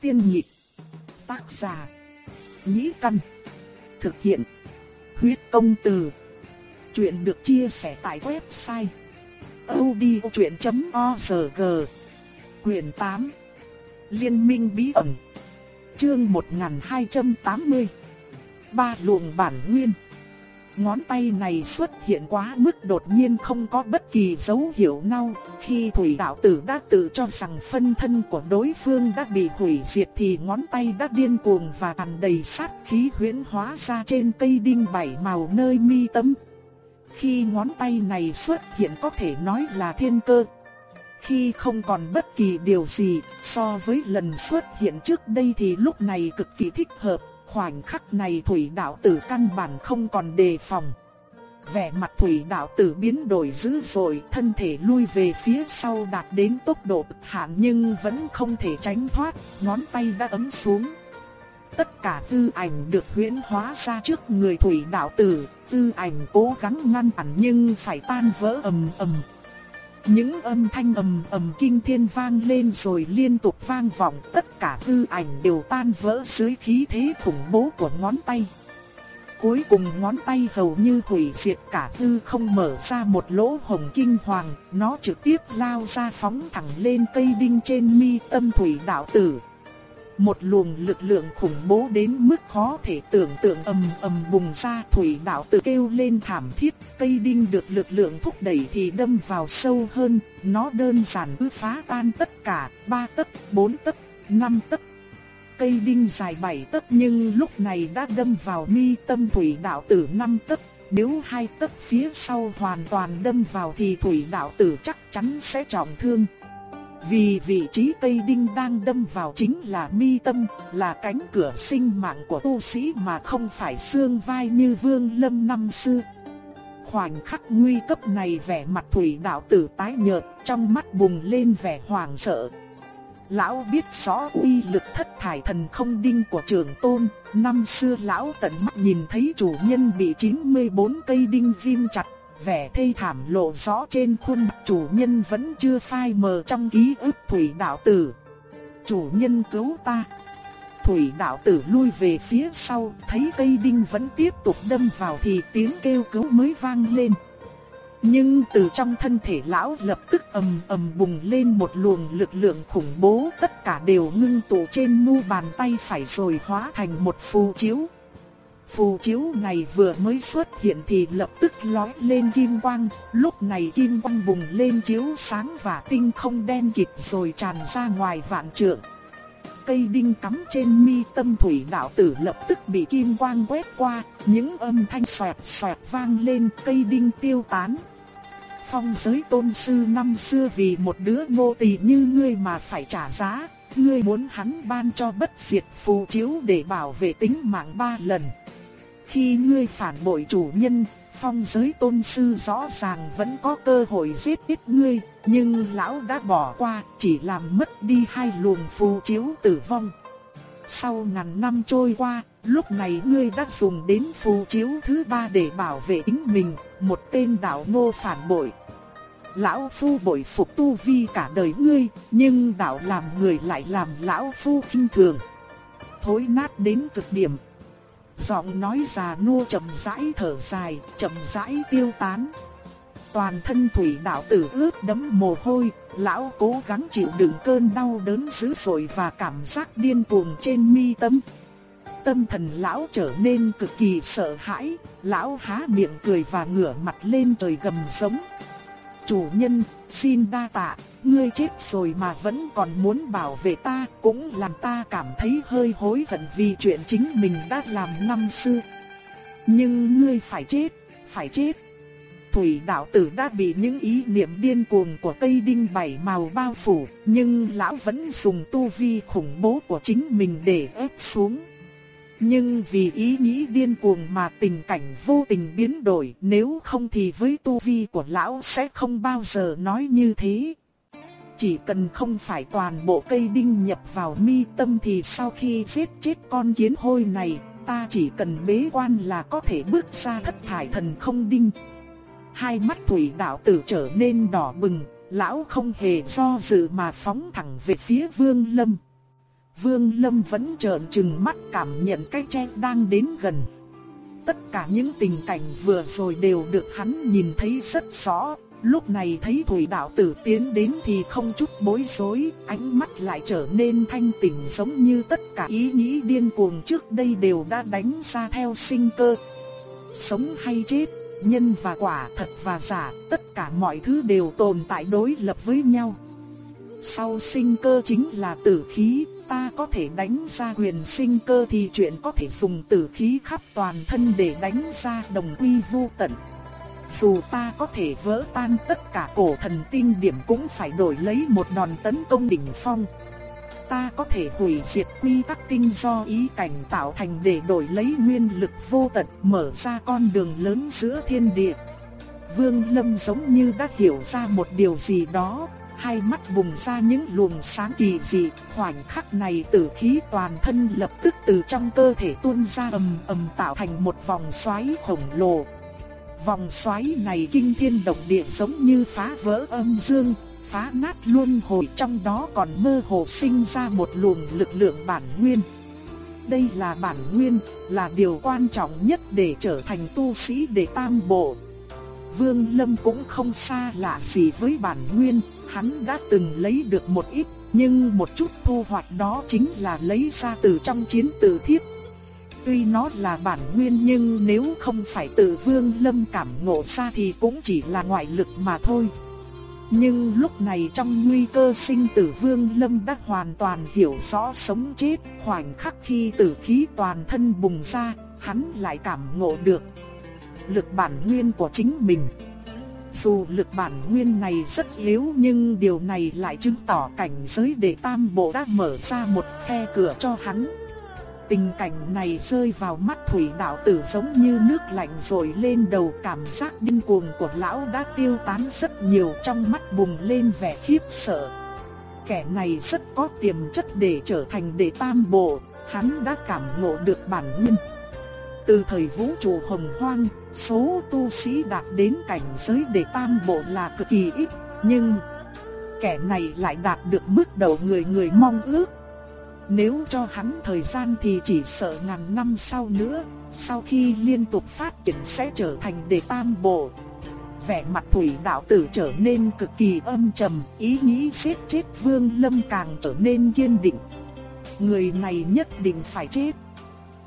tiên nhị Tác giả. Nhĩ căn. Thực hiện. Huyết công từ. Chuyện được chia sẻ tại website. odchuyện.org Quyền 8. Liên minh bí ẩn. Chương 1280. Ba luồng bản nguyên. Ngón tay này xuất hiện quá mức đột nhiên không có bất kỳ dấu hiệu nào. Khi thủy đạo tử đã tự cho rằng phân thân của đối phương đã bị hủy diệt thì ngón tay đã điên cuồng và tràn đầy sát khí huyễn hóa ra trên cây đinh bảy màu nơi mi tâm. Khi ngón tay này xuất hiện có thể nói là thiên cơ. Khi không còn bất kỳ điều gì so với lần xuất hiện trước đây thì lúc này cực kỳ thích hợp khoảnh khắc này thủy đạo tử căn bản không còn đề phòng. Vẻ mặt thủy đạo tử biến đổi dữ dội, thân thể lui về phía sau đạt đến tốc độ hạn nhưng vẫn không thể tránh thoát, ngón tay đã ấm xuống. Tất cả tư ảnh được huyễn hóa ra trước người thủy đạo tử, tư ảnh cố gắng ngăn cản nhưng phải tan vỡ ầm ầm. Những âm thanh ầm ầm kinh thiên vang lên rồi liên tục vang vọng, tất cả hư ảnh đều tan vỡ dưới khí thế khủng bố của ngón tay. Cuối cùng ngón tay hầu như hủy diệt cả hư không mở ra một lỗ hồng kinh hoàng, nó trực tiếp lao ra phóng thẳng lên cây đinh trên mi tâm thủy đạo tử. Một luồng lực lượng khủng bố đến mức khó thể tưởng tượng ầm ầm bùng ra thủy đạo tự kêu lên thảm thiết, cây đinh được lực lượng thúc đẩy thì đâm vào sâu hơn, nó đơn giản cứ phá tan tất cả, ba tấc, bốn tấc, năm tấc. Cây đinh dài bảy tấc nhưng lúc này đã đâm vào mi tâm thủy đạo tử năm tấc, nếu hai tấc phía sau hoàn toàn đâm vào thì thủy đạo tử chắc chắn sẽ trọng thương. Vì vị trí cây đinh đang đâm vào chính là mi tâm, là cánh cửa sinh mạng của tu sĩ mà không phải xương vai như vương lâm năm xưa. Khoảnh khắc nguy cấp này vẻ mặt thủy đạo tử tái nhợt, trong mắt bùng lên vẻ hoảng sợ. Lão biết rõ uy lực thất thải thần không đinh của trường tôn, năm xưa lão tận mắt nhìn thấy chủ nhân bị 94 cây đinh ghim chặt vẻ thê thảm lộ rõ trên khuôn mặt chủ nhân vẫn chưa phai mờ trong ký ức thủy đạo tử. Chủ nhân cứu ta. Thủy đạo tử lui về phía sau, thấy cây đinh vẫn tiếp tục đâm vào thì tiếng kêu cứu mới vang lên. Nhưng từ trong thân thể lão lập tức ầm ầm bùng lên một luồng lực lượng khủng bố, tất cả đều ngưng tụ trên mu bàn tay phải rồi hóa thành một phù chiếu. Phù chiếu này vừa mới xuất hiện thì lập tức lói lên kim quang, lúc này kim quang bùng lên chiếu sáng và tinh không đen kịt rồi tràn ra ngoài vạn trượng. Cây đinh cắm trên mi tâm thủy đạo tử lập tức bị kim quang quét qua, những âm thanh xoẹt xoẹt vang lên cây đinh tiêu tán. Phong giới tôn sư năm xưa vì một đứa ngô tỳ như ngươi mà phải trả giá, ngươi muốn hắn ban cho bất diệt phù chiếu để bảo vệ tính mạng ba lần. Khi ngươi phản bội chủ nhân, phong giới tôn sư rõ ràng vẫn có cơ hội giết ít ngươi, nhưng lão đã bỏ qua, chỉ làm mất đi hai luồng phù chiếu tử vong. Sau ngàn năm trôi qua, lúc này ngươi đã dùng đến phù chiếu thứ ba để bảo vệ tính mình, một tên đạo ngô phản bội. Lão phu bội phục tu vi cả đời ngươi, nhưng đạo làm người lại làm lão phu kinh thường. Thối nát đến cực điểm, Giọng nói già nua chậm rãi thở dài, chậm rãi tiêu tán. Toàn thân thủy đạo tử ướt đẫm mồ hôi, lão cố gắng chịu đựng cơn đau đớn dữ dội và cảm giác điên cuồng trên mi tâm. Tâm thần lão trở nên cực kỳ sợ hãi, lão há miệng cười và ngửa mặt lên trời gầm giống. Chủ nhân, xin đa tạ, ngươi chết rồi mà vẫn còn muốn bảo vệ ta, cũng làm ta cảm thấy hơi hối hận vì chuyện chính mình đã làm năm xưa. Nhưng ngươi phải chết, phải chết. Thủy đạo tử đã bị những ý niệm điên cuồng của tây đinh bảy màu bao phủ, nhưng lão vẫn dùng tu vi khủng bố của chính mình để ép xuống. Nhưng vì ý nghĩ điên cuồng mà tình cảnh vô tình biến đổi, nếu không thì với tu vi của lão sẽ không bao giờ nói như thế. Chỉ cần không phải toàn bộ cây đinh nhập vào mi tâm thì sau khi giết chết con kiến hôi này, ta chỉ cần bế quan là có thể bước ra thất thải thần không đinh. Hai mắt thủy đạo tử trở nên đỏ bừng, lão không hề do dự mà phóng thẳng về phía vương lâm. Vương Lâm vẫn trợn trừng mắt cảm nhận cái che đang đến gần. Tất cả những tình cảnh vừa rồi đều được hắn nhìn thấy rất rõ, lúc này thấy thủy đạo tử tiến đến thì không chút bối rối, ánh mắt lại trở nên thanh tỉnh giống như tất cả ý nghĩ điên cuồng trước đây đều đã đánh ra theo sinh cơ. Sống hay chết, nhân và quả, thật và giả, tất cả mọi thứ đều tồn tại đối lập với nhau. Sau sinh cơ chính là tử khí, ta có thể đánh ra quyền sinh cơ thì chuyện có thể dùng tử khí khắp toàn thân để đánh ra đồng quy vu tận. Dù ta có thể vỡ tan tất cả cổ thần tinh điểm cũng phải đổi lấy một đòn tấn công đỉnh phong. Ta có thể hủy diệt quy tắc tinh do ý cảnh tạo thành để đổi lấy nguyên lực vô tận mở ra con đường lớn giữa thiên địa. Vương Lâm giống như đã hiểu ra một điều gì đó, hai mắt bùng ra những luồng sáng kỳ dị, khoảnh khắc này tử khí toàn thân lập tức từ trong cơ thể tuôn ra ầm ầm tạo thành một vòng xoáy khổng lồ. Vòng xoáy này kinh thiên động địa giống như phá vỡ âm dương, phá nát luân hồi trong đó còn mơ hồ sinh ra một luồng lực lượng bản nguyên. Đây là bản nguyên, là điều quan trọng nhất để trở thành tu sĩ để tam bộ. Vương Lâm cũng không xa lạ gì với bản nguyên, hắn đã từng lấy được một ít, nhưng một chút thu hoạch đó chính là lấy ra từ trong chiến tử thiếp. Tuy nó là bản nguyên nhưng nếu không phải tự Vương Lâm cảm ngộ ra thì cũng chỉ là ngoại lực mà thôi. Nhưng lúc này trong nguy cơ sinh tử Vương Lâm đã hoàn toàn hiểu rõ sống chết, khoảnh khắc khi tử khí toàn thân bùng ra, hắn lại cảm ngộ được lực bản nguyên của chính mình. Dù lực bản nguyên này rất yếu nhưng điều này lại chứng tỏ cảnh giới để tam bộ đã mở ra một khe cửa cho hắn. Tình cảnh này rơi vào mắt thủy đạo tử giống như nước lạnh rồi lên đầu cảm giác điên cuồng của lão đã tiêu tán rất nhiều trong mắt bùng lên vẻ khiếp sợ. Kẻ này rất có tiềm chất để trở thành đệ tam bộ, hắn đã cảm ngộ được bản nguyên. Từ thời vũ trụ hồng hoang, số tu sĩ đạt đến cảnh giới đệ tam bộ là cực kỳ ít, nhưng kẻ này lại đạt được mức đầu người người mong ước. Nếu cho hắn thời gian thì chỉ sợ ngàn năm sau nữa, sau khi liên tục phát triển sẽ trở thành đệ tam bộ. Vẻ mặt thủy đạo tử trở nên cực kỳ âm trầm, ý nghĩ giết chết vương lâm càng trở nên kiên định. Người này nhất định phải chết.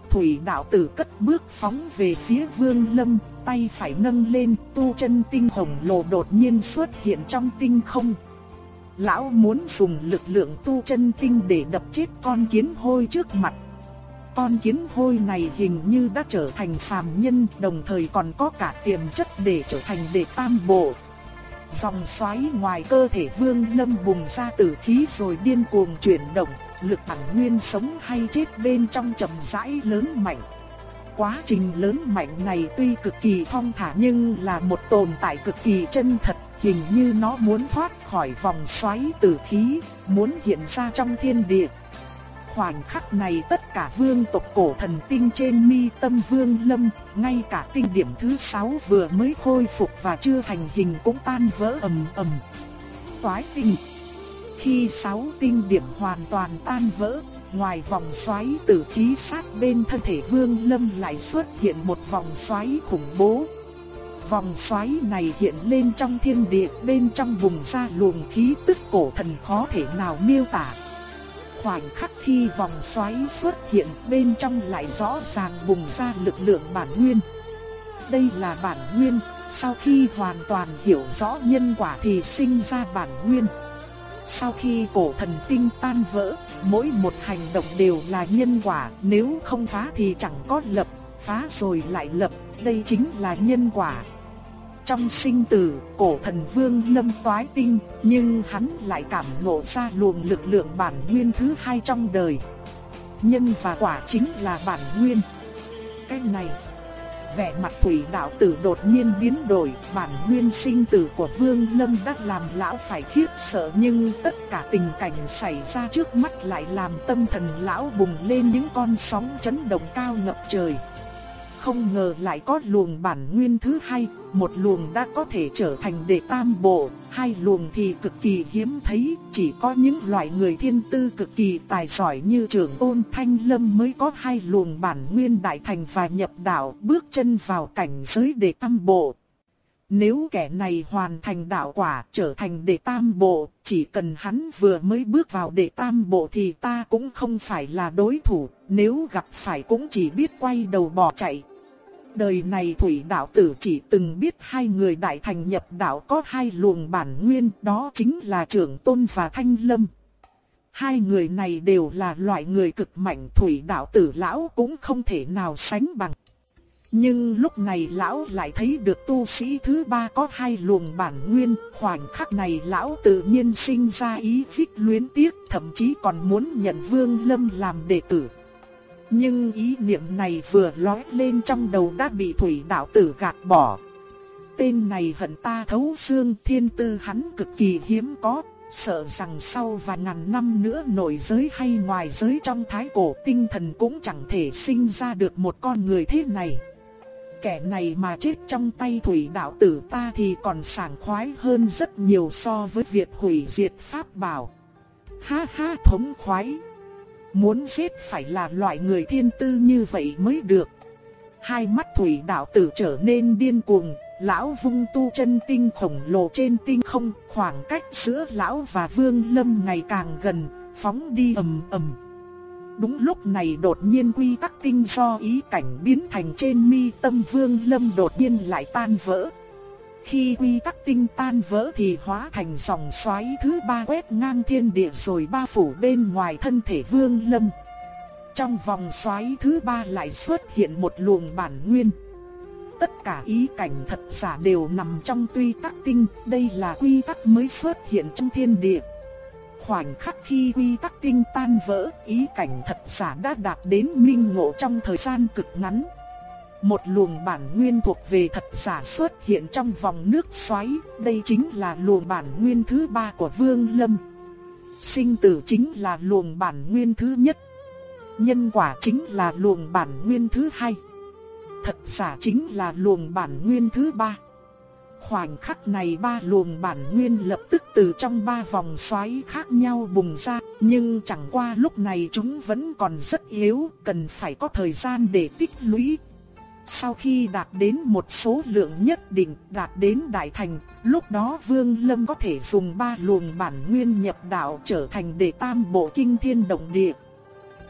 Thủy đạo tử cất bước phóng về phía vương lâm, tay phải nâng lên, tu chân tinh hồng lồ đột nhiên xuất hiện trong tinh không. Lão muốn dùng lực lượng tu chân tinh để đập chết con kiến hôi trước mặt. Con kiến hôi này hình như đã trở thành phàm nhân, đồng thời còn có cả tiềm chất để trở thành đệ tam bộ. Dòng xoáy ngoài cơ thể Vương Lâm bùng ra tử khí rồi điên cuồng chuyển động, lực ảnh nguyên sống hay chết bên trong chậm rãi lớn mạnh. Quá trình lớn mạnh này tuy cực kỳ phong thả nhưng là một tồn tại cực kỳ chân thật, hình như nó muốn thoát khỏi vòng xoáy tử khí, muốn hiện ra trong thiên địa. Khoảnh khắc này tất cả vương tộc cổ thần tinh trên mi tâm vương lâm, ngay cả tinh điểm thứ 6 vừa mới khôi phục và chưa thành hình cũng tan vỡ ầm ầm. Toái tinh Khi sáu tinh điểm hoàn toàn tan vỡ, ngoài vòng xoáy tử khí sát bên thân thể vương lâm lại xuất hiện một vòng xoáy khủng bố. Vòng xoáy này hiện lên trong thiên địa bên trong vùng ra luồng khí tức cổ thần khó thể nào miêu tả khoảnh khắc khi vòng xoáy xuất hiện bên trong lại rõ ràng bùng ra lực lượng bản nguyên. Đây là bản nguyên, sau khi hoàn toàn hiểu rõ nhân quả thì sinh ra bản nguyên. Sau khi cổ thần tinh tan vỡ, mỗi một hành động đều là nhân quả, nếu không phá thì chẳng có lập, phá rồi lại lập, đây chính là nhân quả. Trong sinh tử, cổ thần vương lâm toái tinh, nhưng hắn lại cảm ngộ ra luồng lực lượng bản nguyên thứ hai trong đời. Nhân và quả chính là bản nguyên. Cái này, vẻ mặt thủy đạo tử đột nhiên biến đổi, bản nguyên sinh tử của vương lâm đã làm lão phải khiếp sợ nhưng tất cả tình cảnh xảy ra trước mắt lại làm tâm thần lão bùng lên những con sóng chấn động cao ngập trời không ngờ lại có luồng bản nguyên thứ hai, một luồng đã có thể trở thành đệ tam bộ, hai luồng thì cực kỳ hiếm thấy, chỉ có những loại người thiên tư cực kỳ tài giỏi như trưởng ôn thanh lâm mới có hai luồng bản nguyên đại thành và nhập đạo, bước chân vào cảnh giới đệ tam bộ. Nếu kẻ này hoàn thành đạo quả trở thành đệ tam bộ, chỉ cần hắn vừa mới bước vào đệ tam bộ thì ta cũng không phải là đối thủ, nếu gặp phải cũng chỉ biết quay đầu bỏ chạy. Đời này thủy đạo tử chỉ từng biết hai người đại thành nhập đạo có hai luồng bản nguyên, đó chính là trưởng tôn và thanh lâm. Hai người này đều là loại người cực mạnh thủy đạo tử lão cũng không thể nào sánh bằng. Nhưng lúc này lão lại thấy được tu sĩ thứ ba có hai luồng bản nguyên, khoảnh khắc này lão tự nhiên sinh ra ý phích luyến tiếc, thậm chí còn muốn nhận Vương Lâm làm đệ tử. Nhưng ý niệm này vừa lóe lên trong đầu đã bị thủy đạo tử gạt bỏ. Tên này hận ta thấu xương thiên tư hắn cực kỳ hiếm có, sợ rằng sau vài ngàn năm nữa nội giới hay ngoài giới trong thái cổ tinh thần cũng chẳng thể sinh ra được một con người thế này kẻ này mà chết trong tay thủy đạo tử ta thì còn sảng khoái hơn rất nhiều so với việc hủy diệt pháp bảo. Ha ha thống khoái. Muốn giết phải là loại người thiên tư như vậy mới được. Hai mắt thủy đạo tử trở nên điên cuồng, lão vung tu chân tinh khổng lồ trên tinh không, khoảng cách giữa lão và vương lâm ngày càng gần, phóng đi ầm ầm. Đúng lúc này đột nhiên quy tắc tinh do ý cảnh biến thành trên mi tâm vương lâm đột nhiên lại tan vỡ. Khi quy tắc tinh tan vỡ thì hóa thành dòng xoáy thứ ba quét ngang thiên địa rồi ba phủ bên ngoài thân thể vương lâm. Trong vòng xoáy thứ ba lại xuất hiện một luồng bản nguyên. Tất cả ý cảnh thật giả đều nằm trong quy tắc tinh, đây là quy tắc mới xuất hiện trong thiên địa khoảnh khắc khi quy tắc tinh tan vỡ, ý cảnh thật giả đã đạt đến minh ngộ trong thời gian cực ngắn. Một luồng bản nguyên thuộc về thật giả xuất hiện trong vòng nước xoáy, đây chính là luồng bản nguyên thứ ba của Vương Lâm. Sinh tử chính là luồng bản nguyên thứ nhất. Nhân quả chính là luồng bản nguyên thứ hai. Thật giả chính là luồng bản nguyên thứ ba. Khoảnh khắc này ba luồng bản nguyên lập tức từ trong ba vòng xoáy khác nhau bùng ra, nhưng chẳng qua lúc này chúng vẫn còn rất yếu, cần phải có thời gian để tích lũy. Sau khi đạt đến một số lượng nhất định, đạt đến đại thành, lúc đó Vương Lâm có thể dùng ba luồng bản nguyên nhập đạo trở thành đệ tam bộ kinh thiên động địa.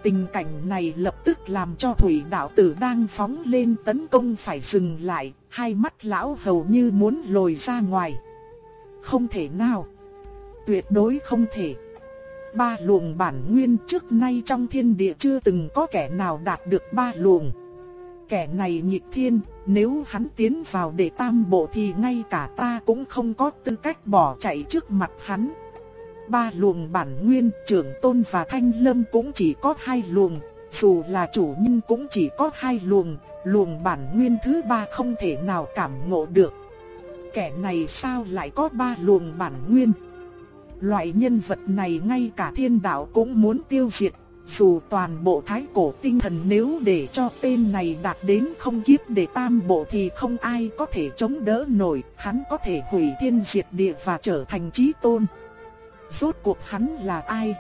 Tình cảnh này lập tức làm cho thủy đạo tử đang phóng lên tấn công phải dừng lại, hai mắt lão hầu như muốn lồi ra ngoài. Không thể nào. Tuyệt đối không thể. Ba luồng bản nguyên trước nay trong thiên địa chưa từng có kẻ nào đạt được ba luồng. Kẻ này nghịch thiên, nếu hắn tiến vào để tam bộ thì ngay cả ta cũng không có tư cách bỏ chạy trước mặt hắn. Ba luồng bản nguyên trưởng tôn và thanh lâm cũng chỉ có hai luồng, dù là chủ nhân cũng chỉ có hai luồng, luồng bản nguyên thứ ba không thể nào cảm ngộ được. Kẻ này sao lại có ba luồng bản nguyên? Loại nhân vật này ngay cả thiên đạo cũng muốn tiêu diệt, dù toàn bộ thái cổ tinh thần nếu để cho tên này đạt đến không kiếp để tam bộ thì không ai có thể chống đỡ nổi, hắn có thể hủy thiên diệt địa và trở thành chí tôn. Rốt cuộc hắn là ai?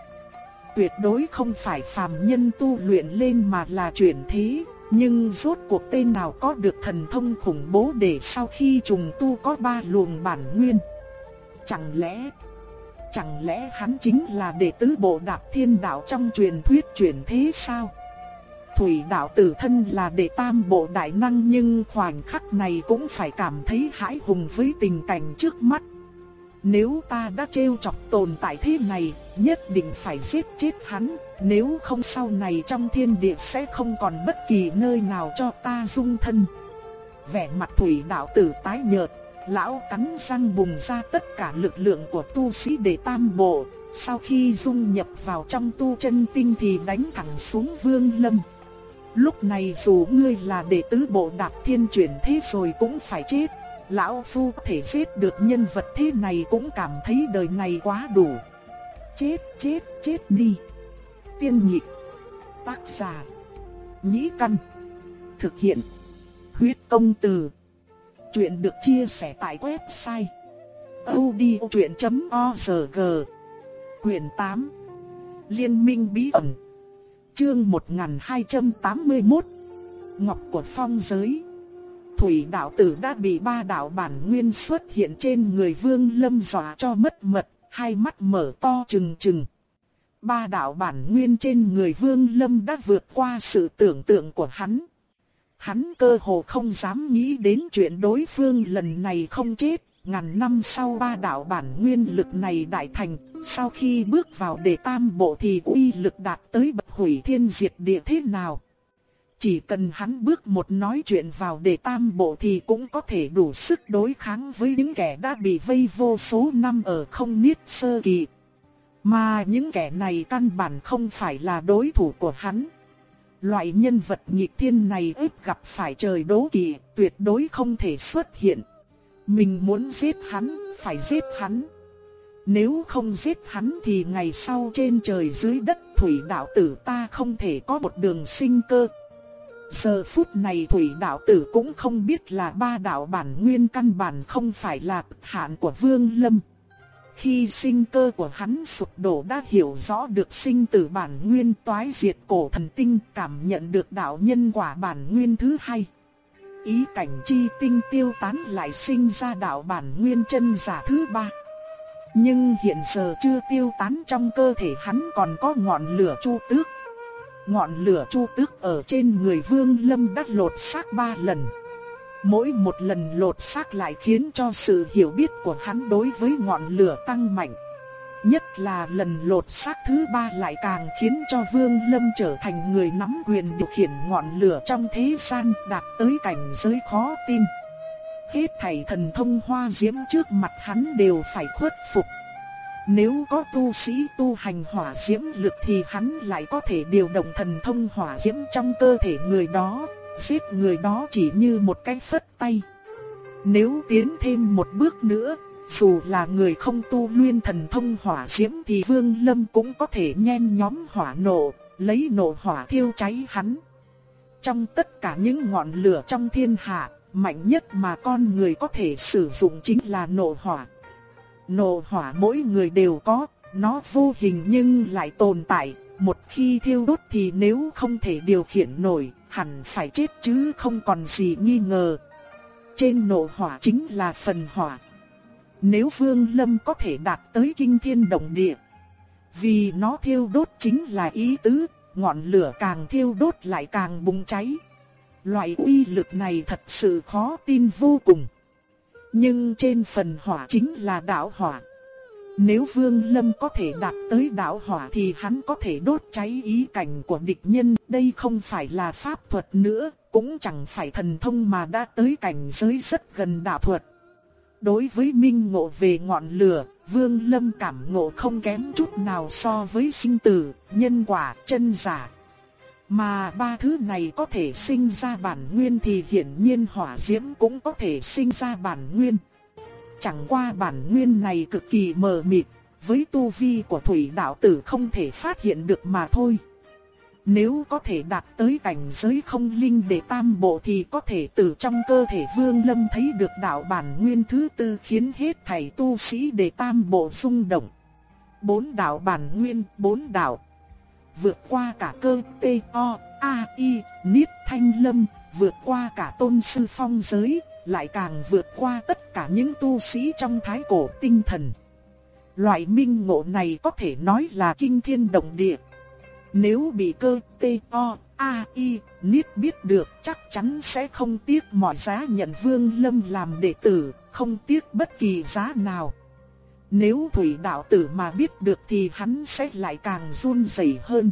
Tuyệt đối không phải phàm nhân tu luyện lên mà là chuyển thế, nhưng rốt cuộc tên nào có được thần thông khủng bố để sau khi trùng tu có ba luồng bản nguyên. Chẳng lẽ, chẳng lẽ hắn chính là đệ tứ bộ đạp thiên đạo trong truyền thuyết truyền thế sao? Thủy đạo tử thân là đệ tam bộ đại năng nhưng khoảnh khắc này cũng phải cảm thấy hãi hùng với tình cảnh trước mắt. Nếu ta đã trêu chọc tồn tại thế này, nhất định phải giết chết hắn, nếu không sau này trong thiên địa sẽ không còn bất kỳ nơi nào cho ta dung thân. Vẻ mặt thủy đạo tử tái nhợt, lão cắn răng bùng ra tất cả lực lượng của tu sĩ để tam bộ, sau khi dung nhập vào trong tu chân tinh thì đánh thẳng xuống vương lâm. Lúc này dù ngươi là đệ tứ bộ đạp thiên chuyển thế rồi cũng phải chết. Lão Phu thể giết được nhân vật thế này cũng cảm thấy đời này quá đủ. Chết, chết, chết đi. Tiên nhị Tác giả. Nhĩ căn. Thực hiện. Huyết công từ. Chuyện được chia sẻ tại website odchuyện.org. Quyền 8. Liên minh bí ẩn. Chương 1281. Ngọc của phong giới. Thủy đạo tử đã bị ba đạo bản nguyên xuất hiện trên người Vương Lâm dọa cho mất mật, hai mắt mở to trừng trừng. Ba đạo bản nguyên trên người Vương Lâm đã vượt qua sự tưởng tượng của hắn. Hắn cơ hồ không dám nghĩ đến chuyện đối phương lần này không chết, ngàn năm sau ba đạo bản nguyên lực này đại thành, sau khi bước vào đệ tam bộ thì uy lực đạt tới bậc hủy thiên diệt địa thế nào. Chỉ cần hắn bước một nói chuyện vào đệ tam bộ thì cũng có thể đủ sức đối kháng với những kẻ đã bị vây vô số năm ở không niết sơ kỳ. Mà những kẻ này căn bản không phải là đối thủ của hắn. Loại nhân vật nghịch thiên này ít gặp phải trời đố kỵ, tuyệt đối không thể xuất hiện. Mình muốn giết hắn, phải giết hắn. Nếu không giết hắn thì ngày sau trên trời dưới đất thủy đạo tử ta không thể có một đường sinh cơ. Giờ phút này thủy đạo tử cũng không biết là ba đạo bản nguyên căn bản không phải là hạn của vương lâm. Khi sinh cơ của hắn sụp đổ đã hiểu rõ được sinh tử bản nguyên toái diệt cổ thần tinh cảm nhận được đạo nhân quả bản nguyên thứ hai. Ý cảnh chi tinh tiêu tán lại sinh ra đạo bản nguyên chân giả thứ ba. Nhưng hiện giờ chưa tiêu tán trong cơ thể hắn còn có ngọn lửa chu tước. Ngọn lửa chu tước ở trên người vương lâm đắt lột xác ba lần. Mỗi một lần lột xác lại khiến cho sự hiểu biết của hắn đối với ngọn lửa tăng mạnh. Nhất là lần lột xác thứ ba lại càng khiến cho Vương Lâm trở thành người nắm quyền điều khiển ngọn lửa trong thế gian đạt tới cảnh giới khó tin. Hết thảy thần thông hoa diễm trước mặt hắn đều phải khuất phục. Nếu có tu sĩ tu hành hỏa diễm lực thì hắn lại có thể điều động thần thông hỏa diễm trong cơ thể người đó, giết người đó chỉ như một cái phất tay. Nếu tiến thêm một bước nữa, dù là người không tu luyện thần thông hỏa diễm thì Vương Lâm cũng có thể nhen nhóm hỏa nổ, lấy nổ hỏa thiêu cháy hắn. Trong tất cả những ngọn lửa trong thiên hạ, mạnh nhất mà con người có thể sử dụng chính là nổ hỏa. Nổ hỏa mỗi người đều có, nó vô hình nhưng lại tồn tại, một khi thiêu đốt thì nếu không thể điều khiển nổi, hẳn phải chết chứ không còn gì nghi ngờ. Trên nổ hỏa chính là phần hỏa. Nếu Vương Lâm có thể đạt tới kinh thiên động địa, vì nó thiêu đốt chính là ý tứ, ngọn lửa càng thiêu đốt lại càng bùng cháy. Loại uy lực này thật sự khó tin vô cùng. Nhưng trên phần hỏa chính là đạo hỏa. Nếu Vương Lâm có thể đạt tới đạo hỏa thì hắn có thể đốt cháy ý cảnh của địch nhân. Đây không phải là pháp thuật nữa, cũng chẳng phải thần thông mà đã tới cảnh giới rất gần đạo thuật. Đối với minh ngộ về ngọn lửa, Vương Lâm cảm ngộ không kém chút nào so với sinh tử, nhân quả, chân giả. Mà ba thứ này có thể sinh ra bản nguyên thì hiển nhiên hỏa diễm cũng có thể sinh ra bản nguyên. Chẳng qua bản nguyên này cực kỳ mờ mịt, với tu vi của thủy đạo tử không thể phát hiện được mà thôi. Nếu có thể đạt tới cảnh giới không linh để tam bộ thì có thể từ trong cơ thể vương lâm thấy được đạo bản nguyên thứ tư khiến hết thảy tu sĩ để tam bộ rung động. Bốn đạo bản nguyên, bốn đạo. Vượt qua cả cơ T, O, A, I, Niết Thanh Lâm, vượt qua cả tôn sư phong giới, lại càng vượt qua tất cả những tu sĩ trong thái cổ tinh thần. Loại minh ngộ này có thể nói là kinh thiên động địa. Nếu bị cơ T, O, A, I, Niết biết được chắc chắn sẽ không tiếc mọi giá nhận Vương Lâm làm đệ tử, không tiếc bất kỳ giá nào. Nếu Thủy Đạo Tử mà biết được thì hắn sẽ lại càng run rẩy hơn.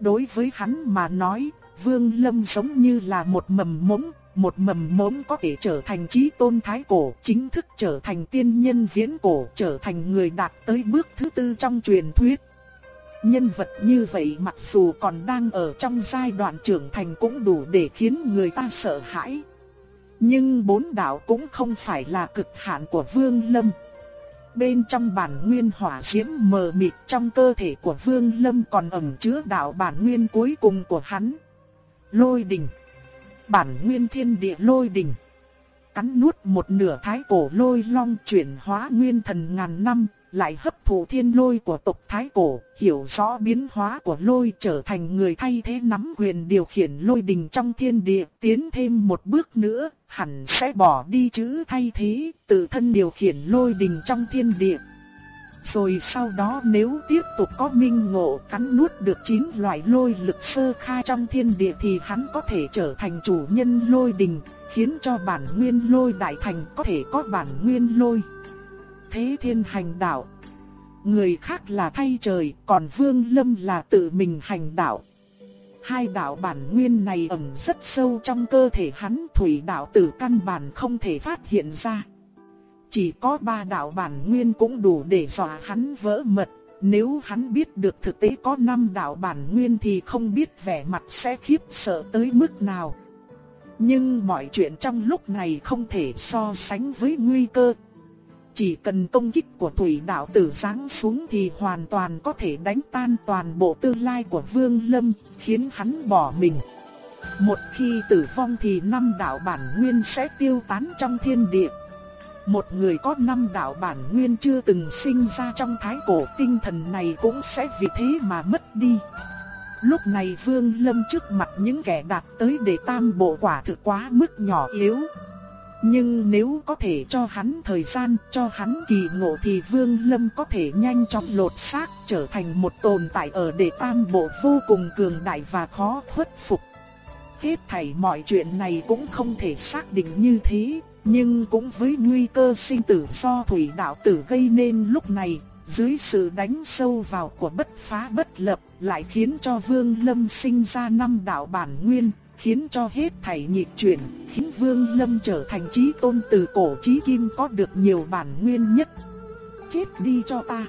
Đối với hắn mà nói, Vương Lâm giống như là một mầm mống, một mầm mống có thể trở thành trí tôn thái cổ, chính thức trở thành tiên nhân viễn cổ, trở thành người đạt tới bước thứ tư trong truyền thuyết. Nhân vật như vậy mặc dù còn đang ở trong giai đoạn trưởng thành cũng đủ để khiến người ta sợ hãi. Nhưng bốn đạo cũng không phải là cực hạn của Vương Lâm. Bên trong bản nguyên hỏa diễm mờ mịt trong cơ thể của Vương Lâm còn ẩn chứa đạo bản nguyên cuối cùng của hắn. Lôi đỉnh bản nguyên thiên địa lôi đình. Cắn nuốt một nửa thái cổ lôi long chuyển hóa nguyên thần ngàn năm, lại hấp thụ thiên lôi của tộc thái cổ, hiểu rõ biến hóa của lôi trở thành người thay thế nắm quyền điều khiển lôi đình trong thiên địa, tiến thêm một bước nữa, hẳn sẽ bỏ đi chữ thay thế, tự thân điều khiển lôi đình trong thiên địa. Rồi sau đó nếu tiếp tục có minh ngộ cắn nuốt được 9 loại lôi lực sơ khai trong thiên địa thì hắn có thể trở thành chủ nhân lôi đình, khiến cho bản nguyên lôi đại thành có thể có bản nguyên lôi. Thế thiên hành đạo. Người khác là thay trời, còn Vương Lâm là tự mình hành đạo. Hai đạo bản nguyên này ẩn rất sâu trong cơ thể hắn, thủy đạo tử căn bản không thể phát hiện ra. Chỉ có ba đạo bản nguyên cũng đủ để dọa hắn vỡ mật. Nếu hắn biết được thực tế có năm đạo bản nguyên thì không biết vẻ mặt sẽ khiếp sợ tới mức nào. Nhưng mọi chuyện trong lúc này không thể so sánh với nguy cơ. Chỉ cần công kích của thủy đạo tử giáng xuống thì hoàn toàn có thể đánh tan toàn bộ tương lai của Vương Lâm, khiến hắn bỏ mình. Một khi tử vong thì năm đạo bản nguyên sẽ tiêu tán trong thiên địa. Một người có năm đạo bản nguyên chưa từng sinh ra trong thái cổ tinh thần này cũng sẽ vì thế mà mất đi. Lúc này Vương Lâm trước mặt những kẻ đạt tới để tam bộ quả thực quá mức nhỏ yếu. Nhưng nếu có thể cho hắn thời gian, cho hắn kỳ ngộ thì Vương Lâm có thể nhanh chóng lột xác trở thành một tồn tại ở đệ tam bộ vô cùng cường đại và khó khuất phục. Hết thảy mọi chuyện này cũng không thể xác định như thế, nhưng cũng với nguy cơ sinh tử do thủy đạo tử gây nên lúc này, dưới sự đánh sâu vào của bất phá bất lập, lại khiến cho Vương Lâm sinh ra năm đạo bản nguyên, khiến cho hết thảy nhịp chuyển, khiến Vương Lâm trở thành trí tôn từ cổ trí kim có được nhiều bản nguyên nhất. Chết đi cho ta.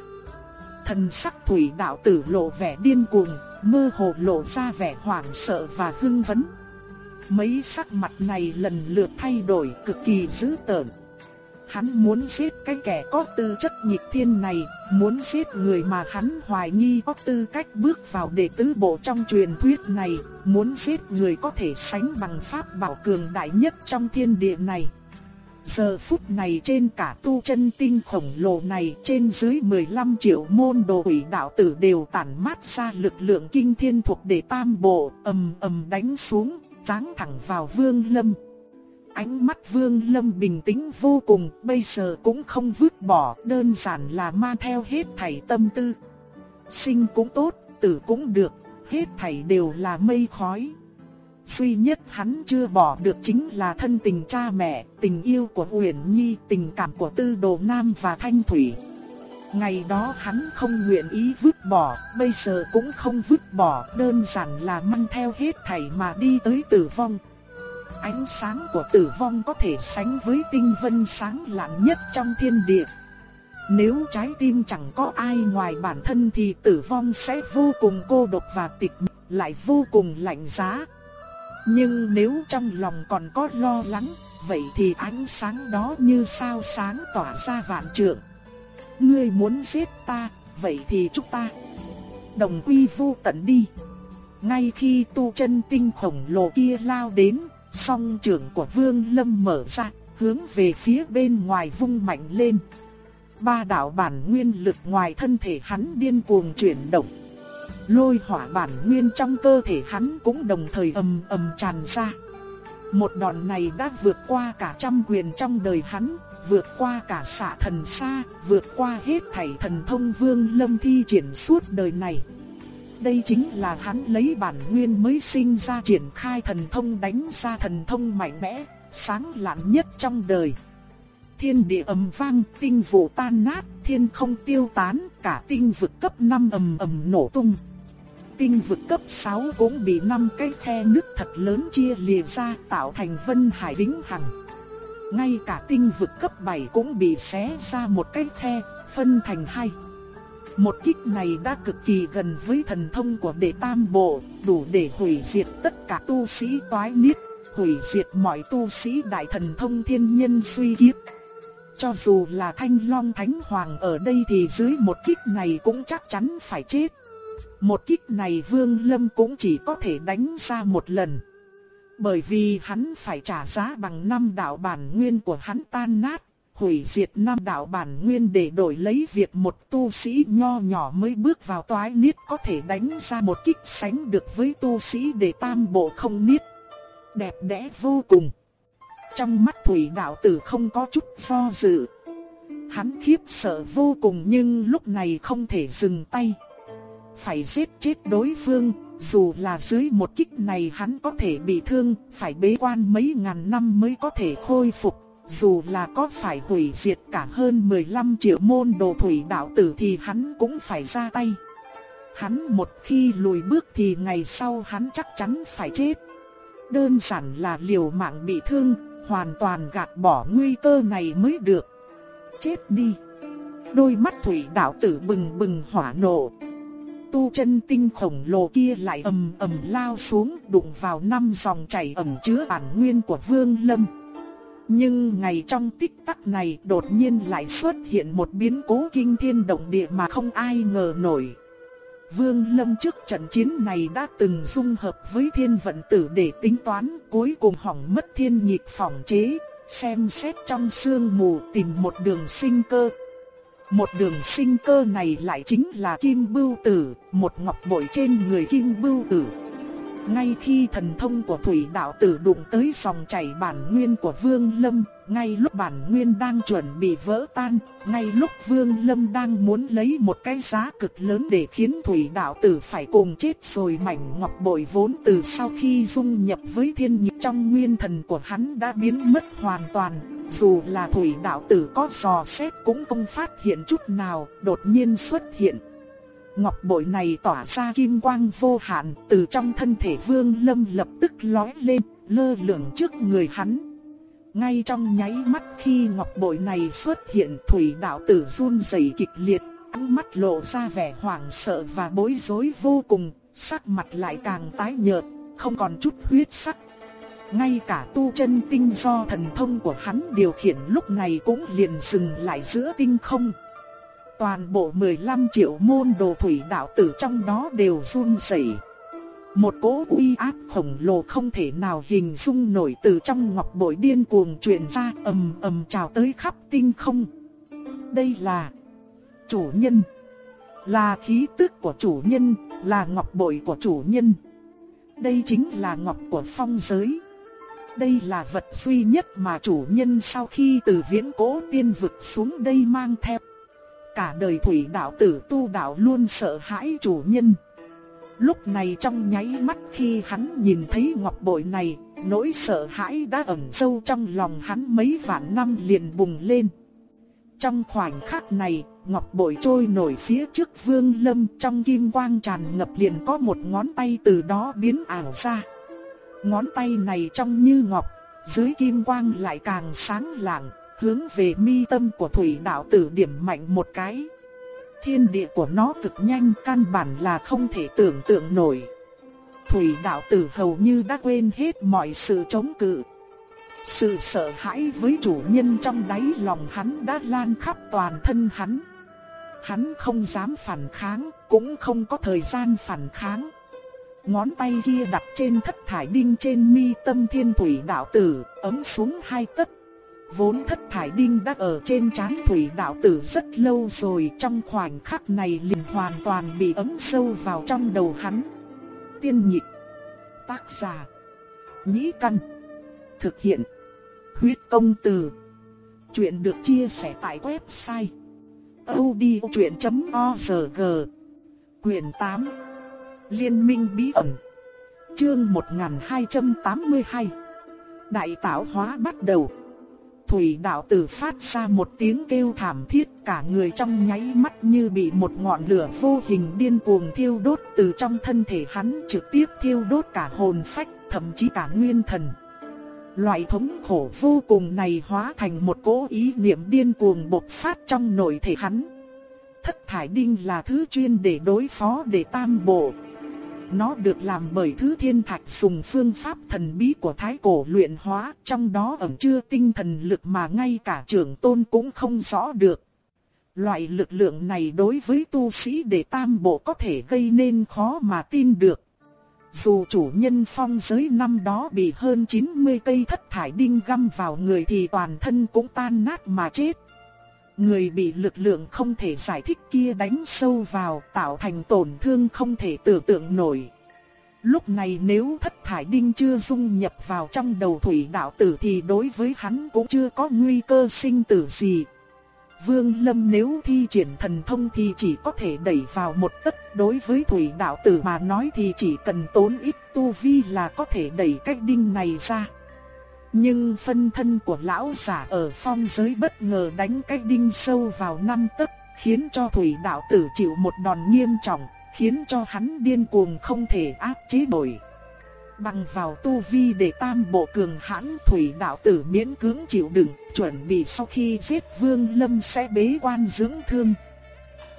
Thần sắc thủy đạo tử lộ vẻ điên cuồng, mơ hồ lộ ra vẻ hoảng sợ và hưng phấn. Mấy sắc mặt này lần lượt thay đổi cực kỳ dữ tợn. Hắn muốn giết cái kẻ có tư chất nhịp thiên này, muốn giết người mà hắn hoài nghi có tư cách bước vào đệ tứ bộ trong truyền thuyết này, muốn giết người có thể sánh bằng pháp bảo cường đại nhất trong thiên địa này. Giờ phút này trên cả tu chân tinh khổng lồ này trên dưới 15 triệu môn đồ quỷ đạo tử đều tản mát ra lực lượng kinh thiên thuộc đệ tam bộ ầm ầm đánh xuống, giáng thẳng vào vương lâm. Ánh mắt Vương Lâm bình tĩnh vô cùng, bây giờ cũng không vứt bỏ, đơn giản là mang theo hết thảy tâm tư. Sinh cũng tốt, tử cũng được, hết thảy đều là mây khói. Duy nhất hắn chưa bỏ được chính là thân tình cha mẹ, tình yêu của Uyển Nhi, tình cảm của Tư Đồ Nam và Thanh Thủy. Ngày đó hắn không nguyện ý vứt bỏ, bây giờ cũng không vứt bỏ, đơn giản là mang theo hết thảy mà đi tới tử vong ánh sáng của tử vong có thể sánh với tinh vân sáng lạn nhất trong thiên địa. Nếu trái tim chẳng có ai ngoài bản thân thì tử vong sẽ vô cùng cô độc và tịch mịch, lại vô cùng lạnh giá. Nhưng nếu trong lòng còn có lo lắng, vậy thì ánh sáng đó như sao sáng tỏa ra vạn trượng. Ngươi muốn giết ta, vậy thì chúc ta đồng quy vu tận đi. Ngay khi tu chân tinh khổng lồ kia lao đến, Song trưởng của Vương Lâm mở ra, hướng về phía bên ngoài vung mạnh lên. Ba đạo bản nguyên lực ngoài thân thể hắn điên cuồng chuyển động. Lôi hỏa bản nguyên trong cơ thể hắn cũng đồng thời ầm ầm tràn ra. Một đòn này đã vượt qua cả trăm quyền trong đời hắn, vượt qua cả xạ thần xa, vượt qua hết thảy thần thông vương lâm thi triển suốt đời này. Đây chính là hắn lấy bản nguyên mới sinh ra triển khai thần thông đánh ra thần thông mạnh mẽ, sáng lạn nhất trong đời. Thiên địa ầm vang, tinh vụ tan nát, thiên không tiêu tán, cả tinh vực cấp 5 ầm ầm nổ tung. Tinh vực cấp 6 cũng bị năm cái khe nứt thật lớn chia lìa ra tạo thành vân hải vĩnh hằng. Ngay cả tinh vực cấp 7 cũng bị xé ra một cái khe, phân thành hai. Một kích này đã cực kỳ gần với thần thông của đệ tam bộ, đủ để hủy diệt tất cả tu sĩ toái niết, hủy diệt mọi tu sĩ đại thần thông thiên nhân suy kiếp. Cho dù là thanh long thánh hoàng ở đây thì dưới một kích này cũng chắc chắn phải chết. Một kích này vương lâm cũng chỉ có thể đánh ra một lần. Bởi vì hắn phải trả giá bằng năm đạo bản nguyên của hắn tan nát, hủy diệt năm đạo bản nguyên để đổi lấy việc một tu sĩ nho nhỏ mới bước vào toái niết có thể đánh ra một kích sánh được với tu sĩ để tam bộ không niết. Đẹp đẽ vô cùng. Trong mắt thủy đạo tử không có chút do dự. Hắn khiếp sợ vô cùng nhưng lúc này không thể dừng tay. Phải giết chết đối phương, dù là dưới một kích này hắn có thể bị thương, phải bế quan mấy ngàn năm mới có thể khôi phục. Dù là có phải hủy diệt cả hơn 15 triệu môn đồ thủy đạo tử thì hắn cũng phải ra tay. Hắn một khi lùi bước thì ngày sau hắn chắc chắn phải chết. Đơn giản là liều mạng bị thương, hoàn toàn gạt bỏ nguy cơ này mới được. Chết đi. Đôi mắt thủy đạo tử bừng bừng hỏa nộ. Tu chân tinh khổng lồ kia lại ầm ầm lao xuống đụng vào năm dòng chảy ẩm chứa bản nguyên của Vương Lâm. Nhưng ngày trong tích tắc này đột nhiên lại xuất hiện một biến cố kinh thiên động địa mà không ai ngờ nổi. Vương Lâm trước trận chiến này đã từng dung hợp với thiên vận tử để tính toán cuối cùng hỏng mất thiên nhịp phòng chế, xem xét trong sương mù tìm một đường sinh cơ. Một đường sinh cơ này lại chính là Kim Bưu Tử, một ngọc bội trên người Kim Bưu Tử. Ngay khi thần thông của thủy đạo tử đụng tới dòng chảy bản nguyên của Vương Lâm, ngay lúc bản nguyên đang chuẩn bị vỡ tan, ngay lúc Vương Lâm đang muốn lấy một cái giá cực lớn để khiến thủy đạo tử phải cùng chết rồi mảnh ngọc bội vốn từ sau khi dung nhập với thiên nhịp trong nguyên thần của hắn đã biến mất hoàn toàn. Dù là thủy đạo tử có dò xét cũng không phát hiện chút nào, đột nhiên xuất hiện. Ngọc bội này tỏa ra kim quang vô hạn, từ trong thân thể Vương Lâm lập tức lói lên, lơ lửng trước người hắn. Ngay trong nháy mắt khi ngọc bội này xuất hiện, thủy đạo tử run rẩy kịch liệt, ánh mắt lộ ra vẻ hoảng sợ và bối rối vô cùng, sắc mặt lại càng tái nhợt, không còn chút huyết sắc. Ngay cả tu chân tinh do thần thông của hắn điều khiển lúc này cũng liền dừng lại giữa tinh không. Toàn bộ 15 triệu môn đồ thủy đạo tử trong đó đều run rẩy. Một cỗ uy áp khổng lồ không thể nào hình dung nổi từ trong ngọc bội điên cuồng truyền ra ầm ầm trào tới khắp tinh không. Đây là chủ nhân, là khí tức của chủ nhân, là ngọc bội của chủ nhân. Đây chính là ngọc của phong giới. Đây là vật duy nhất mà chủ nhân sau khi từ viễn cố tiên vực xuống đây mang theo cả đời thủy đạo tử tu đạo luôn sợ hãi chủ nhân. Lúc này trong nháy mắt khi hắn nhìn thấy ngọc bội này, nỗi sợ hãi đã ẩn sâu trong lòng hắn mấy vạn năm liền bùng lên. Trong khoảnh khắc này, ngọc bội trôi nổi phía trước vương lâm trong kim quang tràn ngập liền có một ngón tay từ đó biến ảo ra. Ngón tay này trong như ngọc, dưới kim quang lại càng sáng lạng, hướng về mi tâm của thủy đạo tử điểm mạnh một cái. Thiên địa của nó cực nhanh căn bản là không thể tưởng tượng nổi. Thủy đạo tử hầu như đã quên hết mọi sự chống cự. Sự sợ hãi với chủ nhân trong đáy lòng hắn đã lan khắp toàn thân hắn. Hắn không dám phản kháng, cũng không có thời gian phản kháng. Ngón tay kia đặt trên thất thải đinh trên mi tâm thiên thủy đạo tử, ấm xuống hai tấc Vốn thất thải đinh đã ở trên chán thủy đạo tử rất lâu rồi, trong khoảnh khắc này liền hoàn toàn bị ấm sâu vào trong đầu hắn. Tiên nhịp Tác giả, Nhĩ căn, Thực hiện, Huyết công từ. Chuyện được chia sẻ tại website odchuyện.org Quyền 8 Liên minh bí ẩn. Chương 1282 Đại tạo hóa bắt đầu. Thủy đạo tử phát ra một tiếng kêu thảm thiết cả người trong nháy mắt như bị một ngọn lửa vô hình điên cuồng thiêu đốt từ trong thân thể hắn trực tiếp thiêu đốt cả hồn phách, thậm chí cả nguyên thần. Loại thống khổ vô cùng này hóa thành một cỗ ý niệm điên cuồng bộc phát trong nội thể hắn. Thất thải đinh là thứ chuyên để đối phó để tam bộ, nó được làm bởi thứ thiên thạch dùng phương pháp thần bí của thái cổ luyện hóa, trong đó ẩn chứa tinh thần lực mà ngay cả trưởng tôn cũng không rõ được. Loại lực lượng này đối với tu sĩ đệ tam bộ có thể gây nên khó mà tin được. Dù chủ nhân phong giới năm đó bị hơn 90 cây thất thải đinh găm vào người thì toàn thân cũng tan nát mà chết. Người bị lực lượng không thể giải thích kia đánh sâu vào tạo thành tổn thương không thể tưởng tượng nổi. Lúc này nếu thất thải đinh chưa dung nhập vào trong đầu thủy đạo tử thì đối với hắn cũng chưa có nguy cơ sinh tử gì. Vương Lâm nếu thi triển thần thông thì chỉ có thể đẩy vào một tấc, đối với thủy đạo tử mà nói thì chỉ cần tốn ít tu vi là có thể đẩy cái đinh này ra. Nhưng phân thân của lão giả ở phong giới bất ngờ đánh cái đinh sâu vào năm tấc, khiến cho thủy đạo tử chịu một đòn nghiêm trọng, khiến cho hắn điên cuồng không thể áp chế nổi. Bằng vào tu vi để tam bộ cường hãn thủy đạo tử miễn cưỡng chịu đựng, chuẩn bị sau khi giết vương lâm sẽ bế quan dưỡng thương.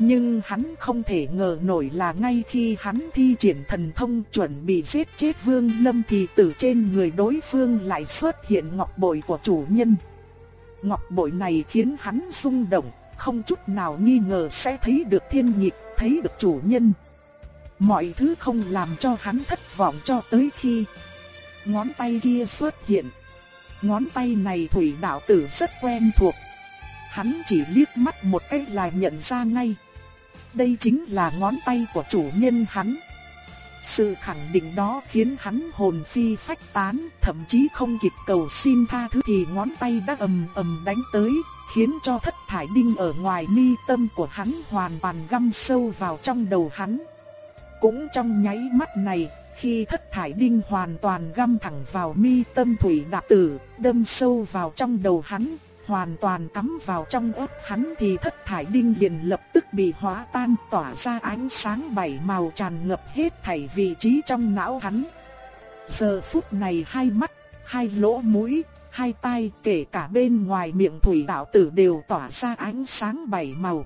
Nhưng hắn không thể ngờ nổi là ngay khi hắn thi triển thần thông chuẩn bị giết chết vương lâm thì từ trên người đối phương lại xuất hiện ngọc bội của chủ nhân. Ngọc bội này khiến hắn rung động, không chút nào nghi ngờ sẽ thấy được thiên nhịp, thấy được chủ nhân. Mọi thứ không làm cho hắn thất vọng cho tới khi ngón tay kia xuất hiện. Ngón tay này thủy đạo tử rất quen thuộc. Hắn chỉ liếc mắt một cái là nhận ra ngay. Đây chính là ngón tay của chủ nhân hắn. Sự khẳng định đó khiến hắn hồn phi phách tán, thậm chí không kịp cầu xin tha thứ thì ngón tay đã ầm ầm đánh tới, khiến cho thất thải đinh ở ngoài mi tâm của hắn hoàn toàn găm sâu vào trong đầu hắn. Cũng trong nháy mắt này, khi thất thải đinh hoàn toàn găm thẳng vào mi tâm thủy đạp tử, đâm sâu vào trong đầu hắn, hoàn toàn cắm vào trong ớt hắn thì thất thải đinh liền lập tức bị hóa tan tỏa ra ánh sáng bảy màu tràn ngập hết thảy vị trí trong não hắn. Giờ phút này hai mắt, hai lỗ mũi, hai tai kể cả bên ngoài miệng thủy đạo tử đều tỏa ra ánh sáng bảy màu.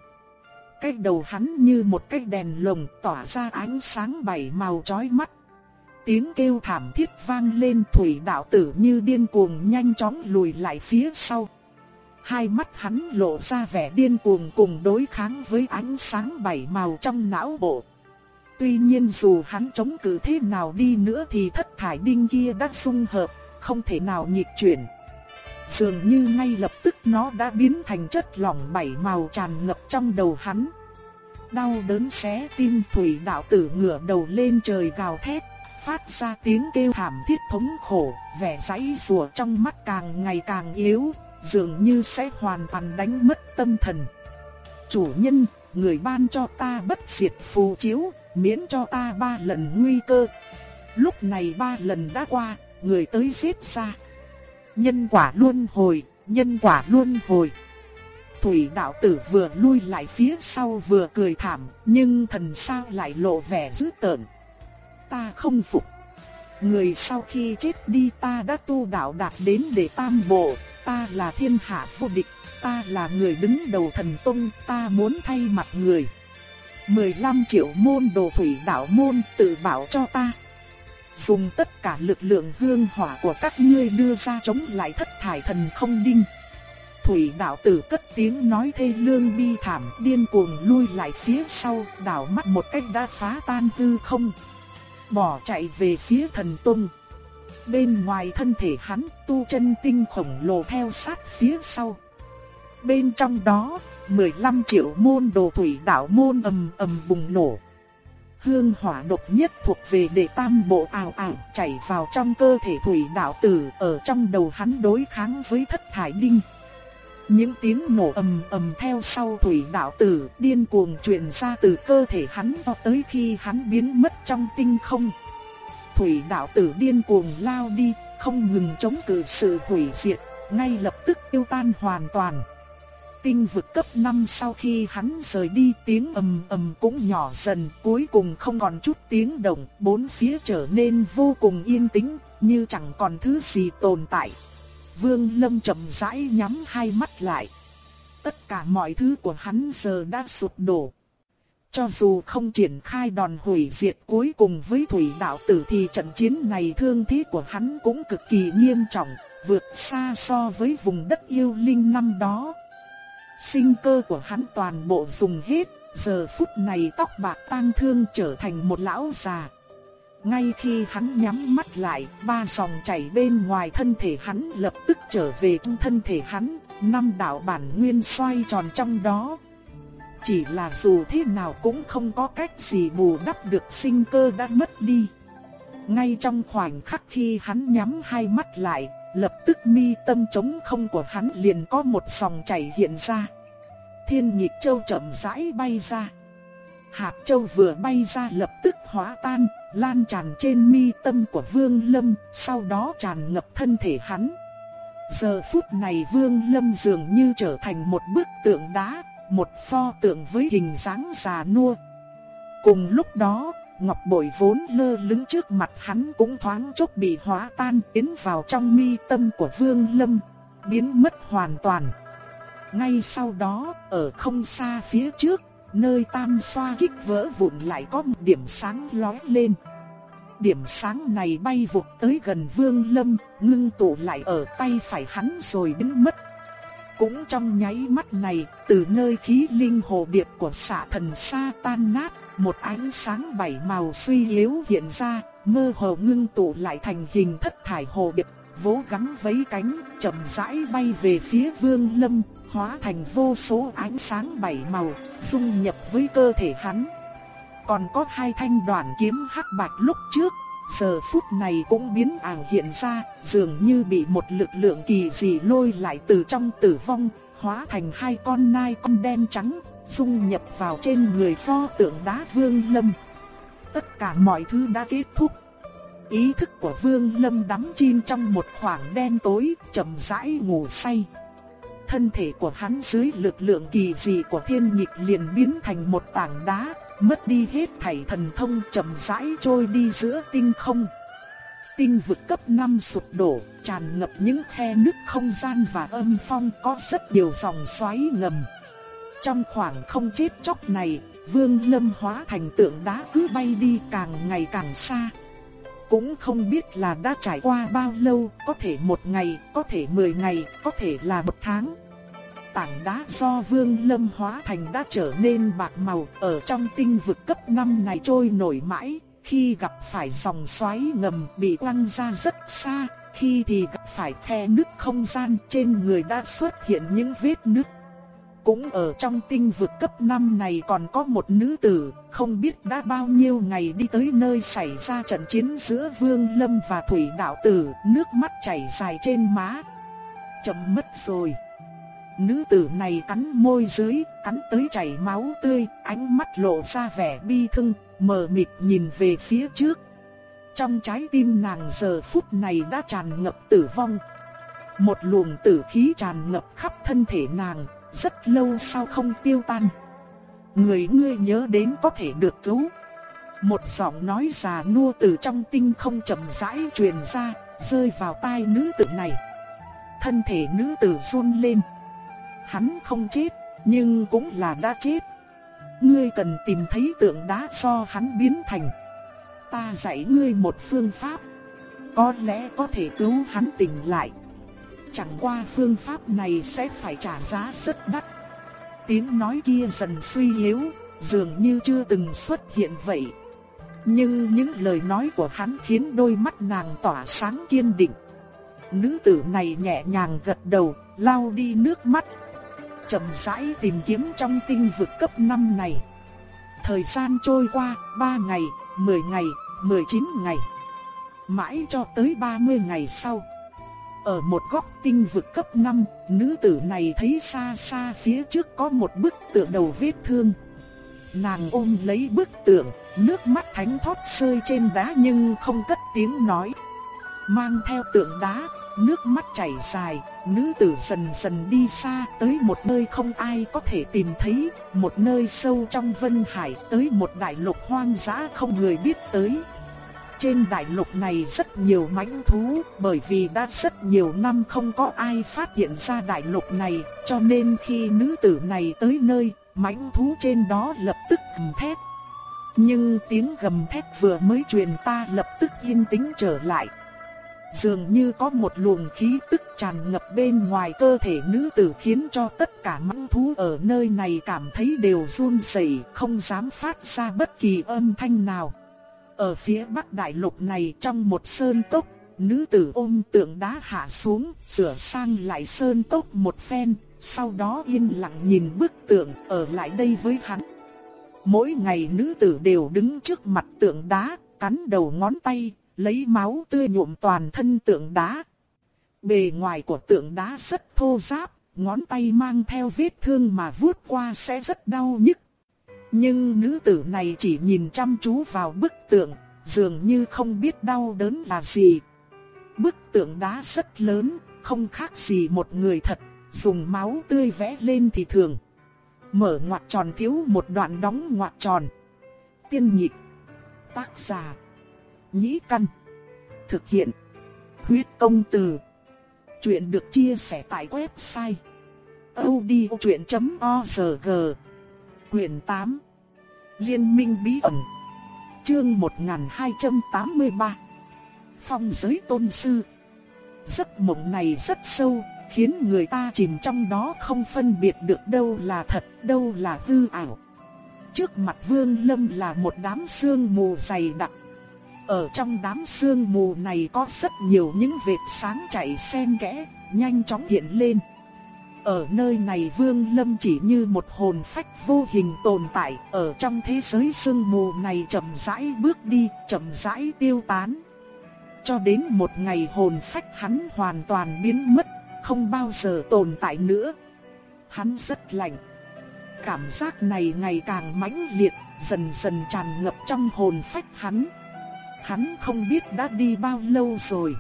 Cái đầu hắn như một cái đèn lồng tỏa ra ánh sáng bảy màu chói mắt. Tiếng kêu thảm thiết vang lên thủy đạo tử như điên cuồng nhanh chóng lùi lại phía sau. Hai mắt hắn lộ ra vẻ điên cuồng cùng đối kháng với ánh sáng bảy màu trong não bộ. Tuy nhiên dù hắn chống cự thế nào đi nữa thì thất thải đinh kia đã xung hợp, không thể nào nhịp chuyển. Dường như ngay lập tức nó đã biến thành chất lỏng bảy màu tràn ngập trong đầu hắn. Đau đớn xé tim thủy đạo tử ngửa đầu lên trời gào thét, phát ra tiếng kêu thảm thiết thống khổ, vẻ giãy rùa trong mắt càng ngày càng yếu, dường như sẽ hoàn toàn đánh mất tâm thần. Chủ nhân, người ban cho ta bất diệt phù chiếu, miễn cho ta ba lần nguy cơ. Lúc này ba lần đã qua, người tới giết ra. Nhân quả luân hồi, nhân quả luân hồi. Thủy đạo tử vừa lui lại phía sau vừa cười thảm, nhưng thần sao lại lộ vẻ dữ tợn. Ta không phục. Người sau khi chết đi ta đã tu đạo đạt đến để tam bộ, ta là thiên hạ vô địch, ta là người đứng đầu thần tông, ta muốn thay mặt người. 15 triệu môn đồ thủy đạo môn tự bảo cho ta. Dùng tất cả lực lượng hương hỏa của các ngươi đưa ra chống lại thất thải thần không đinh. Thủy đạo tử cất tiếng nói thê lương bi thảm điên cuồng lui lại phía sau đảo mắt một cách đã phá tan tư không. Bỏ chạy về phía thần tung. Bên ngoài thân thể hắn tu chân tinh khổng lồ theo sát phía sau. Bên trong đó, 15 triệu môn đồ thủy đạo môn ầm ầm bùng nổ. Hương hỏa độc nhất thuộc về đệ tam bộ ảo ảo chảy vào trong cơ thể thủy đạo tử ở trong đầu hắn đối kháng với thất thải đinh. Những tiếng nổ ầm ầm theo sau thủy đạo tử điên cuồng truyền ra từ cơ thể hắn cho tới khi hắn biến mất trong tinh không. Thủy đạo tử điên cuồng lao đi, không ngừng chống cự sự hủy diệt, ngay lập tức tiêu tan hoàn toàn. Tinh vực cấp 5 sau khi hắn rời đi tiếng ầm ầm cũng nhỏ dần, cuối cùng không còn chút tiếng động, bốn phía trở nên vô cùng yên tĩnh, như chẳng còn thứ gì tồn tại. Vương Lâm chậm rãi nhắm hai mắt lại. Tất cả mọi thứ của hắn giờ đã sụp đổ. Cho dù không triển khai đòn hủy diệt cuối cùng với thủy đạo tử thì trận chiến này thương thế của hắn cũng cực kỳ nghiêm trọng, vượt xa so với vùng đất yêu linh năm đó. Sinh cơ của hắn toàn bộ dùng hết, giờ phút này tóc bạc tang thương trở thành một lão già. Ngay khi hắn nhắm mắt lại, ba dòng chảy bên ngoài thân thể hắn lập tức trở về trong thân thể hắn, năm đạo bản nguyên xoay tròn trong đó. Chỉ là dù thế nào cũng không có cách gì bù đắp được sinh cơ đã mất đi. Ngay trong khoảnh khắc khi hắn nhắm hai mắt lại, lập tức mi tâm trống không của hắn liền có một dòng chảy hiện ra. Thiên nhịp châu chậm rãi bay ra. Hạt châu vừa bay ra lập tức hóa tan, lan tràn trên mi tâm của Vương Lâm, sau đó tràn ngập thân thể hắn. Giờ phút này Vương Lâm dường như trở thành một bức tượng đá, một pho tượng với hình dáng già nua. Cùng lúc đó, ngọc bội vốn lơ lửng trước mặt hắn cũng thoáng chốc bị hóa tan tiến vào trong mi tâm của Vương Lâm, biến mất hoàn toàn. Ngay sau đó, ở không xa phía trước, nơi tam xoa kích vỡ vụn lại có một điểm sáng lóe lên. Điểm sáng này bay vụt tới gần Vương Lâm, ngưng tụ lại ở tay phải hắn rồi biến mất. Cũng trong nháy mắt này, từ nơi khí linh hồ điệp của xạ thần sa tan nát, một ánh sáng bảy màu suy yếu hiện ra, mơ hồ ngưng tụ lại thành hình thất thải hồ điệp, vỗ gắng vấy cánh, chậm rãi bay về phía Vương Lâm, hóa thành vô số ánh sáng bảy màu, dung nhập với cơ thể hắn. Còn có hai thanh đoàn kiếm hắc bạch lúc trước, giờ phút này cũng biến ảo hiện ra, dường như bị một lực lượng kỳ dị lôi lại từ trong tử vong, hóa thành hai con nai con đen trắng, dung nhập vào trên người pho tượng đá Vương Lâm. Tất cả mọi thứ đã kết thúc. Ý thức của Vương Lâm đắm chìm trong một khoảng đen tối, chậm rãi ngủ say. Thân thể của hắn dưới lực lượng kỳ dị của thiên nhịp liền biến thành một tảng đá, mất đi hết thảy thần thông chậm rãi trôi đi giữa tinh không. Tinh vực cấp 5 sụp đổ, tràn ngập những khe nứt không gian và âm phong có rất nhiều dòng xoáy ngầm. Trong khoảng không chết chóc này, Vương Lâm hóa thành tượng đá cứ bay đi càng ngày càng xa. Cũng không biết là đã trải qua bao lâu, có thể một ngày, có thể mười ngày, có thể là một tháng. Tảng đá do Vương Lâm hóa thành đã trở nên bạc màu ở trong tinh vực cấp 5 này trôi nổi mãi, khi gặp phải dòng xoáy ngầm bị quăng ra rất xa, khi thì gặp phải khe nứt không gian trên người đã xuất hiện những vết nứt. Cũng ở trong tinh vực cấp 5 này còn có một nữ tử, không biết đã bao nhiêu ngày đi tới nơi xảy ra trận chiến giữa Vương Lâm và Thủy Đạo Tử, nước mắt chảy dài trên má. Chậm mất rồi. Nữ tử này cắn môi dưới, cắn tới chảy máu tươi, ánh mắt lộ ra vẻ bi thương, mờ mịt nhìn về phía trước. Trong trái tim nàng giờ phút này đã tràn ngập tử vong. Một luồng tử khí tràn ngập khắp thân thể nàng, rất lâu sau không tiêu tan. Người ngươi nhớ đến có thể được cứu. Một giọng nói già nua từ trong tinh không chậm rãi truyền ra, rơi vào tai nữ tử này. Thân thể nữ tử run lên. Hắn không chết, nhưng cũng là đã chết. Ngươi cần tìm thấy tượng đá do hắn biến thành. Ta dạy ngươi một phương pháp. Có lẽ có thể cứu hắn tỉnh lại. Chẳng qua phương pháp này sẽ phải trả giá rất đắt. Tiếng nói kia dần suy yếu, dường như chưa từng xuất hiện vậy. Nhưng những lời nói của hắn khiến đôi mắt nàng tỏa sáng kiên định. Nữ tử này nhẹ nhàng gật đầu, lau đi nước mắt chậm rãi tìm kiếm trong tinh vực cấp 5 này. Thời gian trôi qua, 3 ngày, 10 ngày, 19 ngày. Mãi cho tới 30 ngày sau. Ở một góc tinh vực cấp 5, nữ tử này thấy xa xa phía trước có một bức tượng đầu vết thương. Nàng ôm lấy bức tượng, nước mắt thánh thoát rơi trên đá nhưng không cất tiếng nói. Mang theo tượng đá, nước mắt chảy dài, nữ tử dần dần đi xa tới một nơi không ai có thể tìm thấy, một nơi sâu trong vân hải tới một đại lục hoang dã không người biết tới. Trên đại lục này rất nhiều mãnh thú, bởi vì đã rất nhiều năm không có ai phát hiện ra đại lục này, cho nên khi nữ tử này tới nơi, mãnh thú trên đó lập tức gầm thét. Nhưng tiếng gầm thét vừa mới truyền ta lập tức yên tĩnh trở lại. Dường như có một luồng khí tức tràn ngập bên ngoài cơ thể nữ tử khiến cho tất cả mãng thú ở nơi này cảm thấy đều run rẩy, không dám phát ra bất kỳ âm thanh nào. Ở phía bắc đại lục này trong một sơn tốc, nữ tử ôm tượng đá hạ xuống, sửa sang lại sơn tốc một phen, sau đó yên lặng nhìn bức tượng ở lại đây với hắn. Mỗi ngày nữ tử đều đứng trước mặt tượng đá, cắn đầu ngón tay, lấy máu tươi nhuộm toàn thân tượng đá. Bề ngoài của tượng đá rất thô ráp, ngón tay mang theo vết thương mà vuốt qua sẽ rất đau nhức. Nhưng nữ tử này chỉ nhìn chăm chú vào bức tượng, dường như không biết đau đớn là gì. Bức tượng đá rất lớn, không khác gì một người thật, dùng máu tươi vẽ lên thì thường. Mở ngoặc tròn thiếu một đoạn đóng ngoặc tròn. Tiên nhịp. Tác giả. Nhĩ căn. Thực hiện. Huyết công từ. Chuyện được chia sẻ tại website. odchuyện.org Quyền 8 Liên minh bí ẩn Chương 1283 Phong giới tôn sư Giấc mộng này rất sâu, khiến người ta chìm trong đó không phân biệt được đâu là thật, đâu là hư ảo. Trước mặt Vương Lâm là một đám sương mù dày đặc. Ở trong đám sương mù này có rất nhiều những vệt sáng chạy xen kẽ, nhanh chóng hiện lên. Ở nơi này Vương Lâm chỉ như một hồn phách vô hình tồn tại, ở trong thế giới sương mù này chậm rãi bước đi, chậm rãi tiêu tán. Cho đến một ngày hồn phách hắn hoàn toàn biến mất, không bao giờ tồn tại nữa. Hắn rất lạnh. Cảm giác này ngày càng mãnh liệt, dần dần tràn ngập trong hồn phách hắn. Hắn không biết đã đi bao lâu rồi.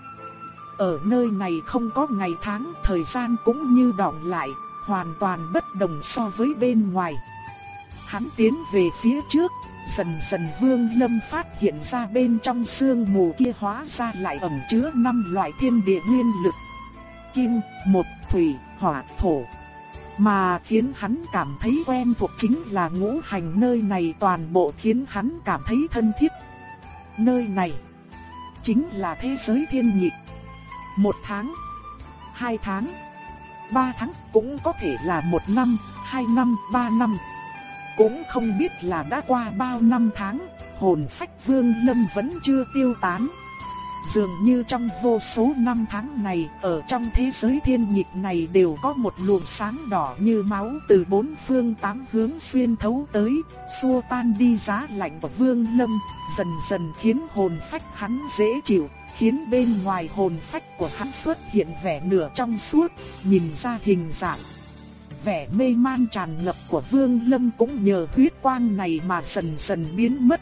Ở nơi này không có ngày tháng, thời gian cũng như đọng lại, hoàn toàn bất đồng so với bên ngoài. Hắn tiến về phía trước, dần dần Vương Lâm phát hiện ra bên trong xương mù kia hóa ra lại ẩn chứa năm loại thiên địa nguyên lực. Kim, một, thủy, hỏa, thổ. Mà khiến hắn cảm thấy quen thuộc chính là ngũ hành nơi này toàn bộ khiến hắn cảm thấy thân thiết. Nơi này chính là thế giới thiên nhịp. Một tháng, hai tháng, ba tháng cũng có thể là một năm, hai năm, ba năm. Cũng không biết là đã qua bao năm tháng, hồn phách vương lâm vẫn chưa tiêu tán. Dường như trong vô số năm tháng này, ở trong thế giới thiên nhịp này đều có một luồng sáng đỏ như máu từ bốn phương tám hướng xuyên thấu tới, xua tan đi giá lạnh của vương lâm, dần dần khiến hồn phách hắn dễ chịu, khiến bên ngoài hồn phách của hắn xuất hiện vẻ nửa trong suốt, nhìn ra hình dạng. Vẻ mê man tràn ngập của Vương Lâm cũng nhờ huyết quang này mà dần dần biến mất.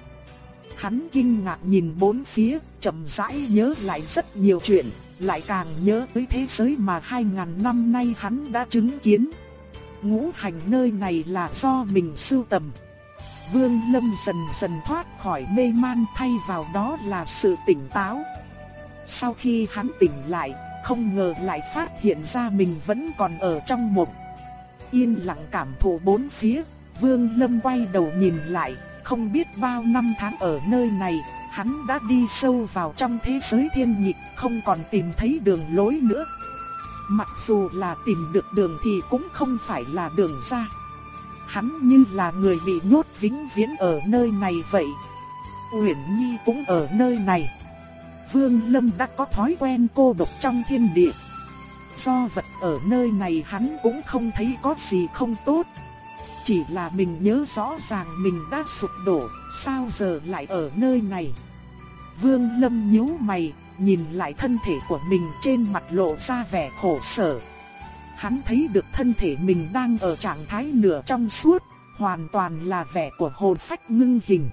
Hắn kinh ngạc nhìn bốn phía, chậm rãi nhớ lại rất nhiều chuyện, lại càng nhớ tới thế giới mà hai ngàn năm nay hắn đã chứng kiến. Ngũ hành nơi này là do mình sưu tầm. Vương Lâm dần dần thoát khỏi mê man thay vào đó là sự tỉnh táo. Sau khi hắn tỉnh lại, không ngờ lại phát hiện ra mình vẫn còn ở trong mộng. Yên lặng cảm thụ bốn phía, Vương Lâm quay đầu nhìn lại, không biết bao năm tháng ở nơi này, hắn đã đi sâu vào trong thế giới thiên nhịp, không còn tìm thấy đường lối nữa. Mặc dù là tìm được đường thì cũng không phải là đường ra. Hắn như là người bị nhốt vĩnh viễn ở nơi này vậy. Uyển Nhi cũng ở nơi này. Vương Lâm đã có thói quen cô độc trong thiên địa. Do vật ở nơi này hắn cũng không thấy có gì không tốt. Chỉ là mình nhớ rõ ràng mình đã sụp đổ, sao giờ lại ở nơi này. Vương Lâm nhíu mày, nhìn lại thân thể của mình trên mặt lộ ra vẻ khổ sở. Hắn thấy được thân thể mình đang ở trạng thái nửa trong suốt, hoàn toàn là vẻ của hồn phách ngưng hình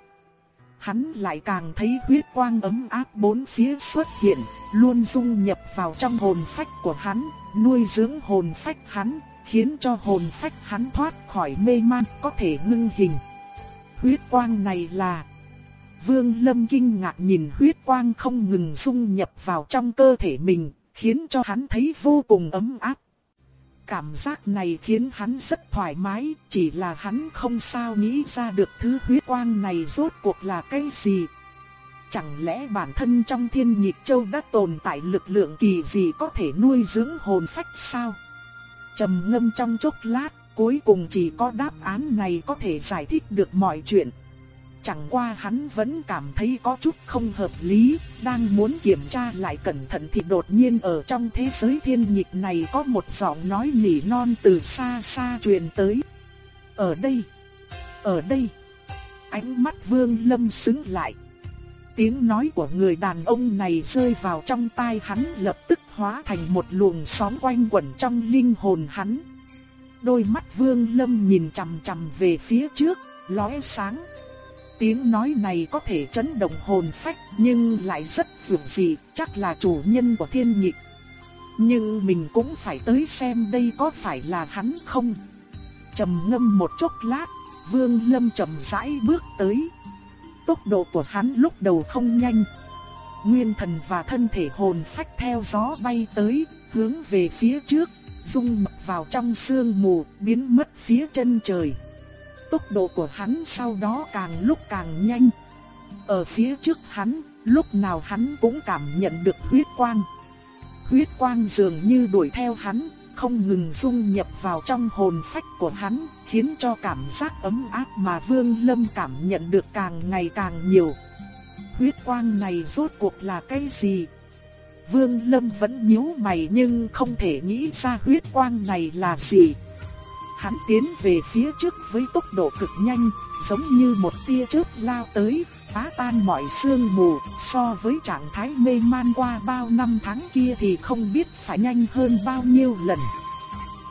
hắn lại càng thấy huyết quang ấm áp bốn phía xuất hiện, luôn dung nhập vào trong hồn phách của hắn, nuôi dưỡng hồn phách hắn, khiến cho hồn phách hắn thoát khỏi mê man, có thể ngưng hình. Huyết quang này là Vương Lâm kinh ngạc nhìn huyết quang không ngừng dung nhập vào trong cơ thể mình, khiến cho hắn thấy vô cùng ấm áp. Cảm giác này khiến hắn rất thoải mái, chỉ là hắn không sao nghĩ ra được thứ huyết quang này rốt cuộc là cái gì. Chẳng lẽ bản thân trong thiên nhịp châu đã tồn tại lực lượng kỳ gì có thể nuôi dưỡng hồn phách sao? Trầm ngâm trong chốc lát, cuối cùng chỉ có đáp án này có thể giải thích được mọi chuyện. chẳng qua hắn vẫn cảm thấy có chút không hợp lý, đang muốn kiểm tra lại cẩn thận thì đột nhiên ở trong thế giới thiên nhịch này có một giọng nói nỉ non từ xa xa truyền tới. Ở đây, ở đây, ánh mắt vương lâm sững lại. Tiếng nói của người đàn ông này rơi vào trong tai hắn lập tức hóa thành một luồng sóng quanh quẩn trong linh hồn hắn. Đôi mắt vương lâm nhìn chằm chằm về phía trước, lóe sáng. Tiếng nói này có thể chấn động hồn phách nhưng lại rất dường dị, chắc là chủ nhân của thiên nhịp. Nhưng mình cũng phải tới xem đây có phải là hắn không. trầm ngâm một chốc lát, vương lâm chậm rãi bước tới. Tốc độ của hắn lúc đầu không nhanh. Nguyên thần và thân thể hồn phách theo gió bay tới, hướng về phía trước, dung mập vào trong sương mù, biến mất phía chân trời. Tốc độ của hắn sau đó càng lúc càng nhanh. Ở phía trước hắn, lúc nào hắn cũng cảm nhận được huyết quang. Huyết quang dường như đuổi theo hắn, không ngừng dung nhập vào trong hồn phách của hắn, khiến cho cảm giác ấm áp mà Vương Lâm cảm nhận được càng ngày càng nhiều. Huyết quang này rốt cuộc là cái gì? Vương Lâm vẫn nhíu mày nhưng không thể nghĩ ra huyết quang này là gì. Hắn tiến về phía trước với tốc độ cực nhanh, giống như một tia chớp lao tới, phá tan mọi sương mù, so với trạng thái mê man qua bao năm tháng kia thì không biết phải nhanh hơn bao nhiêu lần.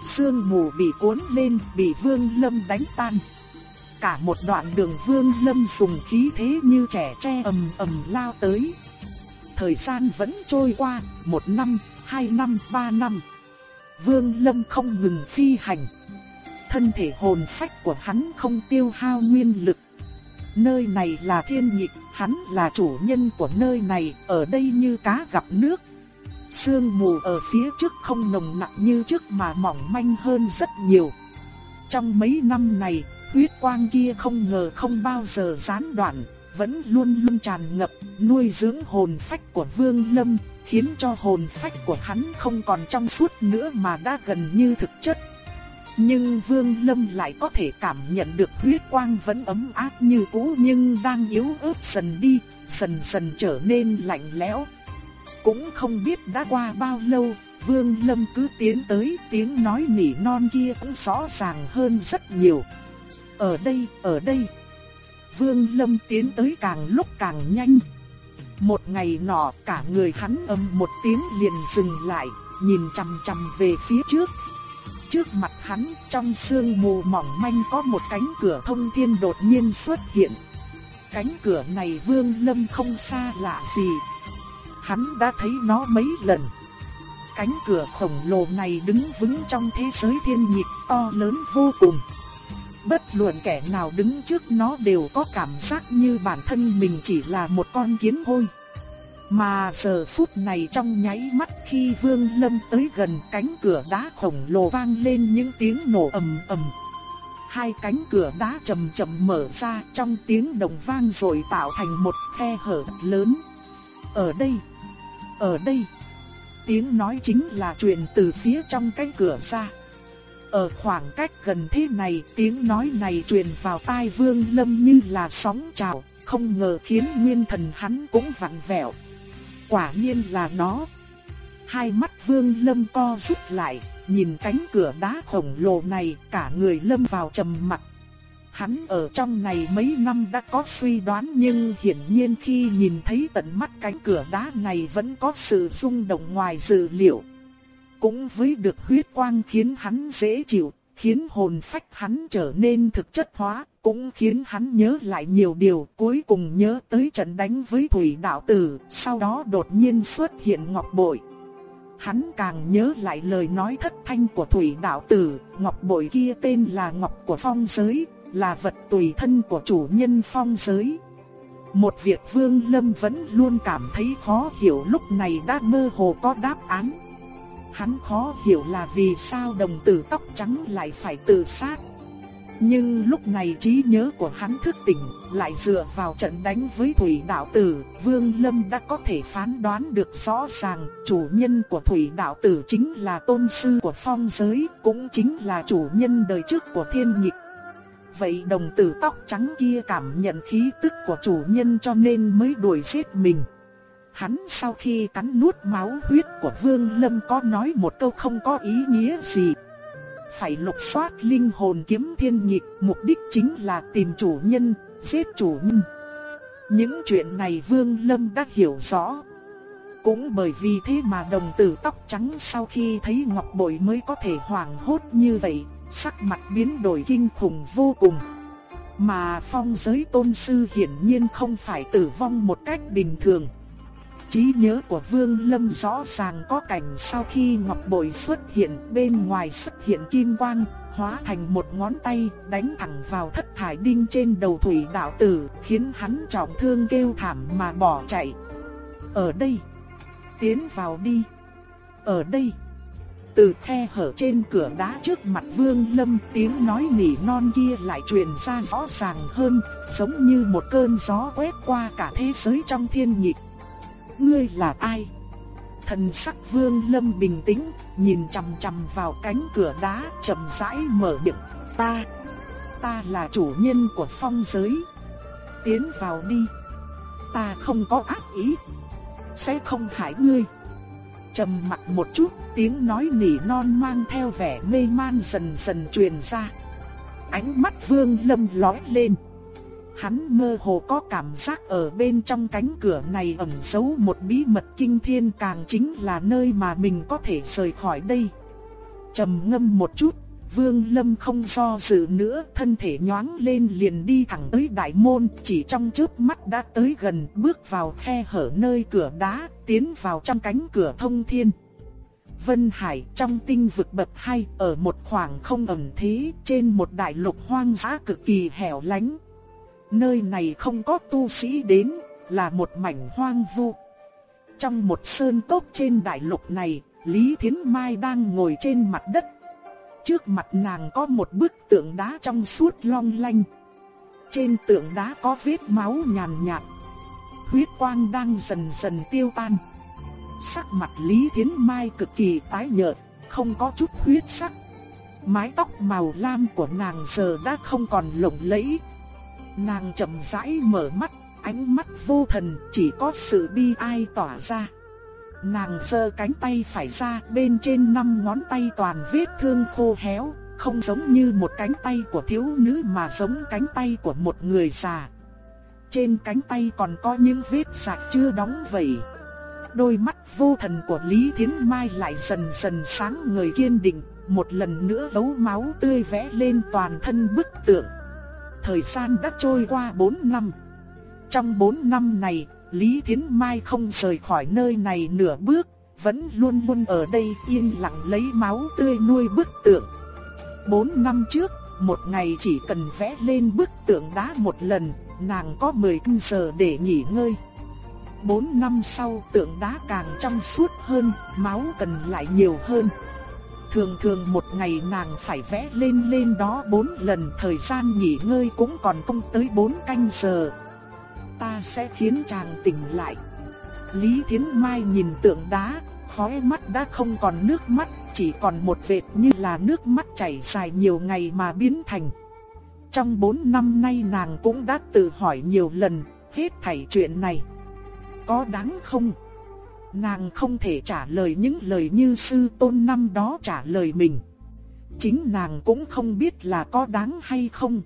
Sương mù bị cuốn lên, bị Vương Lâm đánh tan. Cả một đoạn đường Vương Lâm dùng khí thế như trẻ tre ầm ầm lao tới. Thời gian vẫn trôi qua, một năm, hai năm, ba năm. Vương Lâm không ngừng phi hành. Thân thể hồn phách của hắn không tiêu hao nguyên lực. Nơi này là thiên nhịp, hắn là chủ nhân của nơi này, ở đây như cá gặp nước. Sương mù ở phía trước không nồng nặng như trước mà mỏng manh hơn rất nhiều. Trong mấy năm này, huyết quang kia không ngờ không bao giờ gián đoạn, vẫn luôn luôn tràn ngập, nuôi dưỡng hồn phách của Vương Lâm, khiến cho hồn phách của hắn không còn trong suốt nữa mà đã gần như thực chất. Nhưng Vương Lâm lại có thể cảm nhận được huyết quang vẫn ấm áp như cũ nhưng đang yếu ớt dần đi, dần dần trở nên lạnh lẽo. Cũng không biết đã qua bao lâu, Vương Lâm cứ tiến tới tiếng nói nỉ non kia cũng rõ ràng hơn rất nhiều. Ở đây, ở đây. Vương Lâm tiến tới càng lúc càng nhanh. Một ngày nọ cả người hắn ầm một tiếng liền dừng lại, nhìn chằm chằm về phía trước. Trước mặt hắn, trong sương mù mỏng manh có một cánh cửa thông thiên đột nhiên xuất hiện. Cánh cửa này Vương Lâm không xa lạ gì. Hắn đã thấy nó mấy lần. Cánh cửa khổng lồ này đứng vững trong thế giới thiên nhịp to lớn vô cùng. Bất luận kẻ nào đứng trước nó đều có cảm giác như bản thân mình chỉ là một con kiến hôi. Mà giờ phút này trong nháy mắt khi Vương Lâm tới gần cánh cửa đá khổng lồ vang lên những tiếng nổ ầm ầm. Hai cánh cửa đá chậm chậm mở ra trong tiếng đồng vang rồi tạo thành một khe hở lớn. Ở đây, ở đây, tiếng nói chính là truyền từ phía trong cái cửa ra. Ở khoảng cách gần thế này tiếng nói này truyền vào tai Vương Lâm như là sóng trào, không ngờ khiến nguyên thần hắn cũng vặn vẹo. Quả nhiên là nó. Hai mắt Vương Lâm co rút lại, nhìn cánh cửa đá khổng lồ này, cả người Lâm vào trầm mặc. Hắn ở trong này mấy năm đã có suy đoán nhưng hiển nhiên khi nhìn thấy tận mắt cánh cửa đá này vẫn có sự rung động ngoài dự liệu. Cũng với được huyết quang khiến hắn dễ chịu, khiến hồn phách hắn trở nên thực chất hóa, cũng khiến hắn nhớ lại nhiều điều, cuối cùng nhớ tới trận đánh với Thủy đạo tử, sau đó đột nhiên xuất hiện ngọc bội. Hắn càng nhớ lại lời nói thất thanh của Thủy đạo tử, ngọc bội kia tên là ngọc của phong giới, là vật tùy thân của chủ nhân phong giới. Một việc Vương Lâm vẫn luôn cảm thấy khó hiểu lúc này đã mơ hồ có đáp án. Hắn khó hiểu là vì sao đồng tử tóc trắng lại phải tự sát. Nhưng lúc này trí nhớ của hắn thức tỉnh, lại dựa vào trận đánh với Thủy Đạo Tử, Vương Lâm đã có thể phán đoán được rõ ràng, chủ nhân của Thủy Đạo Tử chính là tôn sư của phong giới, cũng chính là chủ nhân đời trước của thiên nhịp. vậy đồng tử tóc trắng kia cảm nhận khí tức của chủ nhân cho nên mới đuổi giết mình. Hắn sau khi cắn nuốt máu huyết của Vương Lâm có nói một câu không có ý nghĩa gì. Phải lục soát linh hồn kiếm thiên nhịp, mục đích chính là tìm chủ nhân, giết chủ nhân. Những chuyện này Vương Lâm đã hiểu rõ. Cũng bởi vì thế mà đồng tử tóc trắng sau khi thấy ngọc bội mới có thể hoảng hốt như vậy, sắc mặt biến đổi kinh khủng vô cùng. Mà phong giới tôn sư hiển nhiên không phải tử vong một cách bình thường. Trí nhớ của Vương Lâm rõ ràng có cảnh sau khi ngọc bội xuất hiện bên ngoài xuất hiện kim quang, hóa thành một ngón tay đánh thẳng vào thất thải đinh trên đầu thủy đạo tử, khiến hắn trọng thương kêu thảm mà bỏ chạy. Ở đây, tiến vào đi. Ở đây, từ khe hở trên cửa đá trước mặt Vương Lâm tiếng nói nỉ non kia lại truyền ra rõ ràng hơn, giống như một cơn gió quét qua cả thế giới trong thiên nhịp. Ngươi là ai? Thần sắc Vương Lâm bình tĩnh, nhìn chằm chằm vào cánh cửa đá, chậm rãi mở miệng, "Ta, ta là chủ nhân của phong giới. Tiến vào đi. Ta không có ác ý, sẽ không hại ngươi." Trầm mặc một chút, tiếng nói nỉ non mang theo vẻ mê man dần dần truyền ra. Ánh mắt Vương Lâm lóe lên. Hắn mơ hồ có cảm giác ở bên trong cánh cửa này ẩn giấu một bí mật kinh thiên càng chính là nơi mà mình có thể rời khỏi đây. Trầm ngâm một chút, Vương Lâm không do dự nữa, thân thể nhoáng lên liền đi thẳng tới đại môn, chỉ trong chớp mắt đã tới gần, bước vào khe hở nơi cửa đá, tiến vào trong cánh cửa thông thiên. Vân Hải trong tinh vực bậc hai ở một khoảng không ẩn thế, trên một đại lục hoang dã cực kỳ hẻo lánh. Nơi này không có tu sĩ đến, là một mảnh hoang vu. Trong một sơn cốc trên đại lục này, Lý Thiến Mai đang ngồi trên mặt đất. Trước mặt nàng có một bức tượng đá trong suốt long lanh. Trên tượng đá có vết máu nhàn nhạt. Huyết quang đang dần dần tiêu tan. Sắc mặt Lý Thiến Mai cực kỳ tái nhợt, không có chút huyết sắc. Mái tóc màu lam của nàng giờ đã không còn lộng lẫy, Nàng chậm rãi mở mắt, ánh mắt vô thần chỉ có sự bi ai tỏa ra. Nàng giơ cánh tay phải ra, bên trên năm ngón tay toàn vết thương khô héo, không giống như một cánh tay của thiếu nữ mà giống cánh tay của một người già. Trên cánh tay còn có những vết sạc chưa đóng vẩy. Đôi mắt vô thần của Lý Thiến Mai lại dần dần sáng người kiên định, một lần nữa đấu máu tươi vẽ lên toàn thân bức tượng thời gian đã trôi qua 4 năm. Trong 4 năm này, Lý Thiến Mai không rời khỏi nơi này nửa bước, vẫn luôn luôn ở đây yên lặng lấy máu tươi nuôi bức tượng. 4 năm trước, một ngày chỉ cần vẽ lên bức tượng đá một lần, nàng có 10 canh giờ để nghỉ ngơi. 4 năm sau tượng đá càng trong suốt hơn, máu cần lại nhiều hơn. Thường thường một ngày nàng phải vẽ lên lên đó bốn lần thời gian nghỉ ngơi cũng còn không tới bốn canh giờ. Ta sẽ khiến chàng tỉnh lại. Lý Thiến Mai nhìn tượng đá, khóe mắt đã không còn nước mắt, chỉ còn một vệt như là nước mắt chảy dài nhiều ngày mà biến thành. Trong bốn năm nay nàng cũng đã tự hỏi nhiều lần, hết thảy chuyện này. Có đáng không? Nàng không thể trả lời những lời như sư tôn năm đó trả lời mình. Chính nàng cũng không biết là có đáng hay không.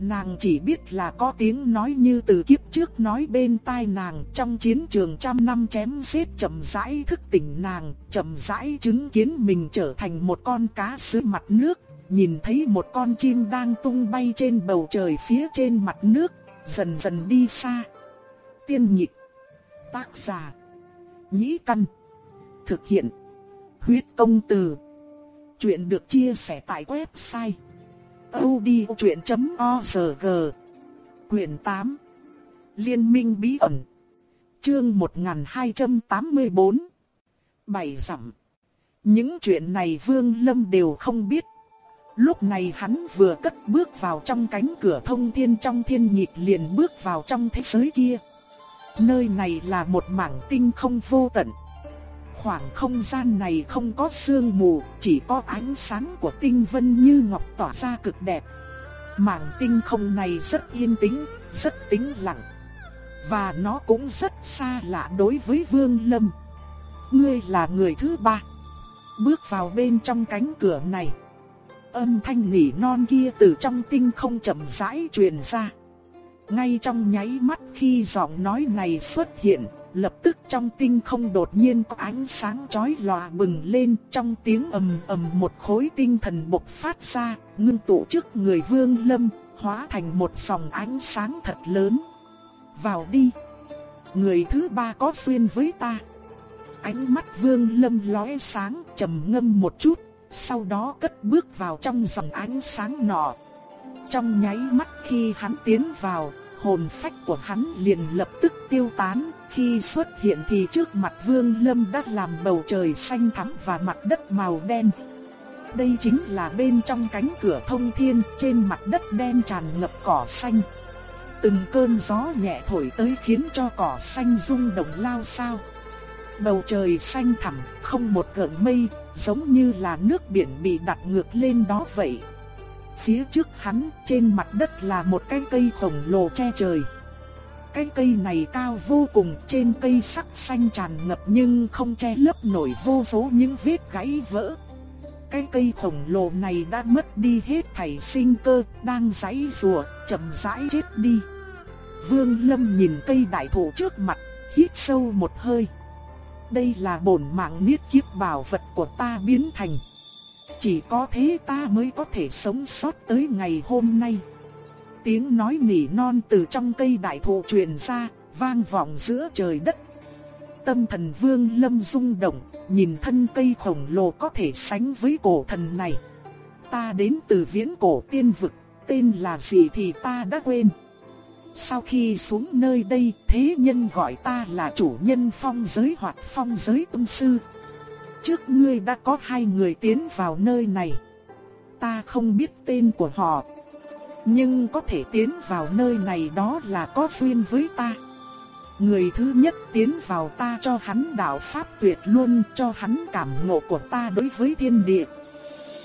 Nàng chỉ biết là có tiếng nói như từ kiếp trước nói bên tai nàng trong chiến trường trăm năm chém giết chậm rãi thức tỉnh nàng, chậm rãi chứng kiến mình trở thành một con cá sứ mặt nước, nhìn thấy một con chim đang tung bay trên bầu trời phía trên mặt nước, dần dần đi xa. Tiên nhịp Tác giả nhĩ căn. Thực hiện. Huyết công từ. Chuyện được chia sẻ tại website. odchuyện.org Quyền 8 Liên minh bí ẩn Chương 1284 Bảy dặm Những chuyện này Vương Lâm đều không biết. Lúc này hắn vừa cất bước vào trong cánh cửa thông thiên trong thiên nhịp liền bước vào trong thế giới kia. Nơi này là một mảng tinh không vô tận. Khoảng không gian này không có sương mù, chỉ có ánh sáng của tinh vân như ngọc tỏa ra cực đẹp. Mảng tinh không này rất yên tĩnh, rất tĩnh lặng. Và nó cũng rất xa lạ đối với Vương Lâm. Ngươi là người thứ ba. Bước vào bên trong cánh cửa này. Âm thanh nỉ non kia từ trong tinh không chậm rãi truyền ra. Ngay trong nháy mắt khi giọng nói này xuất hiện, lập tức trong tinh không đột nhiên có ánh sáng chói lòa bừng lên, trong tiếng ầm ầm một khối tinh thần bộc phát ra, ngưng tụ trước người Vương Lâm, hóa thành một dòng ánh sáng thật lớn. Vào đi. Người thứ ba có duyên với ta. Ánh mắt Vương Lâm lóe sáng, trầm ngâm một chút, sau đó cất bước vào trong dòng ánh sáng nọ. Trong nháy mắt khi hắn tiến vào, hồn phách của hắn liền lập tức tiêu tán, khi xuất hiện thì trước mặt Vương Lâm đã làm bầu trời xanh thắm và mặt đất màu đen. Đây chính là bên trong cánh cửa thông thiên, trên mặt đất đen tràn ngập cỏ xanh. Từng cơn gió nhẹ thổi tới khiến cho cỏ xanh rung động lao sao. Bầu trời xanh thẳm, không một gợn mây, giống như là nước biển bị đặt ngược lên đó vậy. Phía trước hắn, trên mặt đất là một cái cây khổng lồ che trời. Cái cây này cao vô cùng, trên cây sắc xanh tràn ngập nhưng không che lấp nổi vô số những vết gãy vỡ. Cái cây khổng lồ này đã mất đi hết thảy sinh cơ, đang giãy rùa, chậm rãi chết đi. Vương Lâm nhìn cây đại thụ trước mặt, hít sâu một hơi. Đây là bổn mạng niết kiếp bảo vật của ta biến thành. Chỉ có thế ta mới có thể sống sót tới ngày hôm nay. Tiếng nói nỉ non từ trong cây đại thụ truyền ra, vang vọng giữa trời đất. Tâm thần vương lâm rung động, nhìn thân cây khổng lồ có thể sánh với cổ thần này. Ta đến từ viễn cổ tiên vực, tên là gì thì ta đã quên. Sau khi xuống nơi đây, thế nhân gọi ta là chủ nhân phong giới hoặc phong giới tâm sư. Trước ngươi đã có hai người tiến vào nơi này. Ta không biết tên của họ. Nhưng có thể tiến vào nơi này đó là có duyên với ta. Người thứ nhất tiến vào ta cho hắn đạo pháp tuyệt luôn cho hắn cảm ngộ của ta đối với thiên địa.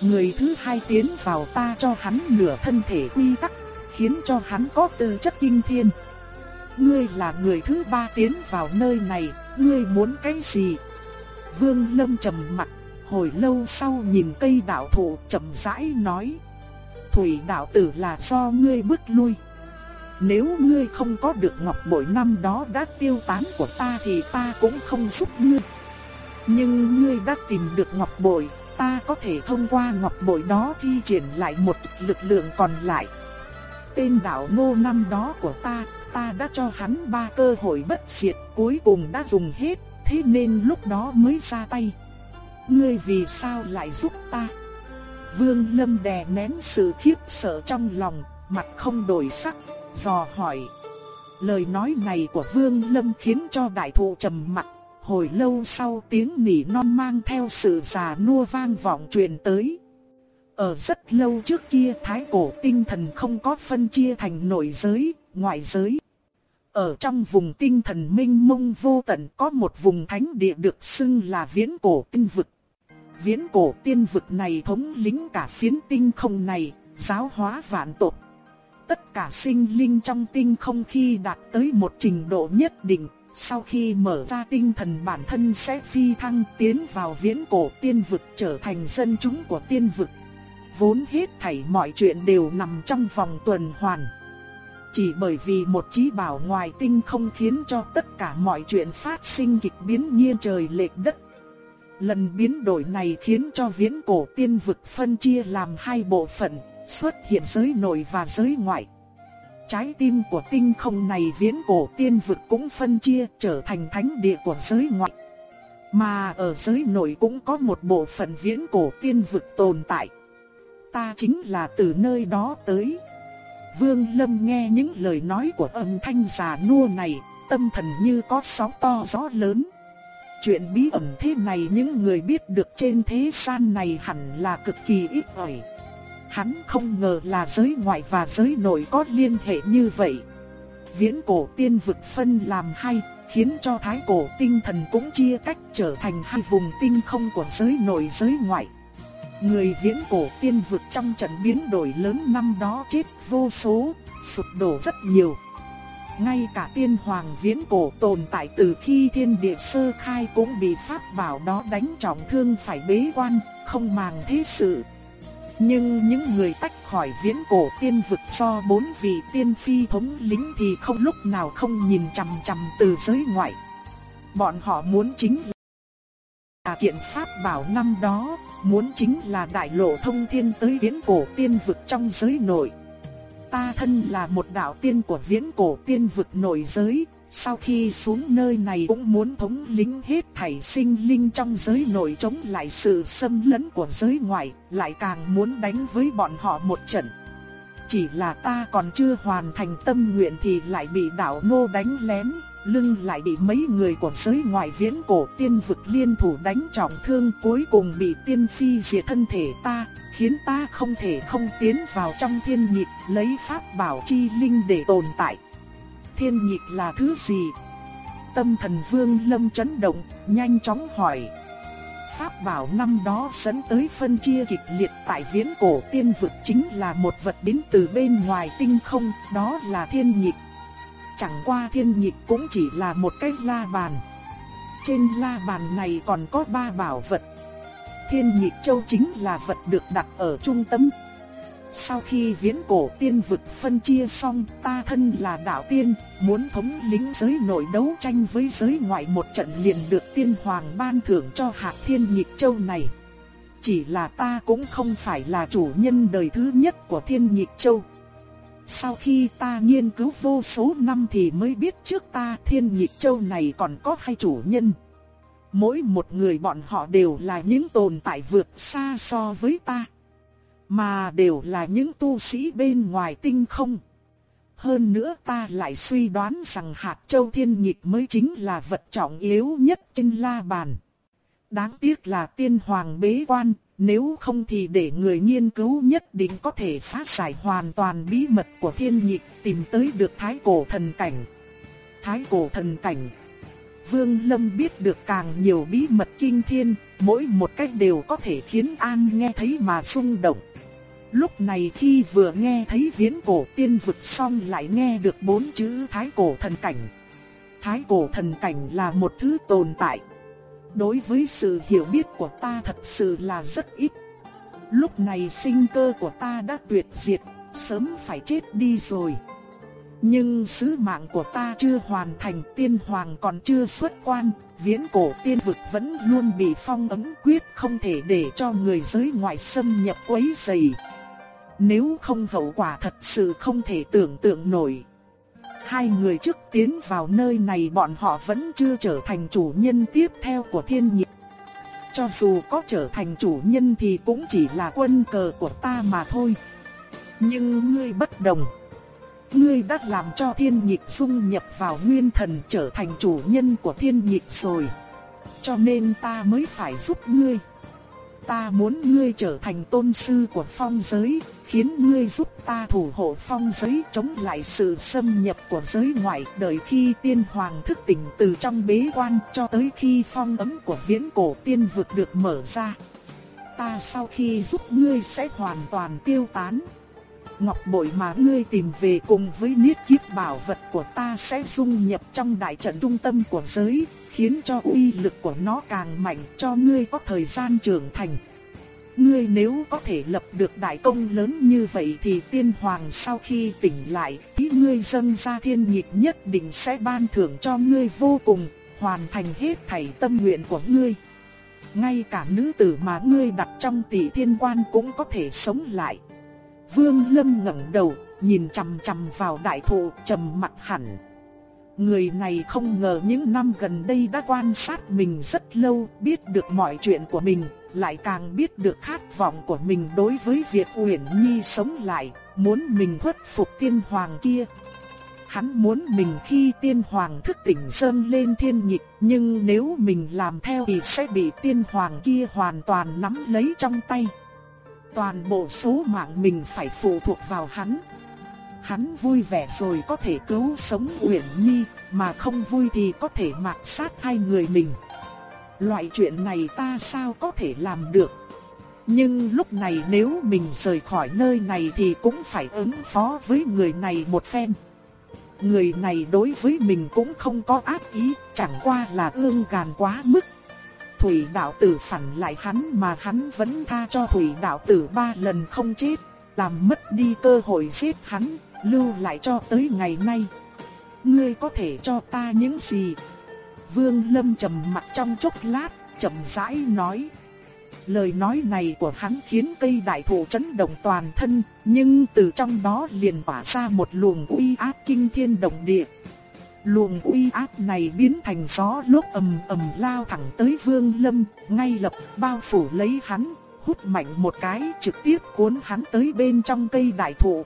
Người thứ hai tiến vào ta cho hắn nửa thân thể quy tắc khiến cho hắn có tư chất kinh thiên. Ngươi là người thứ ba tiến vào nơi này, ngươi muốn cái gì? Vương Lâm trầm mặt, hồi lâu sau nhìn cây đạo thụ chậm rãi nói. Thủy đạo tử là do ngươi bước lui. Nếu ngươi không có được ngọc bội năm đó đã tiêu tán của ta thì ta cũng không giúp ngươi. Nhưng ngươi đã tìm được ngọc bội, ta có thể thông qua ngọc bội đó thi triển lại một lực lượng còn lại tên đạo ngô năm đó của ta, ta đã cho hắn ba cơ hội bất diệt, cuối cùng đã dùng hết, thế nên lúc đó mới ra tay. Ngươi vì sao lại giúp ta? Vương Lâm đè nén sự khiếp sợ trong lòng, mặt không đổi sắc, dò hỏi. Lời nói này của Vương Lâm khiến cho đại thụ trầm mặt, hồi lâu sau tiếng nỉ non mang theo sự già nua vang vọng truyền tới. Ở rất lâu trước kia thái cổ tinh thần không có phân chia thành nội giới, ngoại giới. Ở trong vùng tinh thần minh mông vô tận có một vùng thánh địa được xưng là viễn cổ tinh vực. Viễn cổ tiên vực này thống lĩnh cả phiến tinh không này, giáo hóa vạn tộc. Tất cả sinh linh trong tinh không khi đạt tới một trình độ nhất định, sau khi mở ra tinh thần bản thân sẽ phi thăng tiến vào viễn cổ tiên vực trở thành dân chúng của tiên vực vốn hết thảy mọi chuyện đều nằm trong vòng tuần hoàn. Chỉ bởi vì một chí bảo ngoài tinh không khiến cho tất cả mọi chuyện phát sinh kịch biến như trời lệch đất. Lần biến đổi này khiến cho viễn cổ tiên vực phân chia làm hai bộ phận, xuất hiện giới nội và giới ngoại. Trái tim của tinh không này viễn cổ tiên vực cũng phân chia trở thành thánh địa của giới ngoại. Mà ở giới nội cũng có một bộ phận viễn cổ tiên vực tồn tại ta chính là từ nơi đó tới. Vương Lâm nghe những lời nói của âm thanh già nua này, tâm thần như có sóng to gió lớn. Chuyện bí ẩn thế này những người biết được trên thế gian này hẳn là cực kỳ ít ỏi. Hắn không ngờ là giới ngoại và giới nội có liên hệ như vậy. Viễn cổ tiên vực phân làm hai, khiến cho thái cổ tinh thần cũng chia cách trở thành hai vùng tinh không của giới nội giới ngoại. Người viễn cổ tiên vực trong trận biến đổi lớn năm đó chết vô số, sụp đổ rất nhiều. Ngay cả tiên hoàng viễn cổ tồn tại từ khi thiên địa sơ khai cũng bị pháp bảo đó đánh trọng thương phải bế quan, không màng thế sự. Nhưng những người tách khỏi viễn cổ tiên vực do bốn vị tiên phi thống lĩnh thì không lúc nào không nhìn chằm chằm từ giới ngoại. Bọn họ muốn chính là kiện pháp bảo năm đó, muốn chính là đại lộ thông thiên tới viễn cổ tiên vực trong giới nội. Ta thân là một đạo tiên của viễn cổ tiên vực nội giới, sau khi xuống nơi này cũng muốn thống lĩnh hết thảy sinh linh trong giới nội chống lại sự xâm lấn của giới ngoài, lại càng muốn đánh với bọn họ một trận. Chỉ là ta còn chưa hoàn thành tâm nguyện thì lại bị đạo nô đánh lén, lưng lại bị mấy người của giới ngoại viễn cổ tiên vực liên thủ đánh trọng thương cuối cùng bị tiên phi diệt thân thể ta, khiến ta không thể không tiến vào trong thiên nhịp lấy pháp bảo chi linh để tồn tại. Thiên nhịp là thứ gì? Tâm thần vương lâm chấn động, nhanh chóng hỏi. Pháp bảo năm đó dẫn tới phân chia kịch liệt tại viễn cổ tiên vực chính là một vật đến từ bên ngoài tinh không, đó là thiên nhịp Chẳng qua thiên nhịp cũng chỉ là một cái la bàn. Trên la bàn này còn có ba bảo vật. Thiên nhịp châu chính là vật được đặt ở trung tâm. Sau khi viễn cổ tiên vực phân chia xong, ta thân là đạo tiên, muốn thống lĩnh giới nội đấu tranh với giới ngoại một trận liền được tiên hoàng ban thưởng cho hạt thiên nhịp châu này. Chỉ là ta cũng không phải là chủ nhân đời thứ nhất của thiên nhịp châu. Sau khi ta nghiên cứu vô số năm thì mới biết trước ta thiên nhịp châu này còn có hai chủ nhân. Mỗi một người bọn họ đều là những tồn tại vượt xa so với ta. Mà đều là những tu sĩ bên ngoài tinh không. Hơn nữa ta lại suy đoán rằng hạt châu thiên nhịp mới chính là vật trọng yếu nhất trên la bàn. Đáng tiếc là tiên hoàng bế quan, nếu không thì để người nghiên cứu nhất định có thể phá giải hoàn toàn bí mật của thiên nhịp tìm tới được thái cổ thần cảnh. Thái cổ thần cảnh Vương Lâm biết được càng nhiều bí mật kinh thiên, mỗi một cách đều có thể khiến An nghe thấy mà rung động. Lúc này khi vừa nghe thấy viễn cổ tiên vực xong lại nghe được bốn chữ thái cổ thần cảnh. Thái cổ thần cảnh là một thứ tồn tại đối với sự hiểu biết của ta thật sự là rất ít. Lúc này sinh cơ của ta đã tuyệt diệt, sớm phải chết đi rồi. Nhưng sứ mạng của ta chưa hoàn thành, tiên hoàng còn chưa xuất quan, viễn cổ tiên vực vẫn luôn bị phong ấn quyết không thể để cho người giới ngoại xâm nhập quấy rầy. Nếu không hậu quả thật sự không thể tưởng tượng nổi. Hai người trước tiến vào nơi này bọn họ vẫn chưa trở thành chủ nhân tiếp theo của thiên nhiệt. Cho dù có trở thành chủ nhân thì cũng chỉ là quân cờ của ta mà thôi. Nhưng ngươi bất đồng. Ngươi đã làm cho thiên nhịp dung nhập vào nguyên thần trở thành chủ nhân của thiên nhịp rồi. Cho nên ta mới phải giúp ngươi. Ta muốn ngươi trở thành tôn sư của phong giới, khiến ngươi giúp ta thủ hộ phong giới chống lại sự xâm nhập của giới ngoại đợi khi tiên hoàng thức tỉnh từ trong bế quan cho tới khi phong ấm của viễn cổ tiên vực được mở ra. Ta sau khi giúp ngươi sẽ hoàn toàn tiêu tán. Ngọc bội mà ngươi tìm về cùng với niết kiếp bảo vật của ta sẽ dung nhập trong đại trận trung tâm của giới, khiến cho uy lực của nó càng mạnh cho ngươi có thời gian trưởng thành. Ngươi nếu có thể lập được đại công lớn như vậy thì tiên hoàng sau khi tỉnh lại, ý ngươi dâng ra thiên nhịp nhất định sẽ ban thưởng cho ngươi vô cùng, hoàn thành hết thảy tâm nguyện của ngươi. Ngay cả nữ tử mà ngươi đặt trong tỷ thiên quan cũng có thể sống lại. Vương Lâm ngẩng đầu, nhìn chằm chằm vào đại thụ, trầm mặt hẳn. Người này không ngờ những năm gần đây đã quan sát mình rất lâu, biết được mọi chuyện của mình, lại càng biết được khát vọng của mình đối với việc Uyển Nhi sống lại, muốn mình khuất phục tiên hoàng kia. Hắn muốn mình khi tiên hoàng thức tỉnh sơn lên thiên nhịp, nhưng nếu mình làm theo thì sẽ bị tiên hoàng kia hoàn toàn nắm lấy trong tay. Toàn bộ số mạng mình phải phụ thuộc vào hắn. Hắn vui vẻ rồi có thể cứu sống Uyển Nhi, mà không vui thì có thể mạt sát hai người mình. Loại chuyện này ta sao có thể làm được? Nhưng lúc này nếu mình rời khỏi nơi này thì cũng phải ứng phó với người này một phen. Người này đối với mình cũng không có ác ý, chẳng qua là ương gàn quá mức. Thủy đạo tử phản lại hắn mà hắn vẫn tha cho thủy đạo tử ba lần không chết, làm mất đi cơ hội giết hắn, lưu lại cho tới ngày nay. Ngươi có thể cho ta những gì? Vương Lâm trầm mặt trong chốc lát, chậm rãi nói. Lời nói này của hắn khiến cây đại thụ chấn động toàn thân, nhưng từ trong đó liền tỏa ra một luồng uy áp kinh thiên động địa. Luồng uy áp này biến thành gió lốc ầm ầm lao thẳng tới Vương Lâm, ngay lập bao phủ lấy hắn, hút mạnh một cái trực tiếp cuốn hắn tới bên trong cây đại thụ.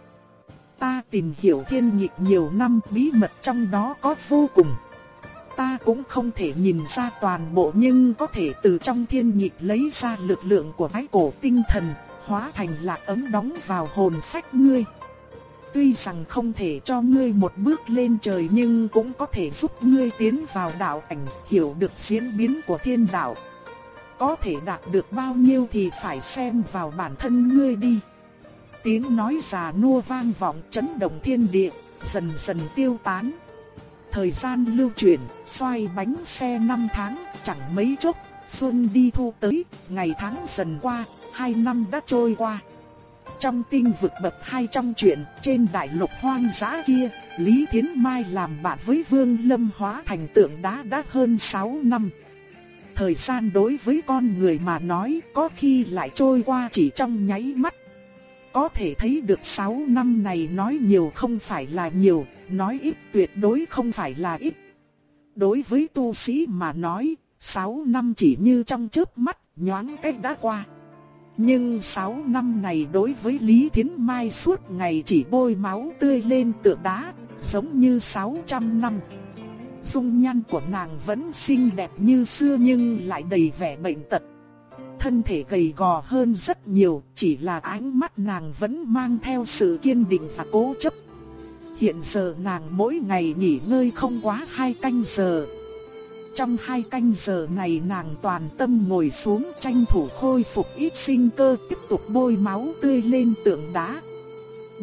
Ta tìm hiểu thiên nhịp nhiều năm bí mật trong đó có vô cùng. Ta cũng không thể nhìn ra toàn bộ nhưng có thể từ trong thiên nhịp lấy ra lực lượng của thái cổ tinh thần, hóa thành lạc ấm đóng vào hồn phách ngươi. Tuy rằng không thể cho ngươi một bước lên trời nhưng cũng có thể giúp ngươi tiến vào đạo cảnh, hiểu được diễn biến của thiên đạo. Có thể đạt được bao nhiêu thì phải xem vào bản thân ngươi đi. Tiếng nói già nua vang vọng chấn động thiên địa, dần dần tiêu tán. Thời gian lưu chuyển, xoay bánh xe năm tháng, chẳng mấy chốc, xuân đi thu tới, ngày tháng dần qua, hai năm đã trôi qua. Trong tinh vực bậc hai trong chuyện, trên đại lục hoang dã kia, Lý Thiến Mai làm bạn với Vương Lâm hóa thành tượng đá đã hơn 6 năm. Thời gian đối với con người mà nói có khi lại trôi qua chỉ trong nháy mắt. Có thể thấy được 6 năm này nói nhiều không phải là nhiều, nói ít tuyệt đối không phải là ít. Đối với tu sĩ mà nói, 6 năm chỉ như trong chớp mắt, nhoáng cách đã qua. Nhưng 6 năm này đối với Lý Thiến Mai suốt ngày chỉ bôi máu tươi lên tượng đá, giống như 600 năm. Dung nhan của nàng vẫn xinh đẹp như xưa nhưng lại đầy vẻ bệnh tật. Thân thể gầy gò hơn rất nhiều, chỉ là ánh mắt nàng vẫn mang theo sự kiên định và cố chấp. Hiện giờ nàng mỗi ngày nghỉ ngơi không quá hai canh giờ, trong hai canh giờ này nàng toàn tâm ngồi xuống tranh thủ khôi phục ít sinh cơ tiếp tục bôi máu tươi lên tượng đá.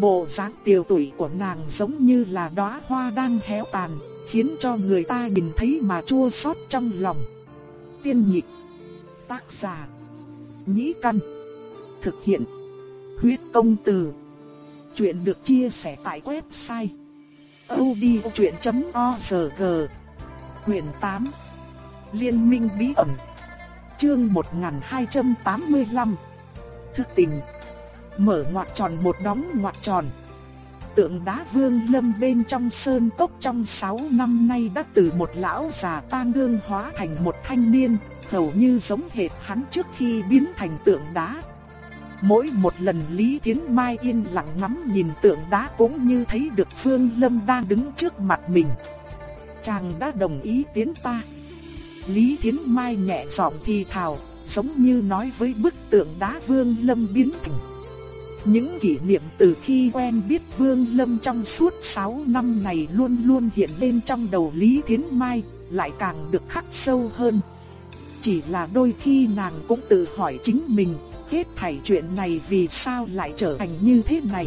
Bộ dáng tiều tụy của nàng giống như là đóa hoa đang héo tàn, khiến cho người ta nhìn thấy mà chua xót trong lòng. Tiên nhịch tác giả, nhĩ căn, thực hiện, huyết công từ. Chuyện được chia sẻ tại website odchuyện.org Quyền 8 Liên minh bí ẩn. Chương 1285 Thức tình Mở ngoặc tròn một đóng ngoặc tròn. Tượng đá vương lâm bên trong sơn cốc trong 6 năm nay đã từ một lão già tang gương hóa thành một thanh niên Hầu như giống hệt hắn trước khi biến thành tượng đá Mỗi một lần Lý Thiến Mai yên lặng ngắm nhìn tượng đá cũng như thấy được Phương Lâm đang đứng trước mặt mình. Chàng đã đồng ý tiến ta. Lý Thiến Mai nhẹ giọng thì thào, giống như nói với bức tượng đá Vương Lâm biến thành. Những kỷ niệm từ khi quen biết Vương Lâm trong suốt 6 năm này luôn luôn hiện lên trong đầu Lý Thiến Mai, lại càng được khắc sâu hơn. Chỉ là đôi khi nàng cũng tự hỏi chính mình, hết thảy chuyện này vì sao lại trở thành như thế này.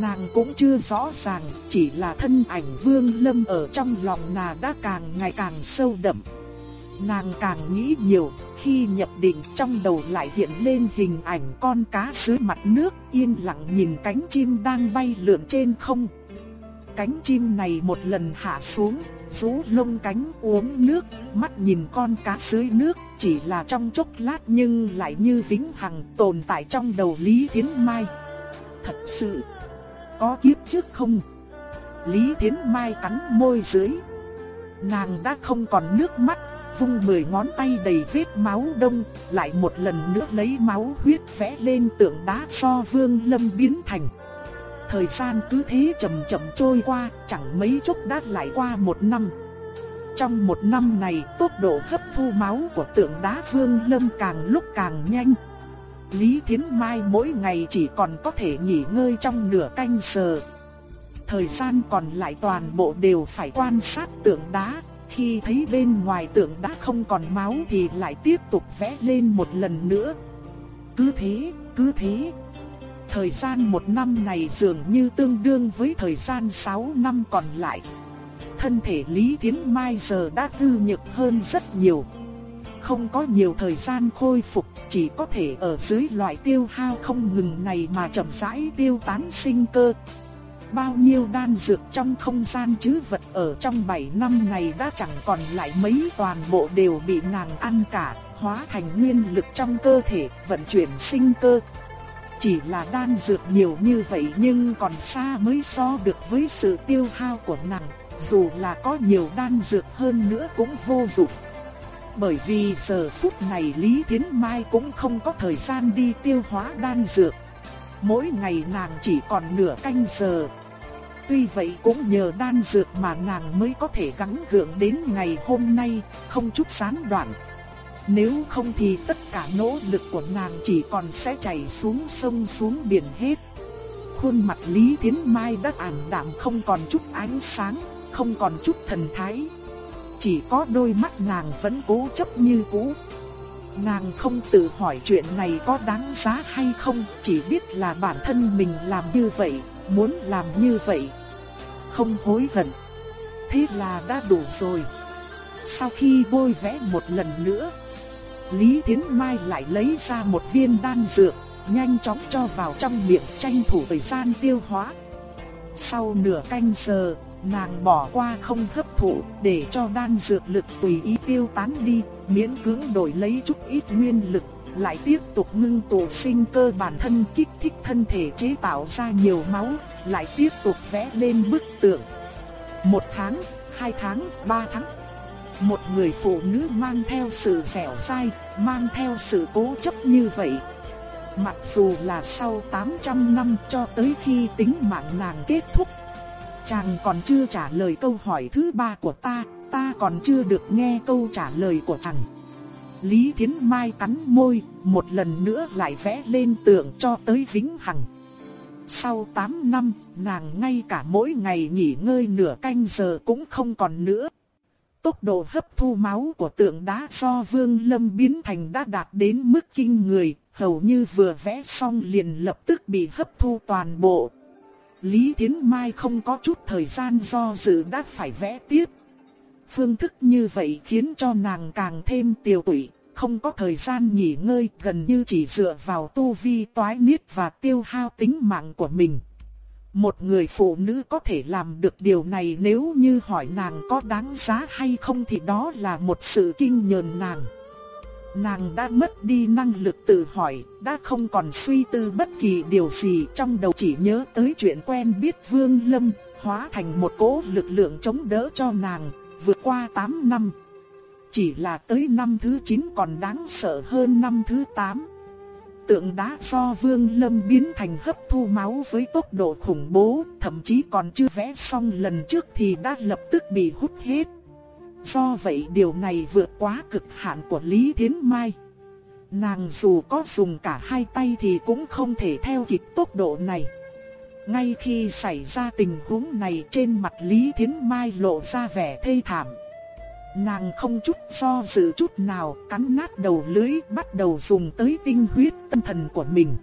Nàng cũng chưa rõ ràng, chỉ là thân ảnh Vương Lâm ở trong lòng nàng đã càng ngày càng sâu đậm. Nàng càng nghĩ nhiều, khi nhập định trong đầu lại hiện lên hình ảnh con cá dưới mặt nước yên lặng nhìn cánh chim đang bay lượn trên không. Cánh chim này một lần hạ xuống, rú lông cánh uống nước, mắt nhìn con cá dưới nước, chỉ là trong chốc lát nhưng lại như vĩnh hằng tồn tại trong đầu Lý Thiến Mai. Thật sự, có kiếp trước không? Lý Thiến Mai cắn môi dưới. Nàng đã không còn nước mắt, vung mười ngón tay đầy vết máu đông, lại một lần nữa lấy máu huyết vẽ lên tượng đá so vương lâm biến thành. Thời gian cứ thế chậm chậm trôi qua, chẳng mấy chốc đã lại qua một năm. Trong một năm này, tốc độ hấp thu máu của tượng đá vương lâm càng lúc càng nhanh. Lý Thiến Mai mỗi ngày chỉ còn có thể nghỉ ngơi trong nửa canh giờ. Thời gian còn lại toàn bộ đều phải quan sát tượng đá, khi thấy bên ngoài tượng đã không còn máu thì lại tiếp tục vẽ lên một lần nữa. Cứ thế, cứ thế. Thời gian một năm này dường như tương đương với thời gian 6 năm còn lại. Thân thể Lý Thiến Mai giờ đã hư nhược hơn rất nhiều. Không có nhiều thời gian khôi phục, chỉ có thể ở dưới loại tiêu hao không ngừng này mà chậm rãi tiêu tán sinh cơ. Bao nhiêu đan dược trong không gian chứ vật ở trong 7 năm này đã chẳng còn lại mấy toàn bộ đều bị nàng ăn cả, hóa thành nguyên lực trong cơ thể, vận chuyển sinh cơ. Chỉ là đan dược nhiều như vậy nhưng còn xa mới so được với sự tiêu hao của nàng, dù là có nhiều đan dược hơn nữa cũng vô dụng. Bởi vì giờ phút này Lý Thiến Mai cũng không có thời gian đi tiêu hóa đan dược. Mỗi ngày nàng chỉ còn nửa canh giờ. Tuy vậy cũng nhờ đan dược mà nàng mới có thể gắng gượng đến ngày hôm nay, không chút gián đoạn. Nếu không thì tất cả nỗ lực của nàng chỉ còn sẽ chảy xuống sông xuống biển hết. Khuôn mặt Lý Thiến Mai đã ảm đạm không còn chút ánh sáng, không còn chút thần thái. Chỉ có đôi mắt nàng vẫn cố chấp như cũ. Nàng không tự hỏi chuyện này có đáng giá hay không, chỉ biết là bản thân mình làm như vậy, muốn làm như vậy. Không hối hận. Thế là đã đủ rồi. Sau khi bôi vẽ một lần nữa, Lý Thiến Mai lại lấy ra một viên đan dược, nhanh chóng cho vào trong miệng tranh thủ thời gian tiêu hóa. Sau nửa canh giờ, nàng bỏ qua không hấp thụ để cho đan dược lực tùy ý tiêu tán đi, miễn cưỡng đổi lấy chút ít nguyên lực, lại tiếp tục ngưng tụ sinh cơ bản thân kích thích thân thể chế tạo ra nhiều máu, lại tiếp tục vẽ lên bức tượng. Một tháng, hai tháng, ba tháng. Một người phụ nữ mang theo sự dẻo dai, mang theo sự cố chấp như vậy. Mặc dù là sau 800 năm cho tới khi tính mạng nàng kết thúc. Chàng còn chưa trả lời câu hỏi thứ ba của ta, ta còn chưa được nghe câu trả lời của chàng. Lý Thiến Mai cắn môi, một lần nữa lại vẽ lên tượng cho tới vĩnh hằng. Sau 8 năm, nàng ngay cả mỗi ngày nghỉ ngơi nửa canh giờ cũng không còn nữa. Tốc độ hấp thu máu của tượng đá do Vương Lâm biến thành đã đạt đến mức kinh người, hầu như vừa vẽ xong liền lập tức bị hấp thu toàn bộ. Lý Thiến Mai không có chút thời gian do dự đã phải vẽ tiếp. Phương thức như vậy khiến cho nàng càng thêm tiêu tụy, không có thời gian nghỉ ngơi, gần như chỉ dựa vào tu vi toái niết và tiêu hao tính mạng của mình. Một người phụ nữ có thể làm được điều này nếu như hỏi nàng có đáng giá hay không thì đó là một sự kinh nhờn nàng. Nàng đã mất đi năng lực tự hỏi, đã không còn suy tư bất kỳ điều gì trong đầu chỉ nhớ tới chuyện quen biết Vương Lâm, hóa thành một cỗ lực lượng chống đỡ cho nàng, vượt qua 8 năm. Chỉ là tới năm thứ 9 còn đáng sợ hơn năm thứ 8 tượng đá do Vương Lâm biến thành hấp thu máu với tốc độ khủng bố, thậm chí còn chưa vẽ xong lần trước thì đã lập tức bị hút hết. Do vậy điều này vượt quá cực hạn của Lý Thiến Mai. Nàng dù có dùng cả hai tay thì cũng không thể theo kịp tốc độ này. Ngay khi xảy ra tình huống này trên mặt Lý Thiến Mai lộ ra vẻ thê thảm. Nàng không chút do dự chút nào cắn nát đầu lưới bắt đầu dùng tới tinh huyết tâm thần của mình.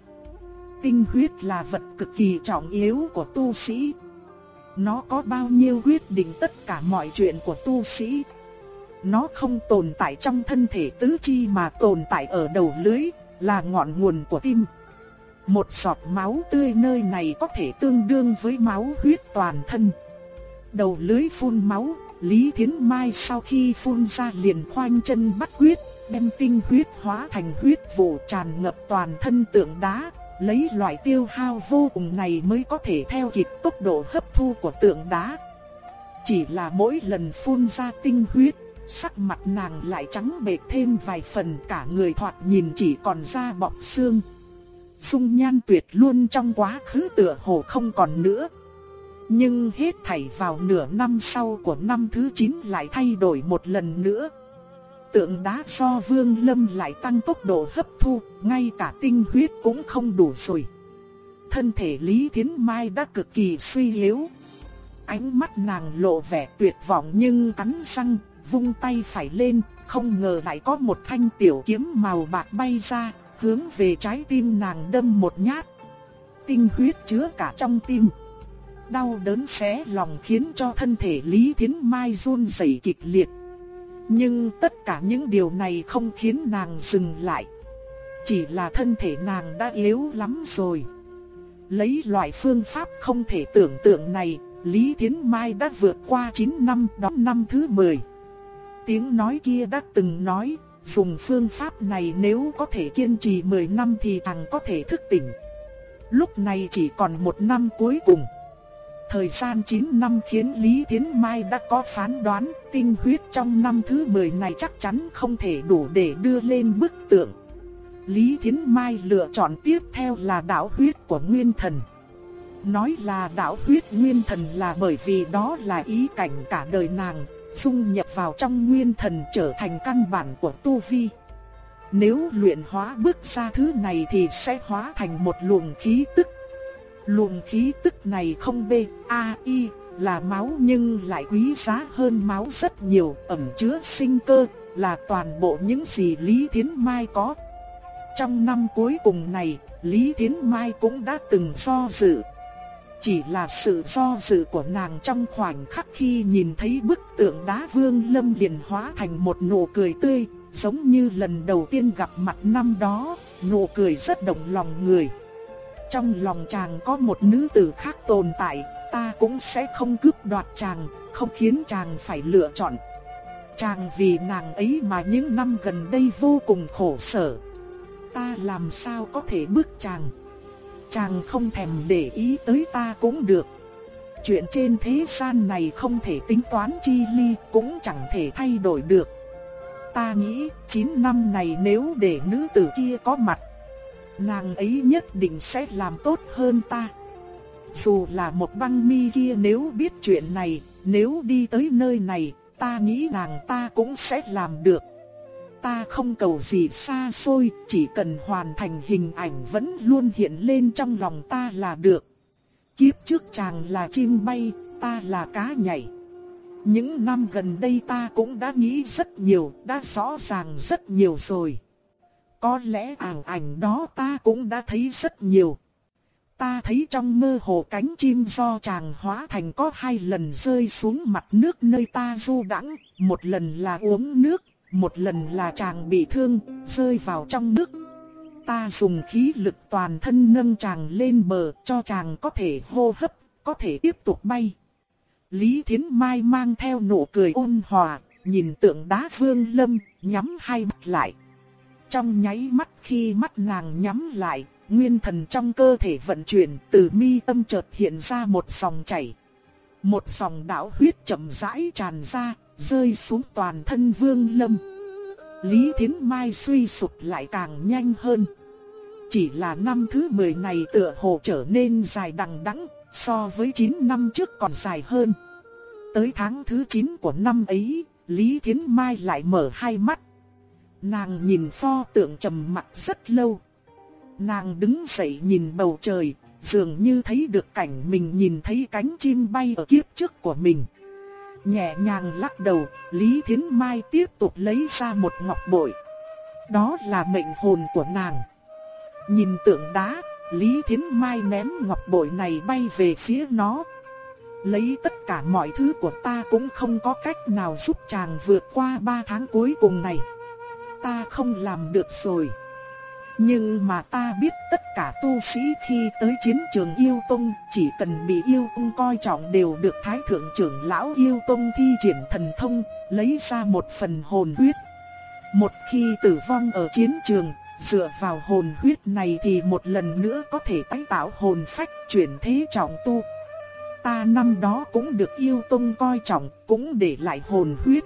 Tinh huyết là vật cực kỳ trọng yếu của tu sĩ. Nó có bao nhiêu quyết định tất cả mọi chuyện của tu sĩ. Nó không tồn tại trong thân thể tứ chi mà tồn tại ở đầu lưới, là ngọn nguồn của tim. Một giọt máu tươi nơi này có thể tương đương với máu huyết toàn thân. Đầu lưới phun máu, Lý Thiến Mai sau khi phun ra liền khoanh chân bắt huyết, đem tinh huyết hóa thành huyết vụ tràn ngập toàn thân tượng đá, lấy loại tiêu hao vô cùng này mới có thể theo kịp tốc độ hấp thu của tượng đá. Chỉ là mỗi lần phun ra tinh huyết, sắc mặt nàng lại trắng bệch thêm vài phần cả người thoạt nhìn chỉ còn da bọc xương. Dung nhan tuyệt luôn trong quá khứ tựa hồ không còn nữa. Nhưng hết thảy vào nửa năm sau của năm thứ 9 lại thay đổi một lần nữa. Tượng đá do Vương Lâm lại tăng tốc độ hấp thu, ngay cả tinh huyết cũng không đủ rồi. Thân thể Lý Thiến Mai đã cực kỳ suy yếu. Ánh mắt nàng lộ vẻ tuyệt vọng nhưng cắn răng, vung tay phải lên, không ngờ lại có một thanh tiểu kiếm màu bạc bay ra, hướng về trái tim nàng đâm một nhát. Tinh huyết chứa cả trong tim. Đau đớn xé lòng khiến cho thân thể Lý Thiến Mai run rẩy kịch liệt. Nhưng tất cả những điều này không khiến nàng dừng lại. Chỉ là thân thể nàng đã yếu lắm rồi. Lấy loại phương pháp không thể tưởng tượng này, Lý Thiến Mai đã vượt qua 9 năm đón năm thứ 10. Tiếng nói kia đã từng nói, dùng phương pháp này nếu có thể kiên trì 10 năm thì chàng có thể thức tỉnh. Lúc này chỉ còn một năm cuối cùng. Thời gian 9 năm khiến Lý tiến Mai đã có phán đoán tinh huyết trong năm thứ 10 này chắc chắn không thể đủ để đưa lên bức tượng. Lý Thiến Mai lựa chọn tiếp theo là đạo huyết của Nguyên Thần. Nói là đạo huyết Nguyên Thần là bởi vì đó là ý cảnh cả đời nàng, dung nhập vào trong Nguyên Thần trở thành căn bản của Tu Vi. Nếu luyện hóa bước ra thứ này thì sẽ hóa thành một luồng khí tức. Luồng khí tức này không bê, A, y, là máu nhưng lại quý giá hơn máu rất nhiều, ẩn chứa sinh cơ, là toàn bộ những gì Lý Thiến Mai có. Trong năm cuối cùng này, Lý Thiến Mai cũng đã từng do dự. Chỉ là sự do dự của nàng trong khoảnh khắc khi nhìn thấy bức tượng đá vương lâm liền hóa thành một nụ cười tươi, giống như lần đầu tiên gặp mặt năm đó, nụ cười rất động lòng người. Trong lòng chàng có một nữ tử khác tồn tại, ta cũng sẽ không cướp đoạt chàng, không khiến chàng phải lựa chọn. Chàng vì nàng ấy mà những năm gần đây vô cùng khổ sở ta làm sao có thể bước chàng. Chàng không thèm để ý tới ta cũng được. Chuyện trên thế gian này không thể tính toán chi ly cũng chẳng thể thay đổi được. Ta nghĩ 9 năm này nếu để nữ tử kia có mặt, nàng ấy nhất định sẽ làm tốt hơn ta. Dù là một băng mi kia nếu biết chuyện này, nếu đi tới nơi này, ta nghĩ nàng ta cũng sẽ làm được ta không cầu gì xa xôi, chỉ cần hoàn thành hình ảnh vẫn luôn hiện lên trong lòng ta là được. Kiếp trước chàng là chim bay, ta là cá nhảy. Những năm gần đây ta cũng đã nghĩ rất nhiều, đã rõ ràng rất nhiều rồi. Có lẽ ảo ảnh đó ta cũng đã thấy rất nhiều. Ta thấy trong mơ hồ cánh chim do chàng hóa thành có hai lần rơi xuống mặt nước nơi ta du đãng, một lần là uống nước, một lần là chàng bị thương, rơi vào trong nước. Ta dùng khí lực toàn thân nâng chàng lên bờ cho chàng có thể hô hấp, có thể tiếp tục bay. Lý Thiến Mai mang theo nụ cười ôn hòa, nhìn tượng đá vương lâm, nhắm hai mắt lại. Trong nháy mắt khi mắt nàng nhắm lại, nguyên thần trong cơ thể vận chuyển từ mi tâm chợt hiện ra một dòng chảy. Một dòng đạo huyết chậm rãi tràn ra, rơi xuống toàn thân Vương Lâm. Lý Thiến Mai suy sụp lại càng nhanh hơn. Chỉ là năm thứ 10 này tựa hồ trở nên dài đằng đẵng, so với 9 năm trước còn dài hơn. Tới tháng thứ 9 của năm ấy, Lý Thiến Mai lại mở hai mắt. Nàng nhìn pho tượng trầm mặt rất lâu. Nàng đứng dậy nhìn bầu trời, dường như thấy được cảnh mình nhìn thấy cánh chim bay ở kiếp trước của mình. Nhẹ nhàng lắc đầu, Lý Thiến Mai tiếp tục lấy ra một ngọc bội. Đó là mệnh hồn của nàng. Nhìn tượng đá, Lý Thiến Mai ném ngọc bội này bay về phía nó. Lấy tất cả mọi thứ của ta cũng không có cách nào giúp chàng vượt qua ba tháng cuối cùng này. Ta không làm được rồi. Nhưng mà ta biết tất cả tu sĩ khi tới chiến trường yêu tông chỉ cần bị yêu tông coi trọng đều được thái thượng trưởng lão yêu tông thi triển thần thông, lấy ra một phần hồn huyết. Một khi tử vong ở chiến trường, dựa vào hồn huyết này thì một lần nữa có thể tái tạo hồn phách chuyển thế trọng tu. Ta năm đó cũng được yêu tông coi trọng, cũng để lại hồn huyết.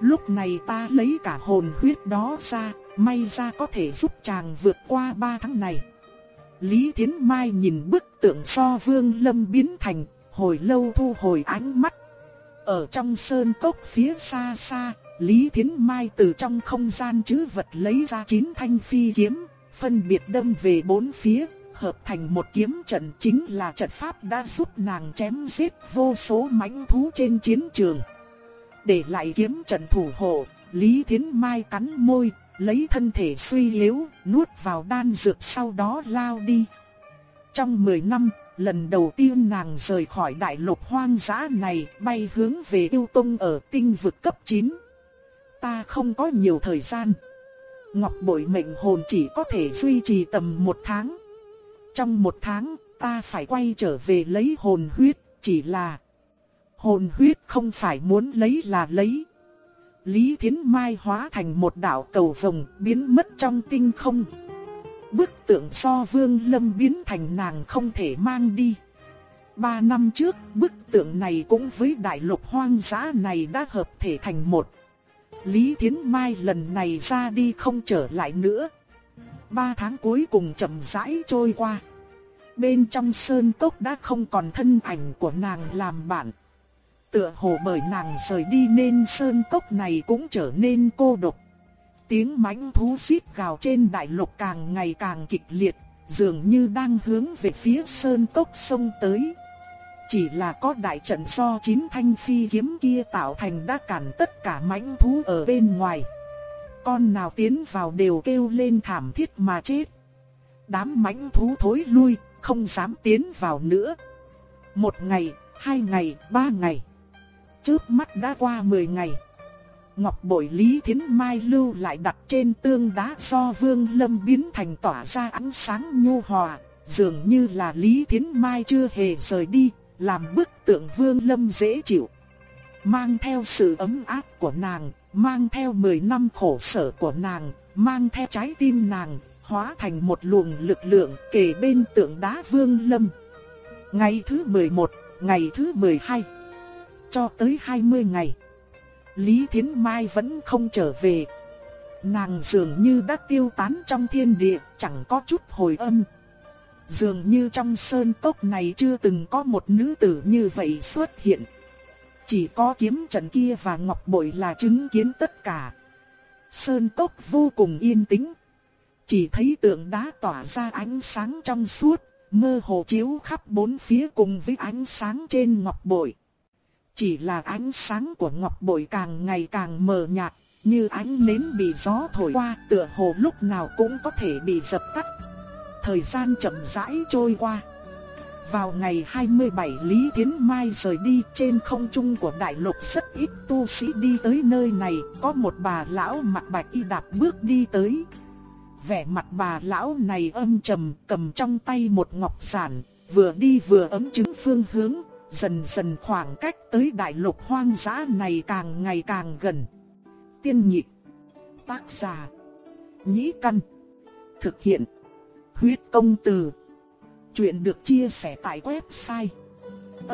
Lúc này ta lấy cả hồn huyết đó ra, may ra có thể giúp chàng vượt qua ba tháng này. Lý Thiến Mai nhìn bức tượng so vương lâm biến thành, hồi lâu thu hồi ánh mắt. Ở trong sơn cốc phía xa xa, Lý Thiến Mai từ trong không gian chứ vật lấy ra chín thanh phi kiếm, phân biệt đâm về bốn phía, hợp thành một kiếm trận chính là trận pháp đã giúp nàng chém giết vô số mãnh thú trên chiến trường. Để lại kiếm trận thủ hộ, Lý Thiến Mai cắn môi, lấy thân thể suy yếu, nuốt vào đan dược sau đó lao đi. Trong 10 năm, lần đầu tiên nàng rời khỏi đại lục hoang dã này, bay hướng về yêu tông ở tinh vực cấp 9. Ta không có nhiều thời gian. Ngọc bội mệnh hồn chỉ có thể duy trì tầm một tháng. Trong một tháng, ta phải quay trở về lấy hồn huyết, chỉ là... Hồn huyết không phải muốn lấy là lấy. Lý Thiến Mai hóa thành một đạo cầu vồng biến mất trong tinh không. Bức tượng so vương lâm biến thành nàng không thể mang đi. Ba năm trước, bức tượng này cũng với đại lục hoang dã này đã hợp thể thành một. Lý Thiến Mai lần này ra đi không trở lại nữa. Ba tháng cuối cùng chậm rãi trôi qua. Bên trong sơn cốc đã không còn thân ảnh của nàng làm bạn. Tựa hồ bởi nàng rời đi nên sơn cốc này cũng trở nên cô độc. Tiếng mãnh thú xít gào trên đại lục càng ngày càng kịch liệt, dường như đang hướng về phía sơn cốc sông tới. Chỉ là có đại trận do chín thanh phi kiếm kia tạo thành đã cản tất cả mãnh thú ở bên ngoài. Con nào tiến vào đều kêu lên thảm thiết mà chết. Đám mãnh thú thối lui, không dám tiến vào nữa. Một ngày, hai ngày, ba ngày. Trước mắt đã qua mười ngày. Ngọc bội Lý Thiến Mai lưu lại đặt trên tương đá do Vương Lâm biến thành tỏa ra ánh sáng nhu hòa, dường như là Lý Thiến Mai chưa hề rời đi, làm bức tượng Vương Lâm dễ chịu. Mang theo sự ấm áp của nàng, mang theo 10 năm khổ sở của nàng, mang theo trái tim nàng, hóa thành một luồng lực lượng kề bên tượng đá Vương Lâm. Ngày thứ 11, ngày thứ 12, cho tới 20 ngày. Lý Thiến Mai vẫn không trở về. Nàng dường như đã tiêu tán trong thiên địa, chẳng có chút hồi âm. Dường như trong sơn tốc này chưa từng có một nữ tử như vậy xuất hiện. Chỉ có kiếm trận kia và ngọc bội là chứng kiến tất cả. Sơn cốc vô cùng yên tĩnh. Chỉ thấy tượng đá tỏa ra ánh sáng trong suốt, mơ hồ chiếu khắp bốn phía cùng với ánh sáng trên ngọc bội. Chỉ là ánh sáng của ngọc bội càng ngày càng mờ nhạt, như ánh nến bị gió thổi qua tựa hồ lúc nào cũng có thể bị dập tắt. Thời gian chậm rãi trôi qua. Vào ngày 27 Lý Tiến Mai rời đi trên không trung của đại lục rất ít tu sĩ đi tới nơi này, có một bà lão mặt bạch y đạp bước đi tới. Vẻ mặt bà lão này âm trầm cầm trong tay một ngọc giản, vừa đi vừa ấm chứng phương hướng, dần dần khoảng cách tới đại lục hoang dã này càng ngày càng gần. Tiên nhị tác giả, nhĩ căn, thực hiện, huyết công từ. Chuyện được chia sẻ tại website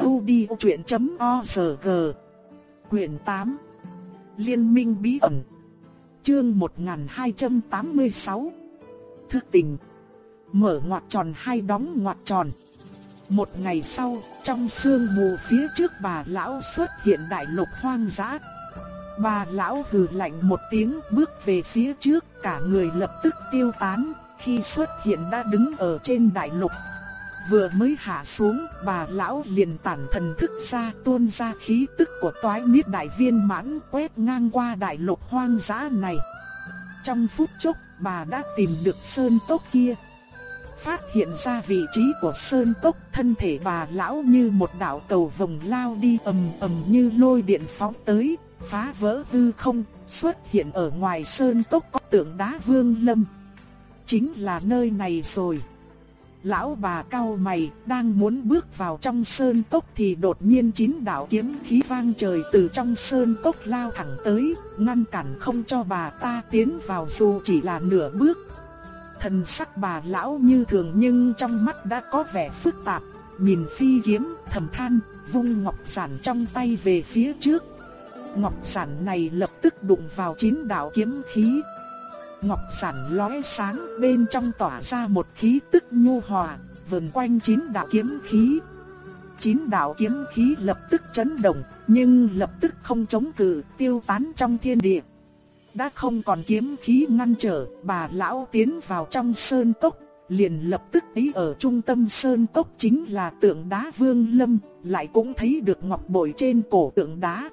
odchuyện.org Quyền 8 Liên minh bí ẩn. Chương 1286 Thức tình Mở ngoặc tròn hay đóng ngoặc tròn? Một ngày sau, trong sương mù phía trước bà lão xuất hiện đại lục hoang dã. Bà lão hừ lạnh một tiếng bước về phía trước, cả người lập tức tiêu tán, khi xuất hiện đã đứng ở trên đại lục. Vừa mới hạ xuống, bà lão liền tản thần thức ra tuôn ra khí tức của toái niết đại viên mãn quét ngang qua đại lục hoang dã này. Trong phút chốc, bà đã tìm được sơn tốc kia, phát hiện ra vị trí của sơn cốc, thân thể bà lão như một đạo cầu vồng lao đi ầm ầm như lôi điện phóng tới, phá vỡ hư không, xuất hiện ở ngoài sơn cốc có tượng đá vương lâm. Chính là nơi này rồi. Lão bà cao mày, đang muốn bước vào trong sơn cốc thì đột nhiên chín đạo kiếm khí vang trời từ trong sơn cốc lao thẳng tới, ngăn cản không cho bà ta tiến vào dù chỉ là nửa bước. Thần sắc bà lão như thường nhưng trong mắt đã có vẻ phức tạp, nhìn phi kiếm, thầm than, vung ngọc sản trong tay về phía trước. Ngọc sản này lập tức đụng vào chín đạo kiếm khí. Ngọc sản lóe sáng bên trong tỏa ra một khí tức nhu hòa, vần quanh chín đạo kiếm khí. Chín đạo kiếm khí lập tức chấn động, nhưng lập tức không chống cự, tiêu tán trong thiên địa. Đã không còn kiếm khí ngăn trở, bà lão tiến vào trong sơn cốc, liền lập tức ý ở trung tâm sơn cốc chính là tượng đá vương lâm, lại cũng thấy được ngọc bội trên cổ tượng đá.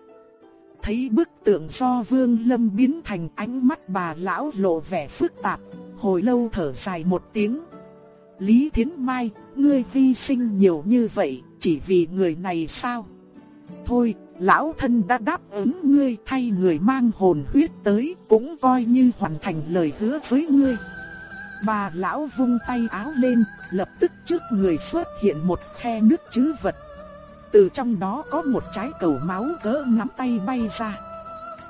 thấy bức tượng do Vương Lâm biến thành ánh mắt bà lão lộ vẻ phức tạp, hồi lâu thở dài một tiếng. Lý Thiến Mai, ngươi hy sinh nhiều như vậy, chỉ vì người này sao? Thôi, lão thân đã đáp ứng ngươi thay người mang hồn huyết tới, cũng coi như hoàn thành lời hứa với ngươi. Bà lão vung tay áo lên, lập tức trước người xuất hiện một khe nước chứ vật. Từ trong đó có một trái cầu máu cỡ nắm tay bay ra.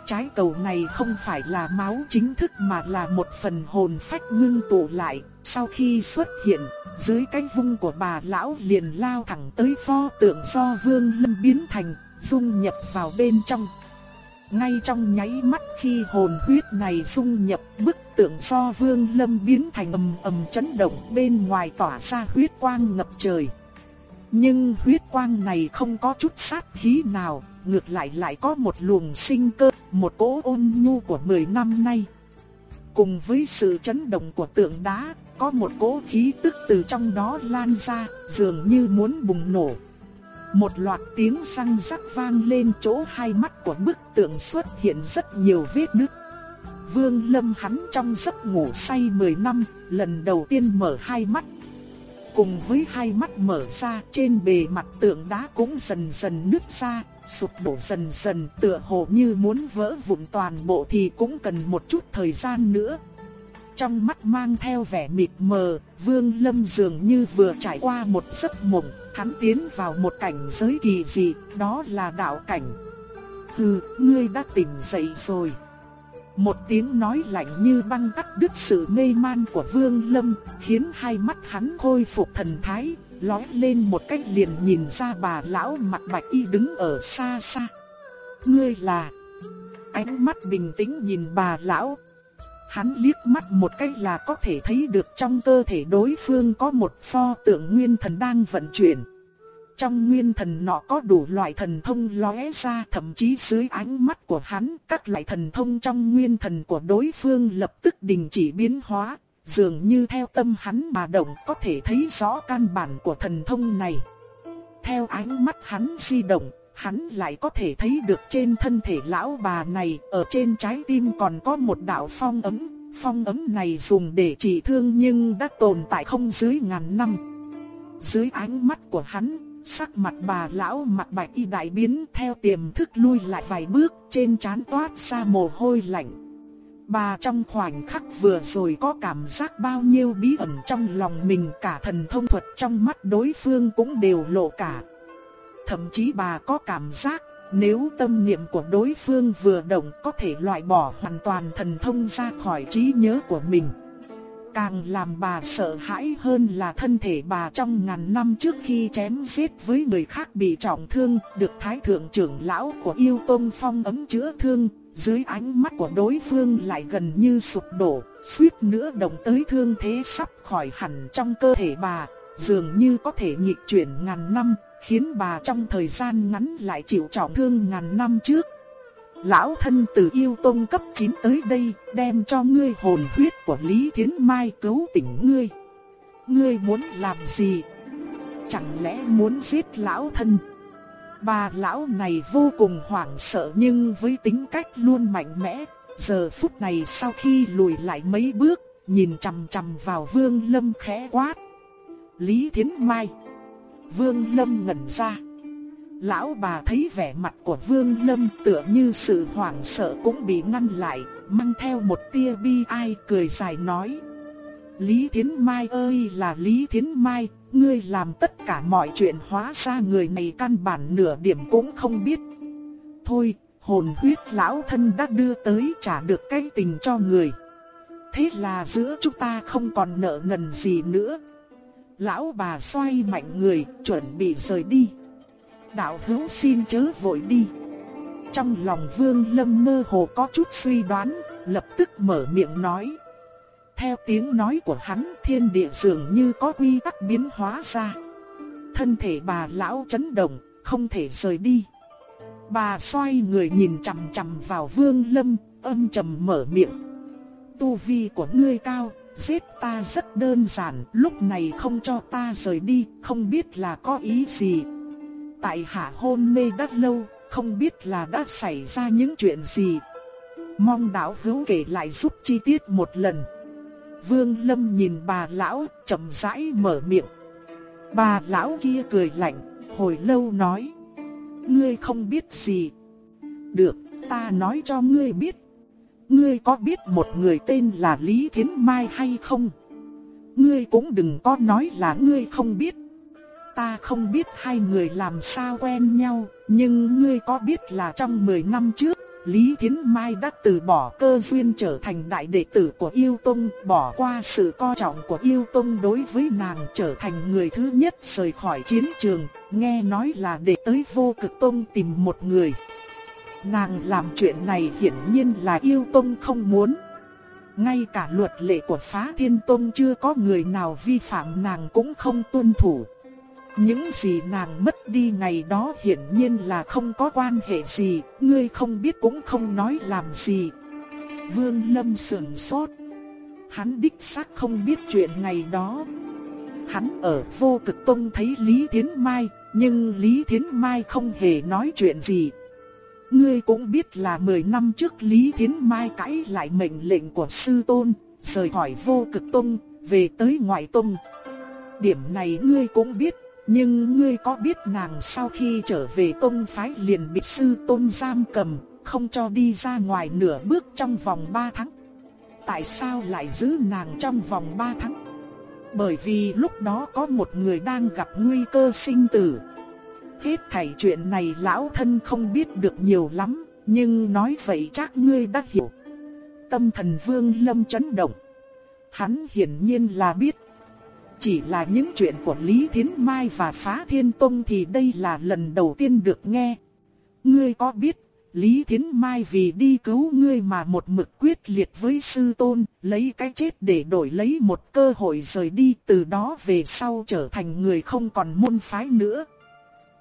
Trái cầu này không phải là máu chính thức mà là một phần hồn phách ngưng tụ lại. Sau khi xuất hiện, dưới cái vung của bà lão liền lao thẳng tới pho tượng do vương lâm biến thành, dung nhập vào bên trong. Ngay trong nháy mắt khi hồn huyết này dung nhập bức tượng do vương lâm biến thành ầm ầm chấn động bên ngoài tỏa ra huyết quang ngập trời. Nhưng huyết quang này không có chút sát khí nào, ngược lại lại có một luồng sinh cơ, một cỗ ôn nhu của 10 năm nay. Cùng với sự chấn động của tượng đá, có một cỗ khí tức từ trong đó lan ra, dường như muốn bùng nổ. Một loạt tiếng răng rắc vang lên chỗ hai mắt của bức tượng xuất hiện rất nhiều vết nứt. Vương Lâm hắn trong giấc ngủ say 10 năm, lần đầu tiên mở hai mắt. Cùng với hai mắt mở ra, trên bề mặt tượng đá cũng dần dần nứt ra, sụp đổ dần dần, tựa hồ như muốn vỡ vụn toàn bộ thì cũng cần một chút thời gian nữa. Trong mắt mang theo vẻ mịt mờ, Vương Lâm dường như vừa trải qua một giấc mộng, hắn tiến vào một cảnh giới kỳ dị, đó là đạo cảnh. Hừ, ngươi đã tỉnh dậy rồi. Một tiếng nói lạnh như băng cắt đứt sự mê man của Vương Lâm, khiến hai mắt hắn khôi phục thần thái, lóe lên một cách liền nhìn ra bà lão mặt bạch y đứng ở xa xa. Ngươi là... Ánh mắt bình tĩnh nhìn bà lão. Hắn liếc mắt một cách là có thể thấy được trong cơ thể đối phương có một pho tượng nguyên thần đang vận chuyển. Trong nguyên thần nọ có đủ loại thần thông lóe ra thậm chí dưới ánh mắt của hắn các loại thần thông trong nguyên thần của đối phương lập tức đình chỉ biến hóa, dường như theo tâm hắn mà động có thể thấy rõ căn bản của thần thông này. Theo ánh mắt hắn di động, hắn lại có thể thấy được trên thân thể lão bà này ở trên trái tim còn có một đạo phong ấm. Phong ấm này dùng để trị thương nhưng đã tồn tại không dưới ngàn năm. Dưới ánh mắt của hắn, Sắc mặt bà lão mặt bạch y đại biến theo tiềm thức lui lại vài bước trên trán toát ra mồ hôi lạnh. Bà trong khoảnh khắc vừa rồi có cảm giác bao nhiêu bí ẩn trong lòng mình cả thần thông thuật trong mắt đối phương cũng đều lộ cả. Thậm chí bà có cảm giác nếu tâm niệm của đối phương vừa động có thể loại bỏ hoàn toàn thần thông ra khỏi trí nhớ của mình. Càng làm bà sợ hãi hơn là thân thể bà trong ngàn năm trước khi chém giết với người khác bị trọng thương, được Thái Thượng trưởng lão của yêu tôn phong ấm chữa thương, dưới ánh mắt của đối phương lại gần như sụp đổ, suýt nữa động tới thương thế sắp khỏi hẳn trong cơ thể bà, dường như có thể nghịch chuyển ngàn năm, khiến bà trong thời gian ngắn lại chịu trọng thương ngàn năm trước. Lão thân từ yêu tông cấp 9 tới đây, đem cho ngươi hồn huyết của Lý Thiến Mai cứu tỉnh ngươi. Ngươi muốn làm gì? Chẳng lẽ muốn giết lão thân? Bà lão này vô cùng hoảng sợ nhưng với tính cách luôn mạnh mẽ, giờ phút này sau khi lùi lại mấy bước, nhìn chằm chằm vào Vương Lâm khẽ quát. Lý Thiến Mai. Vương Lâm ngẩn ra. Lão bà thấy vẻ mặt của Vương Lâm tựa như sự hoảng sợ cũng bị ngăn lại, mang theo một tia bi ai cười dài nói. Lý Thiến Mai ơi là Lý Thiến Mai, ngươi làm tất cả mọi chuyện hóa ra người này căn bản nửa điểm cũng không biết. Thôi, hồn huyết lão thân đã đưa tới trả được cái tình cho người. Thế là giữa chúng ta không còn nợ nần gì nữa. Lão bà xoay mạnh người, chuẩn bị rời đi đạo hữu xin chớ vội đi. Trong lòng vương lâm mơ hồ có chút suy đoán, lập tức mở miệng nói. Theo tiếng nói của hắn thiên địa dường như có quy tắc biến hóa ra. Thân thể bà lão chấn động, không thể rời đi. Bà xoay người nhìn chằm chằm vào vương lâm, âm trầm mở miệng. Tu vi của ngươi cao, giết ta rất đơn giản, lúc này không cho ta rời đi, không biết là có ý gì, tại hạ hôn mê đã lâu, không biết là đã xảy ra những chuyện gì. Mong đạo hữu kể lại giúp chi tiết một lần. Vương Lâm nhìn bà lão, chậm rãi mở miệng. Bà lão kia cười lạnh, hồi lâu nói. Ngươi không biết gì. Được, ta nói cho ngươi biết. Ngươi có biết một người tên là Lý Thiến Mai hay không? Ngươi cũng đừng có nói là ngươi không biết. Ta không biết hai người làm sao quen nhau, nhưng ngươi có biết là trong 10 năm trước, Lý Thiến Mai đã từ bỏ cơ duyên trở thành đại đệ tử của Yêu Tông, bỏ qua sự coi trọng của Yêu Tông đối với nàng trở thành người thứ nhất rời khỏi chiến trường, nghe nói là để tới vô cực Tông tìm một người. Nàng làm chuyện này hiển nhiên là Yêu Tông không muốn. Ngay cả luật lệ của phá thiên tông chưa có người nào vi phạm nàng cũng không tuân thủ. Những gì nàng mất đi ngày đó hiển nhiên là không có quan hệ gì, ngươi không biết cũng không nói làm gì. Vương Lâm sườn sốt. Hắn đích xác không biết chuyện ngày đó. Hắn ở vô cực tông thấy Lý Thiến Mai, nhưng Lý Thiến Mai không hề nói chuyện gì. Ngươi cũng biết là 10 năm trước Lý Thiến Mai cãi lại mệnh lệnh của sư tôn, rời khỏi vô cực tông, về tới ngoại tông. Điểm này ngươi cũng biết, nhưng ngươi có biết nàng sau khi trở về tông phái liền bị sư tôn giam cầm, không cho đi ra ngoài nửa bước trong vòng 3 tháng. Tại sao lại giữ nàng trong vòng 3 tháng? Bởi vì lúc đó có một người đang gặp nguy cơ sinh tử. Hết thảy chuyện này lão thân không biết được nhiều lắm, nhưng nói vậy chắc ngươi đã hiểu. Tâm thần vương lâm chấn động. Hắn hiển nhiên là biết chỉ là những chuyện của Lý Thiến Mai và Phá Thiên Tông thì đây là lần đầu tiên được nghe. Ngươi có biết, Lý Thiến Mai vì đi cứu ngươi mà một mực quyết liệt với sư tôn, lấy cái chết để đổi lấy một cơ hội rời đi từ đó về sau trở thành người không còn môn phái nữa.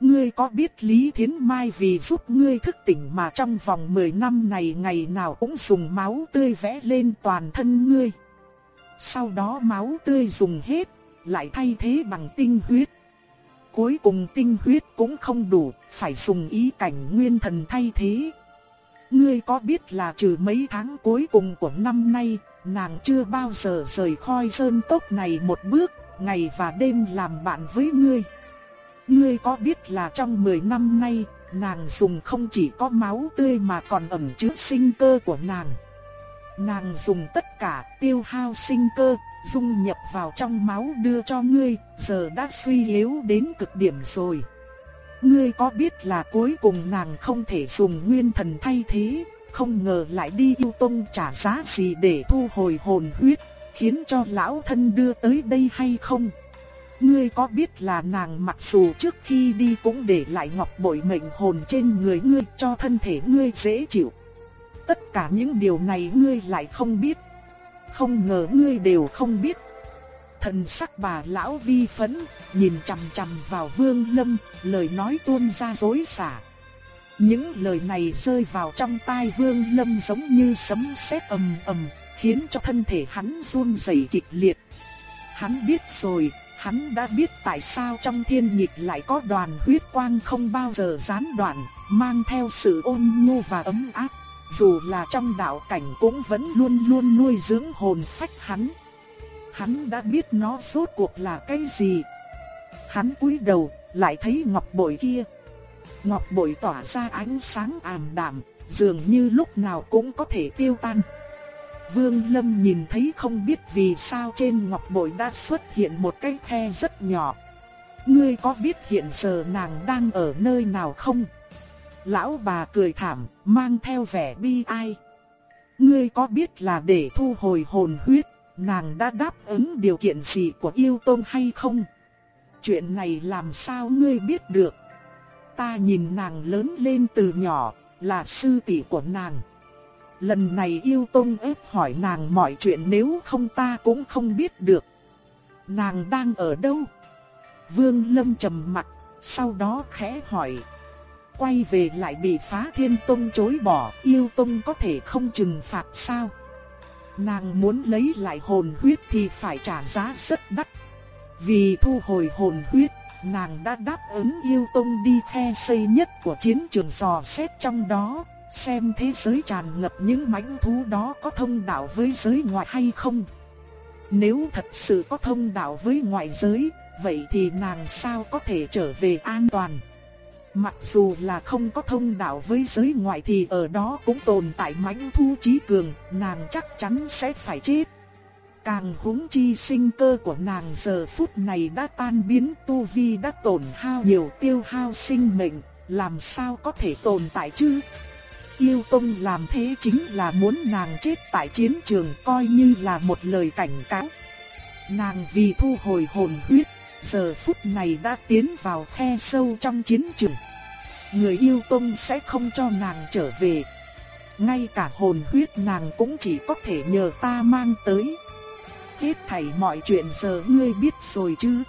Ngươi có biết Lý Thiến Mai vì giúp ngươi thức tỉnh mà trong vòng 10 năm này ngày nào cũng dùng máu tươi vẽ lên toàn thân ngươi. Sau đó máu tươi dùng hết, lại thay thế bằng tinh huyết. Cuối cùng tinh huyết cũng không đủ, phải dùng ý cảnh nguyên thần thay thế. Ngươi có biết là trừ mấy tháng cuối cùng của năm nay, nàng chưa bao giờ rời khỏi sơn tốc này một bước, ngày và đêm làm bạn với ngươi. Ngươi có biết là trong 10 năm nay, nàng dùng không chỉ có máu tươi mà còn ẩn chứa sinh cơ của nàng. Nàng dùng tất cả tiêu hao sinh cơ, dung nhập vào trong máu đưa cho ngươi, giờ đã suy yếu đến cực điểm rồi. Ngươi có biết là cuối cùng nàng không thể dùng nguyên thần thay thế, không ngờ lại đi yêu tông trả giá gì để thu hồi hồn huyết, khiến cho lão thân đưa tới đây hay không? Ngươi có biết là nàng mặc dù trước khi đi cũng để lại ngọc bội mệnh hồn trên người ngươi cho thân thể ngươi dễ chịu. Tất cả những điều này ngươi lại không biết. Không ngờ ngươi đều không biết. Thần sắc bà lão vi phấn, nhìn chằm chằm vào vương lâm, lời nói tuôn ra dối xả. Những lời này rơi vào trong tai vương lâm giống như sấm sét ầm ầm, khiến cho thân thể hắn run rẩy kịch liệt. Hắn biết rồi, hắn đã biết tại sao trong thiên nhịp lại có đoàn huyết quang không bao giờ gián đoạn, mang theo sự ôn nhu và ấm áp dù là trong đạo cảnh cũng vẫn luôn luôn nuôi dưỡng hồn phách hắn. Hắn đã biết nó rốt cuộc là cái gì. Hắn cúi đầu, lại thấy ngọc bội kia. Ngọc bội tỏa ra ánh sáng ảm đạm, dường như lúc nào cũng có thể tiêu tan. Vương Lâm nhìn thấy không biết vì sao trên ngọc bội đã xuất hiện một cái khe rất nhỏ. Ngươi có biết hiện giờ nàng đang ở nơi nào không? Lão bà cười thảm, mang theo vẻ bi ai. Ngươi có biết là để thu hồi hồn huyết, nàng đã đáp ứng điều kiện gì của yêu tôn hay không? Chuyện này làm sao ngươi biết được? Ta nhìn nàng lớn lên từ nhỏ, là sư tỷ của nàng. Lần này yêu tôn ép hỏi nàng mọi chuyện nếu không ta cũng không biết được. Nàng đang ở đâu? Vương Lâm trầm mặt, sau đó khẽ hỏi quay về lại bị phá thiên tông chối bỏ, yêu tông có thể không trừng phạt sao? Nàng muốn lấy lại hồn huyết thì phải trả giá rất đắt. Vì thu hồi hồn huyết, nàng đã đáp ứng yêu tông đi khe xây nhất của chiến trường dò xét trong đó, xem thế giới tràn ngập những mãnh thú đó có thông đạo với giới ngoại hay không. Nếu thật sự có thông đạo với ngoại giới, vậy thì nàng sao có thể trở về an toàn? Mặc dù là không có thông đạo với giới ngoại thì ở đó cũng tồn tại mãnh thú chí cường, nàng chắc chắn sẽ phải chết. Càng húng chi sinh cơ của nàng giờ phút này đã tan biến tu vi đã tổn hao nhiều tiêu hao sinh mệnh, làm sao có thể tồn tại chứ? Yêu Tông làm thế chính là muốn nàng chết tại chiến trường coi như là một lời cảnh cáo. Nàng vì thu hồi hồn huyết, giờ phút này đã tiến vào khe sâu trong chiến trường. Người yêu Tông sẽ không cho nàng trở về. Ngay cả hồn huyết nàng cũng chỉ có thể nhờ ta mang tới. Hết thảy mọi chuyện giờ ngươi biết rồi chứ.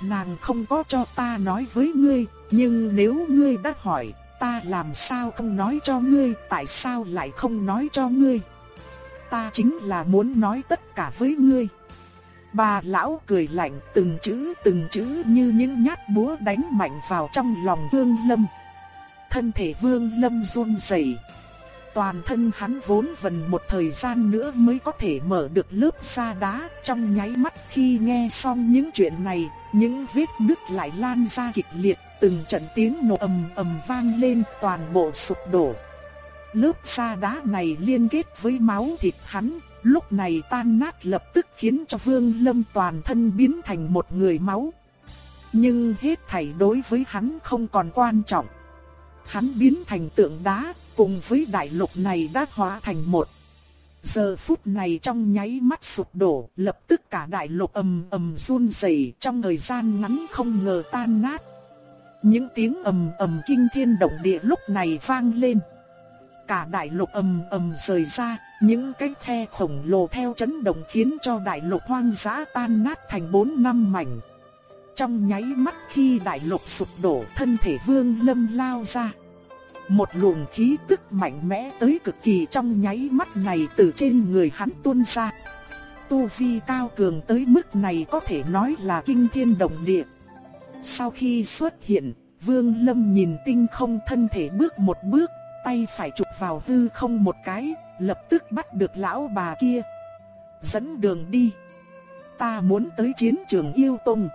Nàng không có cho ta nói với ngươi, nhưng nếu ngươi đã hỏi, ta làm sao không nói cho ngươi, tại sao lại không nói cho ngươi? Ta chính là muốn nói tất cả với ngươi. Bà lão cười lạnh từng chữ từng chữ như những nhát búa đánh mạnh vào trong lòng Vương Lâm. Thân thể Vương Lâm run rẩy. Toàn thân hắn vốn vần một thời gian nữa mới có thể mở được lớp da đá, trong nháy mắt khi nghe xong những chuyện này, những vết nứt lại lan ra kịch liệt, từng trận tiếng nổ ầm ầm vang lên, toàn bộ sụp đổ. Lớp sa đá này liên kết với máu thịt hắn, lúc này tan nát lập tức khiến cho Vương Lâm toàn thân biến thành một người máu. Nhưng hết thảy đối với hắn không còn quan trọng. Hắn biến thành tượng đá, cùng với đại lục này đã hóa thành một. Giờ phút này trong nháy mắt sụp đổ, lập tức cả đại lục ầm ầm run rẩy, trong thời gian ngắn không ngờ tan nát. Những tiếng ầm ầm kinh thiên động địa lúc này vang lên. Cả đại lục ầm ầm rời ra, những cái khe khổng lồ theo chấn động khiến cho đại lục hoang dã tan nát thành bốn năm mảnh. Trong nháy mắt khi đại lục sụp đổ, thân thể Vương Lâm lao ra. Một luồng khí tức mạnh mẽ tới cực kỳ trong nháy mắt này từ trên người hắn tuôn ra. Tu vi cao cường tới mức này có thể nói là kinh thiên động địa. Sau khi xuất hiện, Vương Lâm nhìn tinh không thân thể bước một bước, tay phải chụp vào hư không một cái, lập tức bắt được lão bà kia. Dẫn đường đi. Ta muốn tới chiến trường yêu tông.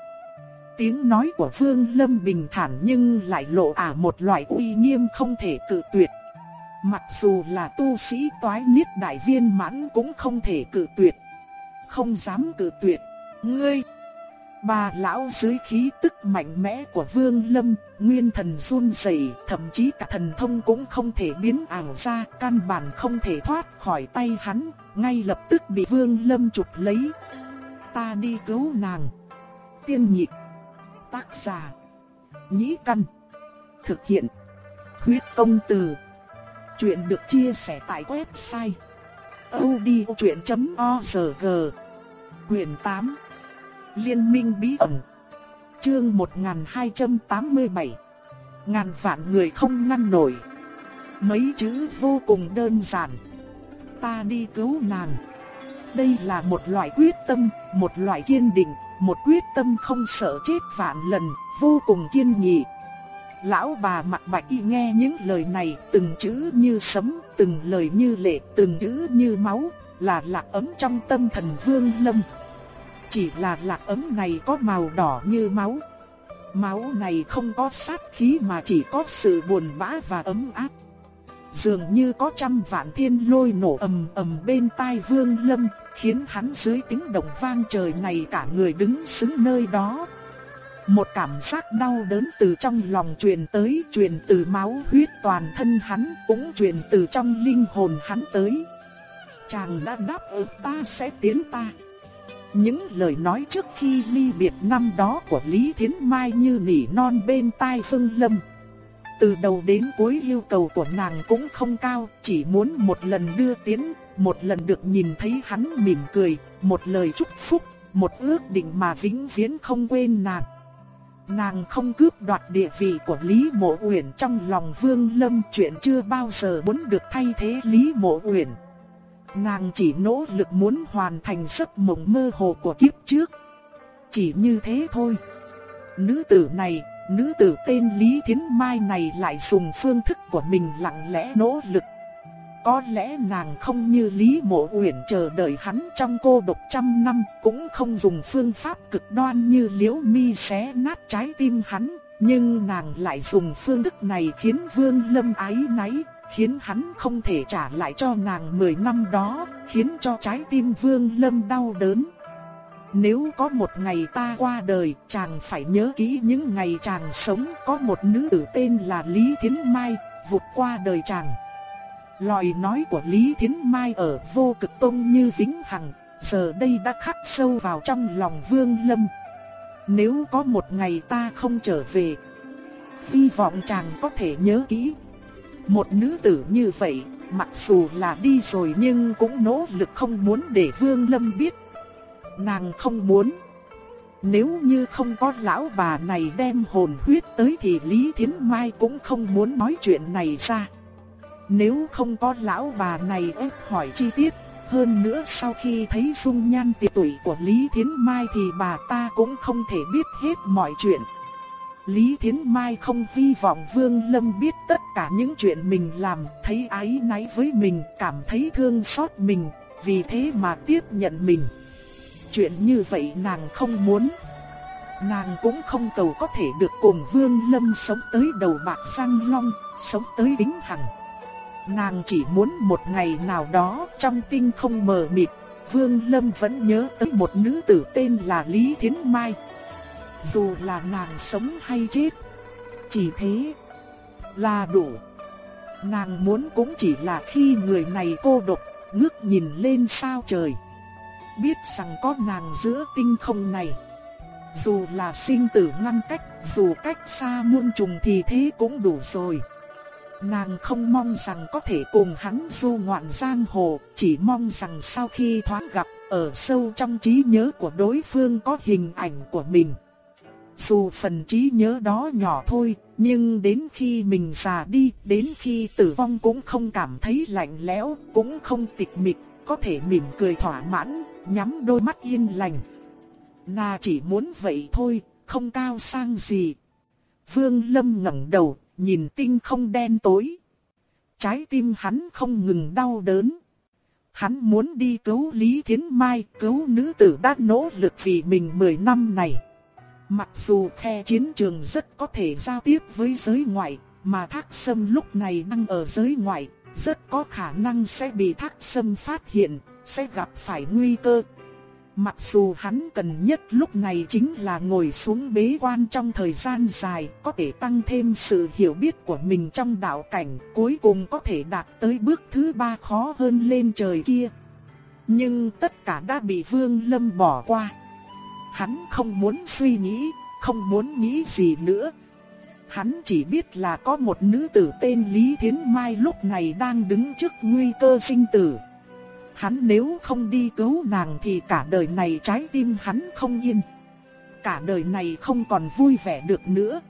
Tiếng nói của Vương Lâm bình thản nhưng lại lộ ả một loại uy nghiêm không thể cự tuyệt. Mặc dù là tu sĩ toái niết đại viên mãn cũng không thể cự tuyệt. Không dám cự tuyệt. Ngươi! Bà lão dưới khí tức mạnh mẽ của Vương Lâm, nguyên thần run rẩy, thậm chí cả thần thông cũng không thể biến ảo ra, căn bản không thể thoát khỏi tay hắn, ngay lập tức bị Vương Lâm chụp lấy. Ta đi cứu nàng. Tiên nhịp. Tác giả. Nhĩ căn. Thực hiện. Huyết công từ. Chuyện được chia sẻ tại website. odchuyện.org Quyền 8 Liên minh bí ẩn. Chương 1287. Ngàn vạn người không ngăn nổi. Mấy chữ vô cùng đơn giản. Ta đi cứu nàng. Đây là một loại quyết tâm, một loại kiên định, một quyết tâm không sợ chết vạn lần, vô cùng kiên nghị. Lão bà mặt bạch y nghe những lời này, từng chữ như sấm, từng lời như lệ, từng chữ như máu, là lạc ấm trong tâm thần vương lâm. Chỉ là lạc ấm này có màu đỏ như máu. Máu này không có sát khí mà chỉ có sự buồn bã và ấm áp. Dường như có trăm vạn thiên lôi nổ ầm ầm bên tai vương lâm, khiến hắn dưới tiếng động vang trời này cả người đứng xứng nơi đó. Một cảm giác đau đớn từ trong lòng truyền tới, truyền từ máu huyết toàn thân hắn, cũng truyền từ trong linh hồn hắn tới. Chàng đã đáp ứng ta sẽ tiến ta. Những lời nói trước khi ly biệt năm đó của Lý Thiến Mai như nỉ non bên tai Phương Lâm. Từ đầu đến cuối yêu cầu của nàng cũng không cao, chỉ muốn một lần đưa tiến, một lần được nhìn thấy hắn mỉm cười, một lời chúc phúc, một ước định mà vĩnh viễn không quên nàng. Nàng không cướp đoạt địa vị của Lý Mộ Uyển trong lòng Vương Lâm, chuyện chưa bao giờ muốn được thay thế Lý Mộ Uyển. Nàng chỉ nỗ lực muốn hoàn thành giấc mộng mơ hồ của kiếp trước. Chỉ như thế thôi. nữ tử này, nữ tử tên Lý Thiến Mai này lại dùng phương thức của mình lặng lẽ nỗ lực. Có lẽ nàng không như Lý Mộ Uyển chờ đợi hắn trong cô độc trăm năm, cũng không dùng phương pháp cực đoan như Liễu Mi xé nát trái tim hắn, nhưng nàng lại dùng phương thức này khiến Vương Lâm ái náy, khiến hắn không thể trả lại cho nàng 10 năm đó, khiến cho trái tim Vương Lâm đau đớn. Nếu có một ngày ta qua đời, chàng phải nhớ kỹ những ngày chàng sống, có một nữ tử tên là Lý Thiến Mai, vụt qua đời chàng. Lời nói của Lý Thiến Mai ở vô cực tông như vĩnh hằng, giờ đây đã khắc sâu vào trong lòng Vương Lâm. Nếu có một ngày ta không trở về, hy vọng chàng có thể nhớ kỹ. Một nữ tử như vậy, mặc dù là đi rồi nhưng cũng nỗ lực không muốn để Vương Lâm biết. Nàng không muốn. Nếu như không có lão bà này đem hồn huyết tới thì Lý Thiến Mai cũng không muốn nói chuyện này ra. Nếu không có lão bà này ép hỏi chi tiết, hơn nữa sau khi thấy dung nhan tiệt tuổi của Lý Thiến Mai thì bà ta cũng không thể biết hết mọi chuyện. Lý Thiến Mai không hy vọng Vương Lâm biết tất cả những chuyện mình làm, thấy ái náy với mình, cảm thấy thương xót mình, vì thế mà tiếp nhận mình. Chuyện như vậy nàng không muốn. Nàng cũng không cầu có thể được cùng Vương Lâm sống tới đầu bạc sang long, sống tới vĩnh hằng. Nàng chỉ muốn một ngày nào đó trong tinh không mờ mịt, Vương Lâm vẫn nhớ tới một nữ tử tên là Lý Thiến Mai. Dù là nàng sống hay chết, chỉ thế là đủ. Nàng muốn cũng chỉ là khi người này cô độc, ngước nhìn lên sao trời. Biết rằng có nàng giữa tinh không này. Dù là sinh tử ngăn cách, dù cách xa muôn trùng thì thế cũng đủ rồi. Nàng không mong rằng có thể cùng hắn du ngoạn giang hồ, chỉ mong rằng sau khi thoáng gặp, ở sâu trong trí nhớ của đối phương có hình ảnh của mình. Dù phần trí nhớ đó nhỏ thôi, nhưng đến khi mình già đi, đến khi tử vong cũng không cảm thấy lạnh lẽo, cũng không tịch mịch, có thể mỉm cười thỏa mãn, nhắm đôi mắt yên lành. Na chỉ muốn vậy thôi, không cao sang gì. Vương Lâm ngẩng đầu, nhìn tinh không đen tối. Trái tim hắn không ngừng đau đớn. Hắn muốn đi cứu Lý Thiến Mai, cứu nữ tử đã nỗ lực vì mình 10 năm này. Mặc dù khe chiến trường rất có thể giao tiếp với giới ngoại, mà Thác Sâm lúc này đang ở giới ngoại, rất có khả năng sẽ bị Thác Sâm phát hiện, sẽ gặp phải nguy cơ. Mặc dù hắn cần nhất lúc này chính là ngồi xuống bế quan trong thời gian dài, có thể tăng thêm sự hiểu biết của mình trong đạo cảnh, cuối cùng có thể đạt tới bước thứ ba khó hơn lên trời kia. Nhưng tất cả đã bị Vương Lâm bỏ qua. Hắn không muốn suy nghĩ, không muốn nghĩ gì nữa. Hắn chỉ biết là có một nữ tử tên Lý Thiến Mai lúc này đang đứng trước nguy cơ sinh tử. Hắn nếu không đi cứu nàng thì cả đời này trái tim hắn không yên. Cả đời này không còn vui vẻ được nữa.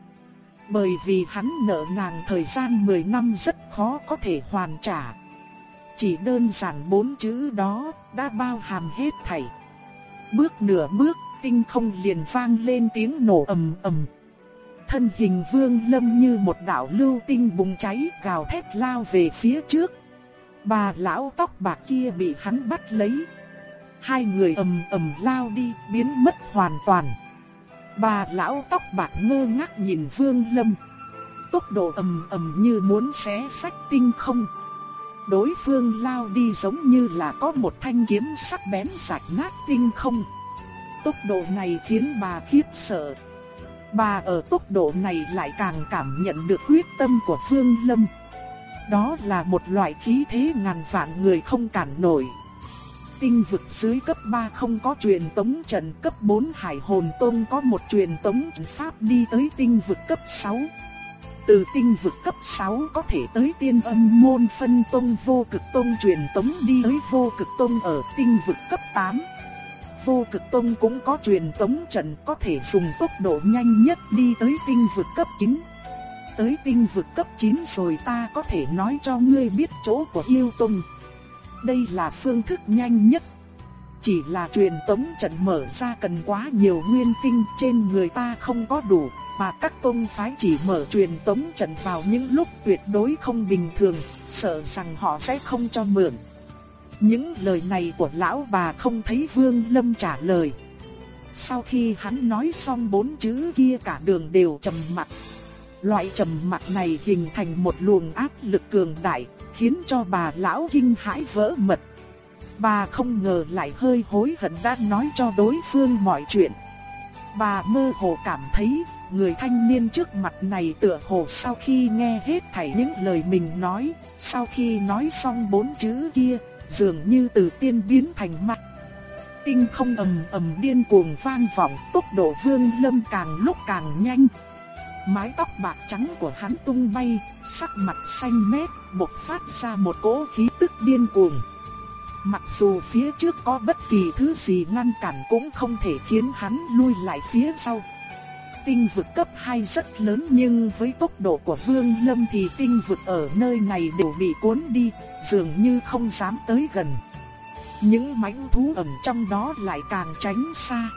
Bởi vì hắn nợ nàng thời gian 10 năm rất khó có thể hoàn trả. Chỉ đơn giản bốn chữ đó đã bao hàm hết thảy. Bước nửa bước, tinh không liền vang lên tiếng nổ ầm ầm. Thân hình Vương Lâm như một đạo lưu tinh bùng cháy, gào thét lao về phía trước, Bà lão tóc bạc kia bị hắn bắt lấy. Hai người ầm ầm lao đi, biến mất hoàn toàn. Bà lão tóc bạc ngơ ngác nhìn Vương Lâm. Tốc độ ầm ầm như muốn xé sách tinh không. Đối phương lao đi giống như là có một thanh kiếm sắc bén rạch nát tinh không. Tốc độ này khiến bà khiếp sợ. Bà ở tốc độ này lại càng cảm nhận được quyết tâm của Vương Lâm. Đó là một loại khí thế ngàn vạn người không cản nổi. Tinh vực dưới cấp 3 không có truyền tống trận, cấp 4 hải hồn tông có một truyền tống trận pháp đi tới tinh vực cấp 6. Từ tinh vực cấp 6 có thể tới tiên âm môn phân tông vô cực tông truyền tống đi tới vô cực tông ở tinh vực cấp 8. Vô cực tông cũng có truyền tống trận có thể dùng tốc độ nhanh nhất đi tới tinh vực cấp 9 tới tinh vực cấp 9 rồi ta có thể nói cho ngươi biết chỗ của yêu tông. Đây là phương thức nhanh nhất. chỉ là truyền tống trận mở ra cần quá nhiều nguyên tinh trên người ta không có đủ, mà các tôn phái chỉ mở truyền tống trận vào những lúc tuyệt đối không bình thường, sợ rằng họ sẽ không cho mượn. Những lời này của lão bà không thấy Vương Lâm trả lời. Sau khi hắn nói xong bốn chữ kia cả đường đều trầm mặc. Loại trầm mặc này hình thành một luồng áp lực cường đại, khiến cho bà lão kinh hãi vỡ mật. Bà không ngờ lại hơi hối hận đã nói cho đối phương mọi chuyện. Bà mơ hồ cảm thấy, người thanh niên trước mặt này tựa hồ sau khi nghe hết thảy những lời mình nói, sau khi nói xong bốn chữ kia, dường như từ tiên biến thành mặt. Tinh không ầm ầm điên cuồng vang vọng, tốc độ Vương Lâm càng lúc càng nhanh. Mái tóc bạc trắng của hắn tung bay, sắc mặt xanh mét, bộc phát ra một cỗ khí tức điên cuồng. Mặc dù phía trước có bất kỳ thứ gì ngăn cản cũng không thể khiến hắn lui lại phía sau. Tinh vực cấp 2 rất lớn nhưng với tốc độ của Vương Lâm thì tinh vực ở nơi này đều bị cuốn đi, dường như không dám tới gần. Những mãnh thú ẩn trong đó lại càng tránh xa.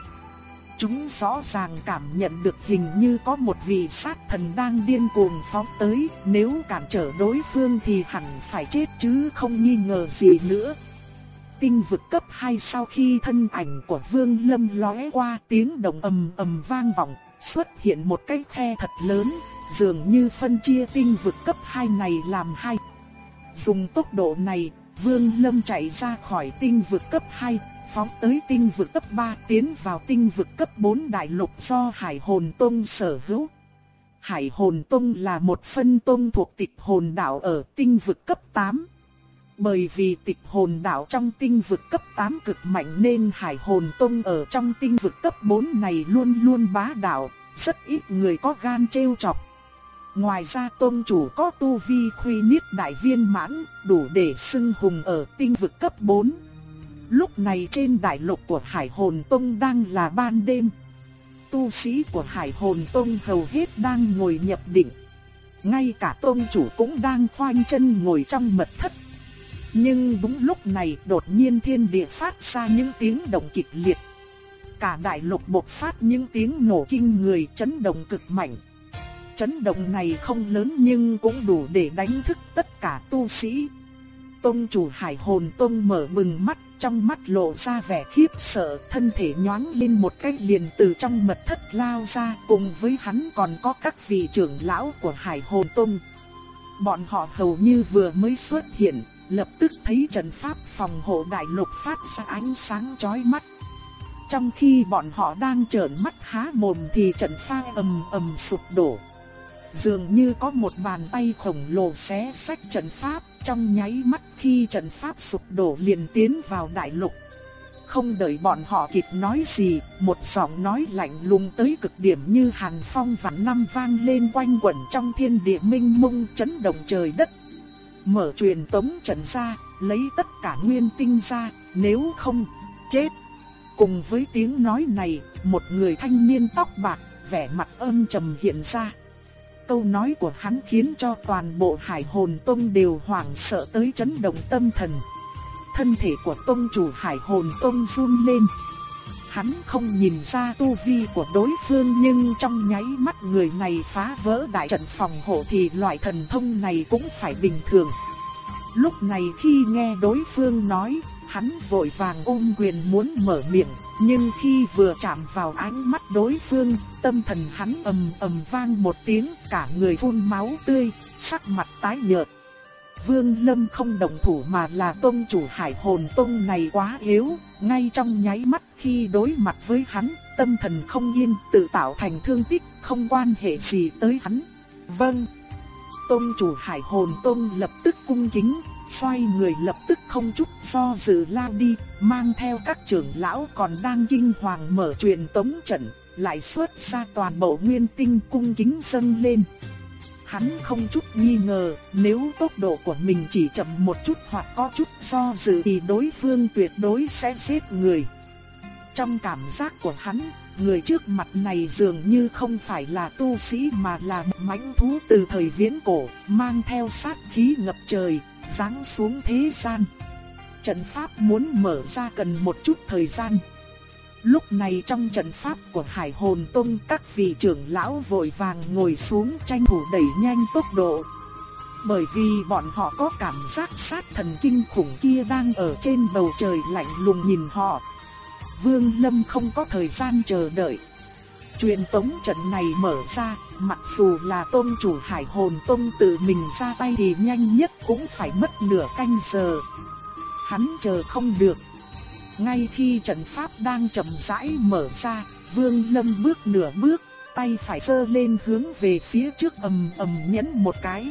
Chúng rõ ràng cảm nhận được hình như có một vị sát thần đang điên cuồng phóng tới, nếu cản trở đối phương thì hẳn phải chết chứ không nghi ngờ gì nữa. Tinh vực cấp 2 sau khi thân ảnh của Vương Lâm lóe qua tiếng động ầm ầm vang vọng, xuất hiện một cái khe thật lớn, dường như phân chia tinh vực cấp 2 này làm hai. Dùng tốc độ này, Vương Lâm chạy ra khỏi tinh vực cấp 2, phóng tới tinh vực cấp 3 tiến vào tinh vực cấp 4 đại lục do Hải Hồn Tông sở hữu. Hải Hồn Tông là một phân tông thuộc tịch hồn đạo ở tinh vực cấp 8. Bởi vì tịch hồn đạo trong tinh vực cấp 8 cực mạnh nên Hải Hồn Tông ở trong tinh vực cấp 4 này luôn luôn bá đạo, rất ít người có gan trêu chọc. Ngoài ra tôn chủ có tu vi khuy niết đại viên mãn, đủ để xưng hùng ở tinh vực cấp 4. Lúc này trên đại lục của Hải Hồn Tông đang là ban đêm. Tu sĩ của Hải Hồn Tông hầu hết đang ngồi nhập định. Ngay cả tôn chủ cũng đang khoanh chân ngồi trong mật thất. Nhưng đúng lúc này đột nhiên thiên địa phát ra những tiếng động kịch liệt. Cả đại lục bộc phát những tiếng nổ kinh người chấn động cực mạnh. Chấn động này không lớn nhưng cũng đủ để đánh thức tất cả tu sĩ. Tông chủ hải hồn tông mở bừng mắt, trong mắt lộ ra vẻ khiếp sợ, thân thể nhoáng lên một cái liền từ trong mật thất lao ra, cùng với hắn còn có các vị trưởng lão của hải hồn tông. Bọn họ hầu như vừa mới xuất hiện, lập tức thấy trận pháp phòng hộ đại lục phát ra ánh sáng chói mắt. Trong khi bọn họ đang trợn mắt há mồm thì trận pháp ầm ầm sụp đổ. Dường như có một bàn tay khổng lồ xé sách trận pháp, trong nháy mắt khi trận pháp sụp đổ liền tiến vào đại lục. Không đợi bọn họ kịp nói gì, một giọng nói lạnh lùng tới cực điểm như hàn phong vạn năm vang lên quanh quẩn trong thiên địa minh mông chấn động trời đất. Mở truyền tống trận ra, lấy tất cả nguyên tinh ra, nếu không, chết. Cùng với tiếng nói này, một người thanh niên tóc bạc, vẻ mặt âm trầm hiện ra. Câu nói của hắn khiến cho toàn bộ hải hồn tông đều hoảng sợ tới chấn động tâm thần. Thân thể của tông chủ hải hồn tông run lên. Hắn không nhìn ra tu vi của đối phương nhưng trong nháy mắt người này phá vỡ đại trận phòng hộ thì loại thần thông này cũng phải bình thường. Lúc này khi nghe đối phương nói, hắn vội vàng ôm quyền muốn mở miệng, nhưng khi vừa chạm vào ánh mắt đối phương, tâm thần hắn ầm ầm vang một tiếng, cả người phun máu tươi, sắc mặt tái nhợt. Vương Lâm không động thủ mà là tôn chủ hải hồn tôn này quá yếu, ngay trong nháy mắt khi đối mặt với hắn, tâm thần không yên tự tạo thành thương tích, không quan hệ gì tới hắn. Vâng. Tôn chủ hải hồn tôn lập tức cung kính, xoay người lập tức không chút do dự lao đi, mang theo các trưởng lão còn đang kinh hoàng mở truyền tống trận, lại xuất ra toàn bộ nguyên tinh cung kính dâng lên. Hắn không chút nghi ngờ, nếu tốc độ của mình chỉ chậm một chút hoặc có chút do dự thì đối phương tuyệt đối sẽ giết người. Trong cảm giác của hắn, người trước mặt này dường như không phải là tu sĩ mà là một mãnh thú từ thời viễn cổ, mang theo sát khí ngập trời, giáng xuống thế gian. trận pháp muốn mở ra cần một chút thời gian. Lúc này trong trận pháp của Hải Hồn Tông các vị trưởng lão vội vàng ngồi xuống tranh thủ đẩy nhanh tốc độ. Bởi vì bọn họ có cảm giác sát thần kinh khủng kia đang ở trên bầu trời lạnh lùng nhìn họ. Vương Lâm không có thời gian chờ đợi. Truyền tống trận này mở ra, mặc dù là tôn chủ hải hồn tông tự mình ra tay thì nhanh nhất cũng phải mất nửa canh giờ. Hắn chờ không được. Ngay khi trận pháp đang chậm rãi mở ra, Vương Lâm bước nửa bước, tay phải sơ lên hướng về phía trước ầm ầm nhấn một cái.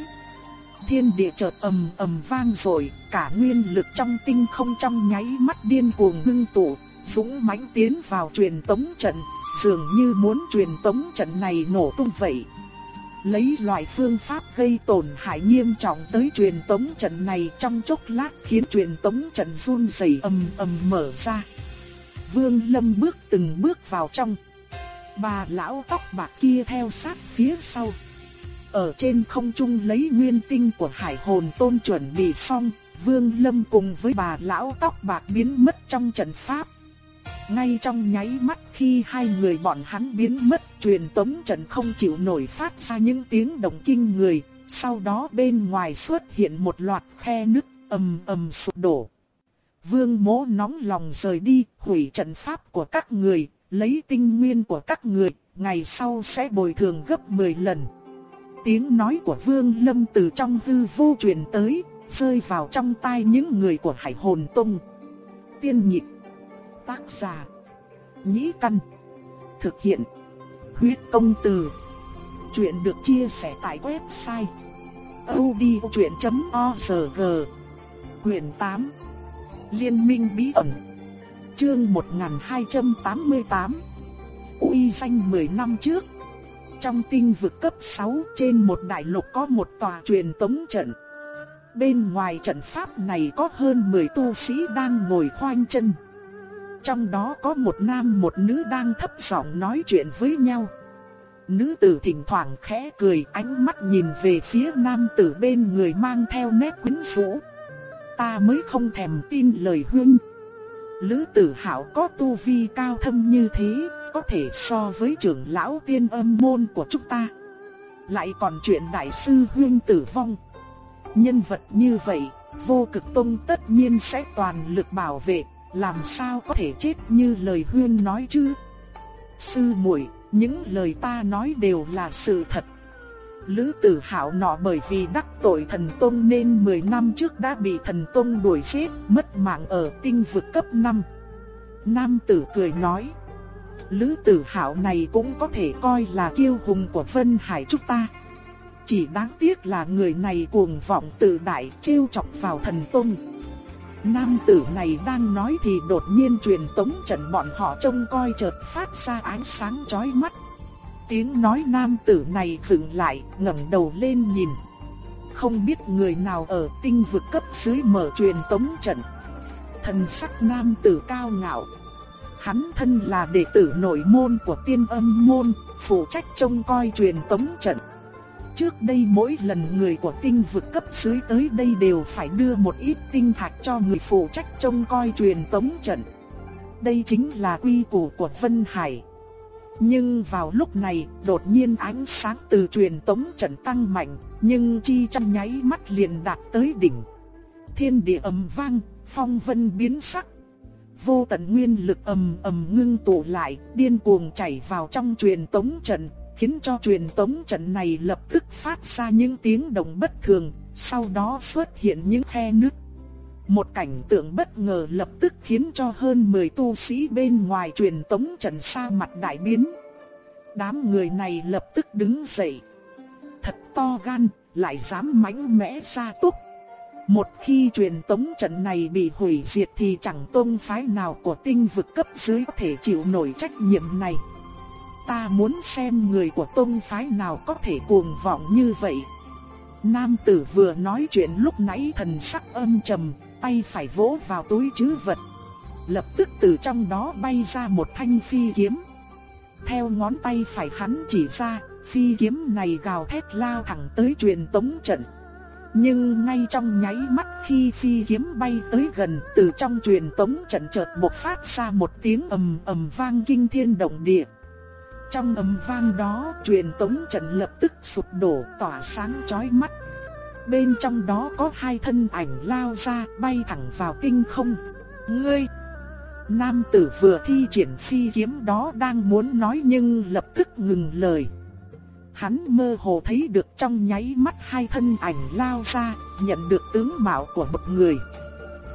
Thiên địa chợt ầm ầm vang rồi, cả nguyên lực trong tinh không trong nháy mắt điên cuồng ngưng tụ, dũng mãnh tiến vào truyền tống trận, dường như muốn truyền tống trận này nổ tung vậy. Lấy loại phương pháp gây tổn hại nghiêm trọng tới truyền tống trận này trong chốc lát khiến truyền tống trận run rẩy ầm ầm mở ra. Vương Lâm bước từng bước vào trong. Bà lão tóc bạc kia theo sát phía sau. Ở trên không trung lấy nguyên tinh của hải hồn tôn chuẩn bị xong, Vương Lâm cùng với bà lão tóc bạc biến mất trong trận pháp. Ngay trong nháy mắt khi hai người bọn hắn biến mất, truyền tống trận không chịu nổi phát ra những tiếng động kinh người, sau đó bên ngoài xuất hiện một loạt khe nứt ầm ầm sụp đổ. Vương Mỗ nóng lòng rời đi, hủy trận pháp của các người, lấy tinh nguyên của các người, ngày sau sẽ bồi thường gấp 10 lần. Tiếng nói của Vương Lâm từ trong hư vô truyền tới, rơi vào trong tai những người của Hải Hồn Tông. Tiên nhịp Tác giả. Nhĩ Căn. Thực hiện. Huyết công từ. Chuyện được chia sẻ tại website. odchuyện.org Quyền 8. Liên minh bí ẩn. Chương 1288. Uy danh 10 năm trước. Trong tinh vực cấp 6 trên một đại lục có một tòa truyền tống trận. Bên ngoài trận pháp này có hơn 10 tu sĩ đang ngồi khoanh chân. Trong đó có một nam một nữ đang thấp giọng nói chuyện với nhau. Nữ tử thỉnh thoảng khẽ cười ánh mắt nhìn về phía nam tử bên người mang theo nét quyến rũ. Ta mới không thèm tin lời huynh. Lữ tử hảo có tu vi cao thâm như thế, có thể so với trưởng lão tiên âm môn của chúng ta. Lại còn chuyện đại sư huynh tử vong. Nhân vật như vậy, vô cực tông tất nhiên sẽ toàn lực bảo vệ, làm sao có thể chết như lời huyên nói chứ? Sư muội, những lời ta nói đều là sự thật. Lữ tử hạo nọ bởi vì đắc tội thần tôn nên 10 năm trước đã bị thần tôn đuổi giết, mất mạng ở tinh vực cấp 5. Nam tử cười nói, Lữ tử hạo này cũng có thể coi là kiêu hùng của Vân Hải chúng ta. Chỉ đáng tiếc là người này cuồng vọng tự đại trêu chọc vào thần tôn. Nam tử này đang nói thì đột nhiên truyền tống trận bọn họ trông coi chợt phát ra ánh sáng chói mắt. Tiếng nói nam tử này khựng lại, ngẩng đầu lên nhìn. Không biết người nào ở tinh vực cấp dưới mở truyền tống trận. Thần sắc nam tử cao ngạo. Hắn thân là đệ tử nội môn của tiên âm môn, phụ trách trông coi truyền tống trận. Trước đây mỗi lần người của tinh vực cấp dưới tới đây đều phải đưa một ít tinh thạch cho người phụ trách trông coi truyền tống trận. Đây chính là quy củ của Vân Hải. Nhưng vào lúc này, đột nhiên ánh sáng từ truyền tống trận tăng mạnh, nhưng chi trong nháy mắt liền đạt tới đỉnh. Thiên địa ầm vang, phong vân biến sắc. Vô tận nguyên lực ầm ầm ngưng tụ lại, điên cuồng chảy vào trong truyền tống trận, khiến cho truyền tống trận này lập tức phát ra những tiếng động bất thường, sau đó xuất hiện những khe nứt. Một cảnh tượng bất ngờ lập tức khiến cho hơn 10 tu sĩ bên ngoài truyền tống trận xa mặt đại biến. Đám người này lập tức đứng dậy. Thật to gan, lại dám mãnh mẽ ra túc. Một khi truyền tống trận này bị hủy diệt thì chẳng tôn phái nào của tinh vực cấp dưới có thể chịu nổi trách nhiệm này. Ta muốn xem người của tông phái nào có thể cuồng vọng như vậy. Nam tử vừa nói chuyện lúc nãy thần sắc âm trầm, tay phải vỗ vào túi chứ vật. Lập tức từ trong đó bay ra một thanh phi kiếm. Theo ngón tay phải hắn chỉ ra, phi kiếm này gào thét lao thẳng tới truyền tống trận. Nhưng ngay trong nháy mắt khi phi kiếm bay tới gần, từ trong truyền tống trận chợt bộc phát ra một tiếng ầm ầm vang kinh thiên động địa. Trong âm vang đó, truyền tống trận lập tức sụp đổ, tỏa sáng chói mắt. Bên trong đó có hai thân ảnh lao ra, bay thẳng vào tinh không. Ngươi! Nam tử vừa thi triển phi kiếm đó đang muốn nói nhưng lập tức ngừng lời. Hắn mơ hồ thấy được trong nháy mắt hai thân ảnh lao ra, nhận được tướng mạo của một người.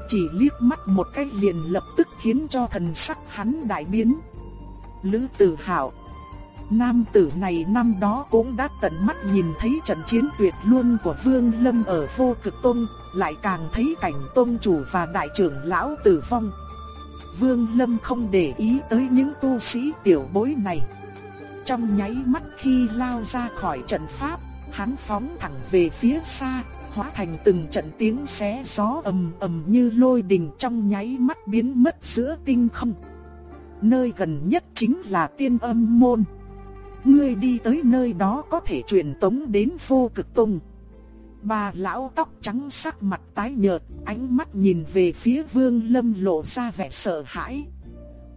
Chỉ liếc mắt một cái liền lập tức khiến cho thần sắc hắn đại biến. Lữ Tử Hạo Nam tử này năm đó cũng đã tận mắt nhìn thấy trận chiến tuyệt luân của Vương Lâm ở vô cực tông, lại càng thấy cảnh tôn chủ và đại trưởng lão tử vong. Vương Lâm không để ý tới những tu sĩ tiểu bối này. Trong nháy mắt khi lao ra khỏi trận pháp, hắn phóng thẳng về phía xa, hóa thành từng trận tiếng xé gió ầm ầm như lôi đình trong nháy mắt biến mất giữa tinh không. Nơi gần nhất chính là tiên âm môn. Ngươi đi tới nơi đó có thể truyền tống đến vô cực tông. Bà lão tóc trắng sắc mặt tái nhợt, ánh mắt nhìn về phía vương lâm lộ ra vẻ sợ hãi.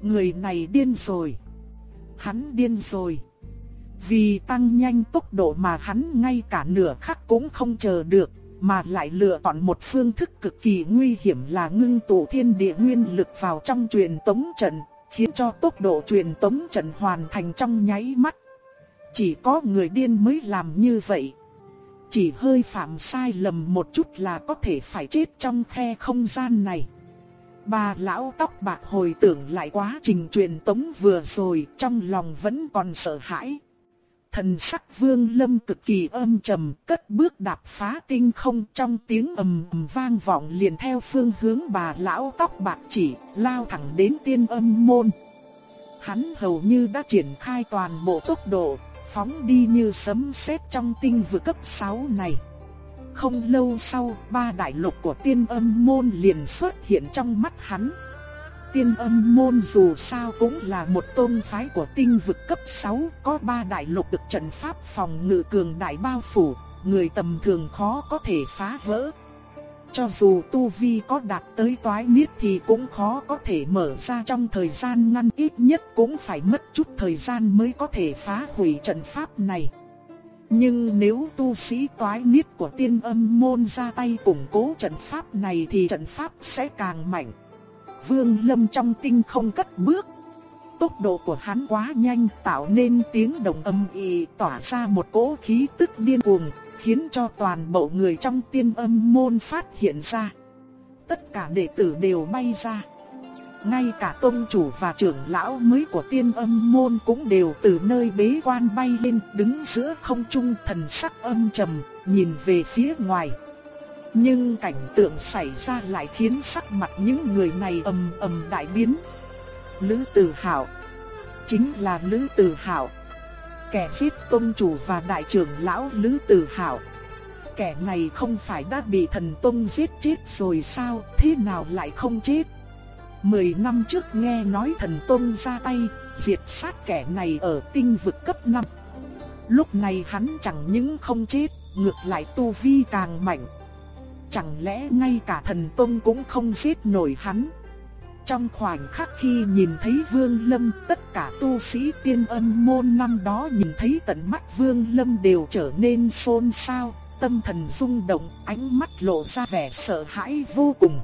Người này điên rồi. Hắn điên rồi. Vì tăng nhanh tốc độ mà hắn ngay cả nửa khắc cũng không chờ được, mà lại lựa chọn một phương thức cực kỳ nguy hiểm là ngưng tụ thiên địa nguyên lực vào trong truyền tống trận, khiến cho tốc độ truyền tống trận hoàn thành trong nháy mắt. Chỉ có người điên mới làm như vậy. Chỉ hơi phạm sai lầm một chút là có thể phải chết trong khe không gian này. Bà lão tóc bạc hồi tưởng lại quá trình truyền tống vừa rồi trong lòng vẫn còn sợ hãi. Thần sắc vương lâm cực kỳ âm trầm, cất bước đạp phá tinh không trong tiếng ầm ầm vang vọng liền theo phương hướng bà lão tóc bạc chỉ, lao thẳng đến tiên âm môn. Hắn hầu như đã triển khai toàn bộ tốc độ, phóng đi như sấm sét trong tinh vực cấp 6 này. Không lâu sau, ba đại lục của tiên âm môn liền xuất hiện trong mắt hắn. Tiên âm môn dù sao cũng là một tôn phái của tinh vực cấp 6, có ba đại lục được trận pháp phòng ngự cường đại bao phủ, người tầm thường khó có thể phá vỡ. Cho dù tu vi có đạt tới toái niết thì cũng khó có thể mở ra trong thời gian ngăn ít nhất cũng phải mất chút thời gian mới có thể phá hủy trận pháp này. Nhưng nếu tu sĩ toái niết của tiên âm môn ra tay củng cố trận pháp này thì trận pháp sẽ càng mạnh. Vương Lâm trong tinh không cất bước. Tốc độ của hắn quá nhanh tạo nên tiếng động âm ỉ tỏa ra một cỗ khí tức điên cuồng, khiến cho toàn bộ người trong tiên âm môn phát hiện ra. Tất cả đệ tử đều bay ra. Ngay cả tôn chủ và trưởng lão mới của tiên âm môn cũng đều từ nơi bế quan bay lên đứng giữa không trung thần sắc âm trầm, nhìn về phía ngoài. Nhưng cảnh tượng xảy ra lại khiến sắc mặt những người này ầm ầm đại biến. Lữ Tử Hạo chính là Lữ Tử Hạo, kẻ giết tôn chủ và đại trưởng lão Lữ Tử Hạo. Kẻ này không phải đã bị thần tôn giết chết rồi sao, thế nào lại không chết? Mười năm trước nghe nói thần tôn ra tay, diệt sát kẻ này ở tinh vực cấp 5. Lúc này hắn chẳng những không chết, ngược lại tu vi càng mạnh. Chẳng lẽ ngay cả thần tôn cũng không giết nổi hắn? Trong khoảnh khắc khi nhìn thấy Vương Lâm, tất cả tu sĩ tiên âm môn năm đó nhìn thấy tận mắt Vương Lâm đều trở nên xôn xao, tâm thần rung động, ánh mắt lộ ra vẻ sợ hãi vô cùng.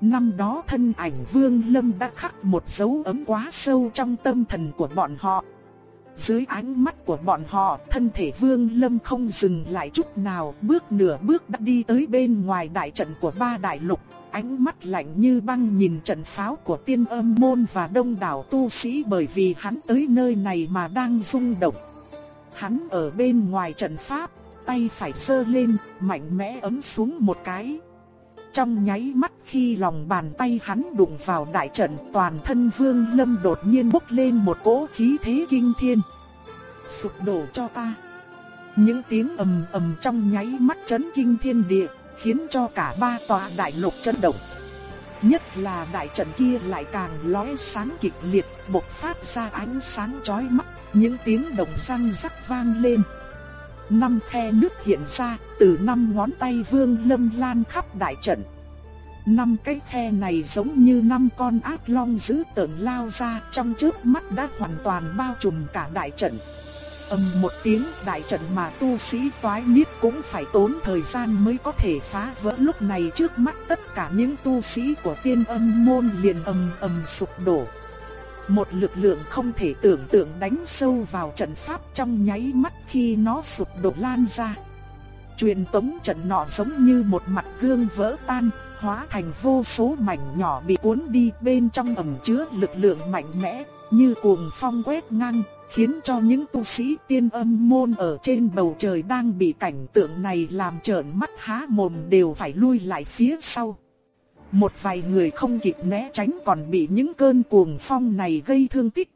Năm đó thân ảnh Vương Lâm đã khắc một dấu ấn quá sâu trong tâm thần của bọn họ. Dưới ánh mắt của bọn họ, thân thể Vương Lâm không dừng lại chút nào, bước nửa bước đã đi tới bên ngoài đại trận của ba đại lục, ánh mắt lạnh như băng nhìn trận pháo của tiên âm môn và đông đảo tu sĩ bởi vì hắn tới nơi này mà đang rung động. Hắn ở bên ngoài trận pháp, tay phải sơ lên, mạnh mẽ ấm xuống một cái. Trong nháy mắt khi lòng bàn tay hắn đụng vào đại trận toàn thân vương lâm đột nhiên bốc lên một cỗ khí thế kinh thiên. Sụp đổ cho ta. Những tiếng ầm ầm trong nháy mắt chấn kinh thiên địa, khiến cho cả ba tòa đại lục chấn động. Nhất là đại trận kia lại càng lóe sáng kịch liệt, bộc phát ra ánh sáng chói mắt, những tiếng động răng rắc vang lên. Năm khe nước hiện ra, từ năm ngón tay Vương Lâm lan khắp đại trận. Năm cái khe này giống như năm con ác long dữ tợn lao ra trong chớp mắt đã hoàn toàn bao trùm cả đại trận ầm một tiếng đại trận mà tu sĩ toái niết cũng phải tốn thời gian mới có thể phá vỡ lúc này trước mắt tất cả những tu sĩ của tiên âm môn liền ầm ầm sụp đổ. Một lực lượng không thể tưởng tượng đánh sâu vào trận pháp trong nháy mắt khi nó sụp đổ lan ra. Truyền tống trận nọ giống như một mặt gương vỡ tan, hóa thành vô số mảnh nhỏ bị cuốn đi bên trong ẩm chứa lực lượng mạnh mẽ, như cuồng phong quét ngang, khiến cho những tu sĩ tiên âm môn ở trên bầu trời đang bị cảnh tượng này làm trợn mắt há mồm đều phải lui lại phía sau. Một vài người không kịp né tránh còn bị những cơn cuồng phong này gây thương tích.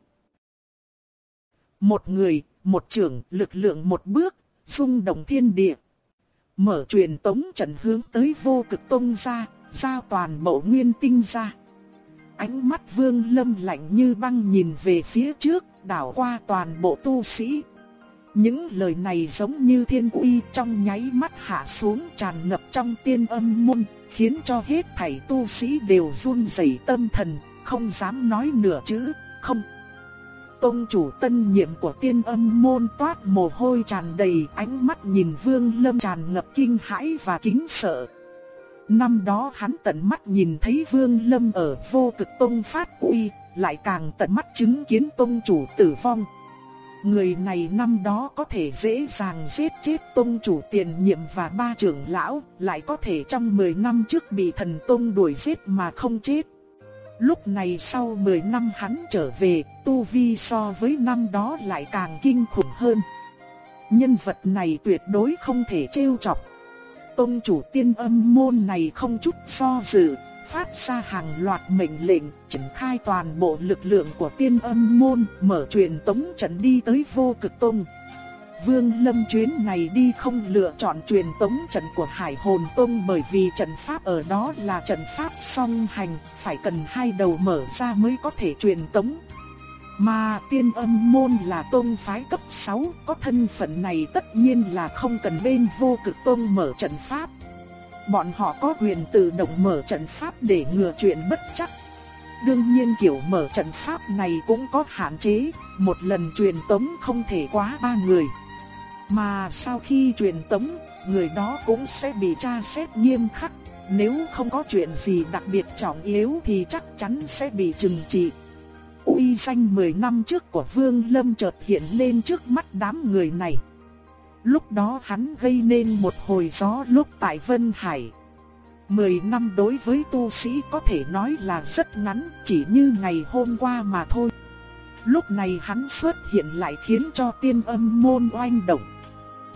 Một người, một trưởng, lực lượng một bước, rung động thiên địa. Mở truyền tống trận hướng tới vô cực tông ra, giao toàn bộ nguyên tinh ra. Ánh mắt vương lâm lạnh như băng nhìn về phía trước, đảo qua toàn bộ tu sĩ. Những lời này giống như thiên uy trong nháy mắt hạ xuống tràn ngập trong tiên âm môn, khiến cho hết thảy tu sĩ đều run rẩy tâm thần, không dám nói nửa chữ, không. Tông chủ tân nhiệm của tiên âm môn toát mồ hôi tràn đầy ánh mắt nhìn vương lâm tràn ngập kinh hãi và kính sợ. Năm đó hắn tận mắt nhìn thấy vương lâm ở vô cực tông phát uy, lại càng tận mắt chứng kiến tông chủ tử vong. Người này năm đó có thể dễ dàng giết chết tông chủ tiền nhiệm và ba trưởng lão, lại có thể trong 10 năm trước bị thần tông đuổi giết mà không chết. Lúc này sau 10 năm hắn trở về, tu vi so với năm đó lại càng kinh khủng hơn. Nhân vật này tuyệt đối không thể trêu chọc. Tông chủ tiên âm môn này không chút do dự, phát ra hàng loạt mệnh lệnh, triển khai toàn bộ lực lượng của tiên âm môn, mở truyền tống trận đi tới vô cực tông. Vương Lâm chuyến này đi không lựa chọn truyền tống trận của Hải Hồn Tông bởi vì trận pháp ở đó là trận pháp song hành, phải cần hai đầu mở ra mới có thể truyền tống. Mà tiên âm môn là tôn phái cấp 6, có thân phận này tất nhiên là không cần bên vô cực tôn mở trận pháp. Bọn họ có quyền tự động mở trận pháp để ngừa chuyện bất chắc. Đương nhiên kiểu mở trận pháp này cũng có hạn chế, một lần truyền tống không thể quá ba người. Mà sau khi truyền tống, người đó cũng sẽ bị tra xét nghiêm khắc. Nếu không có chuyện gì đặc biệt trọng yếu thì chắc chắn sẽ bị trừng trị. Uy danh 10 năm trước của Vương Lâm chợt hiện lên trước mắt đám người này. Lúc đó hắn gây nên một hồi gió lúc tại Vân Hải. Mười năm đối với tu sĩ có thể nói là rất ngắn, chỉ như ngày hôm qua mà thôi. Lúc này hắn xuất hiện lại khiến cho tiên âm môn oanh động.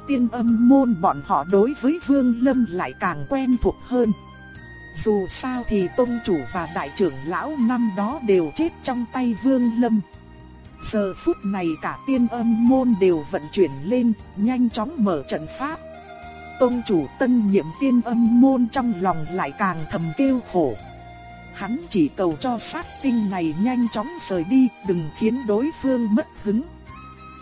Tiên âm môn bọn họ đối với Vương Lâm lại càng quen thuộc hơn. Dù sao thì tông chủ và đại trưởng lão năm đó đều chết trong tay Vương Lâm. Giờ phút này cả tiên âm môn đều vận chuyển lên, nhanh chóng mở trận pháp. Tông chủ tân nhiệm tiên âm môn trong lòng lại càng thầm kêu khổ. Hắn chỉ cầu cho sát tinh này nhanh chóng rời đi, đừng khiến đối phương mất hứng.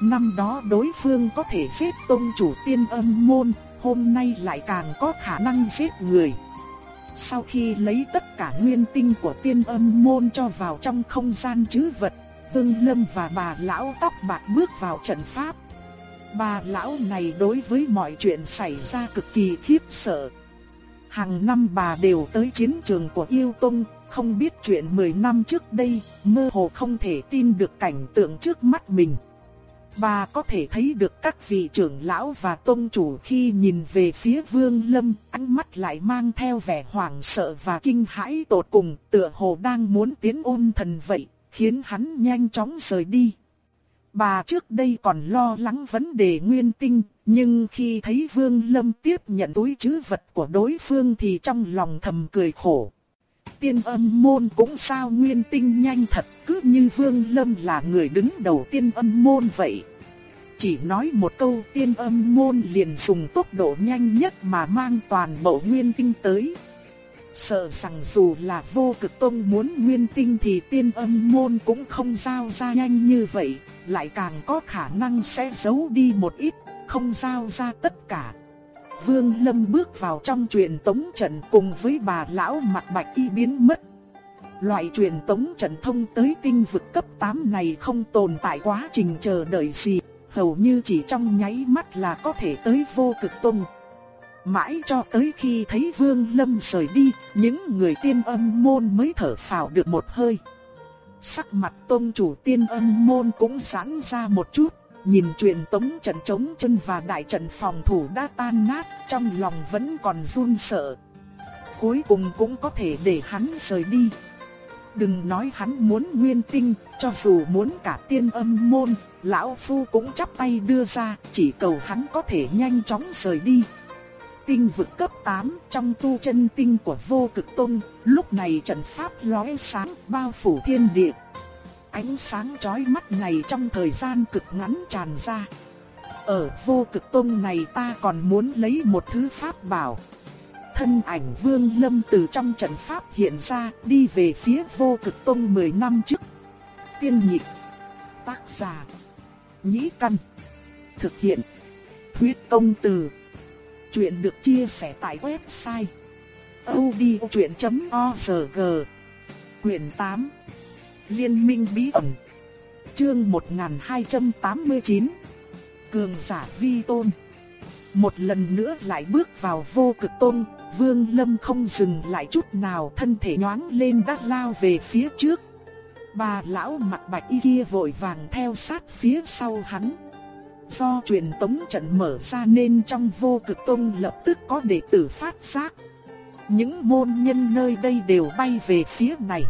Năm đó đối phương có thể giết tông chủ tiên âm môn, hôm nay lại càng có khả năng giết người. Sau khi lấy tất cả nguyên tinh của tiên âm môn cho vào trong không gian chứ vật, Tương Lâm và bà lão tóc bạc bước vào trận pháp. Bà lão này đối với mọi chuyện xảy ra cực kỳ khiếp sợ. Hàng năm bà đều tới chiến trường của Yêu Tông, không biết chuyện 10 năm trước đây, mơ hồ không thể tin được cảnh tượng trước mắt mình. Bà có thể thấy được các vị trưởng lão và tôn chủ khi nhìn về phía Vương Lâm, ánh mắt lại mang theo vẻ hoảng sợ và kinh hãi tột cùng, tựa hồ đang muốn tiến ôn thần vậy khiến hắn nhanh chóng rời đi. Bà trước đây còn lo lắng vấn đề nguyên tinh, nhưng khi thấy Vương Lâm tiếp nhận túi trữ vật của đối phương thì trong lòng thầm cười khổ. Tiên âm môn cũng sao nguyên tinh nhanh thật, cứ như Vương Lâm là người đứng đầu tiên âm môn vậy. Chỉ nói một câu tiên âm môn liền dùng tốc độ nhanh nhất mà mang toàn bộ nguyên tinh tới. Sợ rằng dù là vô cực tông muốn nguyên tinh thì tiên âm môn cũng không giao ra nhanh như vậy, lại càng có khả năng sẽ giấu đi một ít, không giao ra tất cả. Vương Lâm bước vào trong truyền tống trận cùng với bà lão mặt bạch y biến mất. Loại truyền tống trận thông tới tinh vực cấp 8 này không tồn tại quá trình chờ đợi gì, hầu như chỉ trong nháy mắt là có thể tới vô cực tông. Mãi cho tới khi thấy Vương Lâm rời đi, những người tiên âm môn mới thở phào được một hơi. Sắc mặt tôn chủ tiên âm môn cũng giãn ra một chút, nhìn truyền tống trận chống chân và đại trận phòng thủ đã tan nát, trong lòng vẫn còn run sợ. Cuối cùng cũng có thể để hắn rời đi. Đừng nói hắn muốn nguyên tinh, cho dù muốn cả tiên âm môn, lão phu cũng chắp tay đưa ra, chỉ cầu hắn có thể nhanh chóng rời đi. Tinh vực cấp 8 trong tu chân tinh của vô cực tôn, lúc này trận pháp lóe sáng bao phủ thiên địa. Ánh sáng chói mắt này trong thời gian cực ngắn tràn ra. Ở vô cực tôn này ta còn muốn lấy một thứ pháp bảo. Thân ảnh vương lâm từ trong trận pháp hiện ra đi về phía vô cực tôn 10 năm trước. Tiên nhị Tác giả. Nhĩ căn. Thực hiện. Huyết công từ. Chuyện được chia sẻ tại website odchuyện.org Quyền 8 Liên minh bí ẩn. Chương 1289 Cường giả vi tôn. Một lần nữa lại bước vào vô cực tôn, Vương Lâm không dừng lại chút nào, thân thể nhoáng lên đắt lao về phía trước. Bà lão mặt bạch y kia vội vàng theo sát phía sau hắn. Do truyền tống trận mở ra nên trong vô cực tông lập tức có đệ tử phát giác. Những môn nhân nơi đây đều bay về phía này.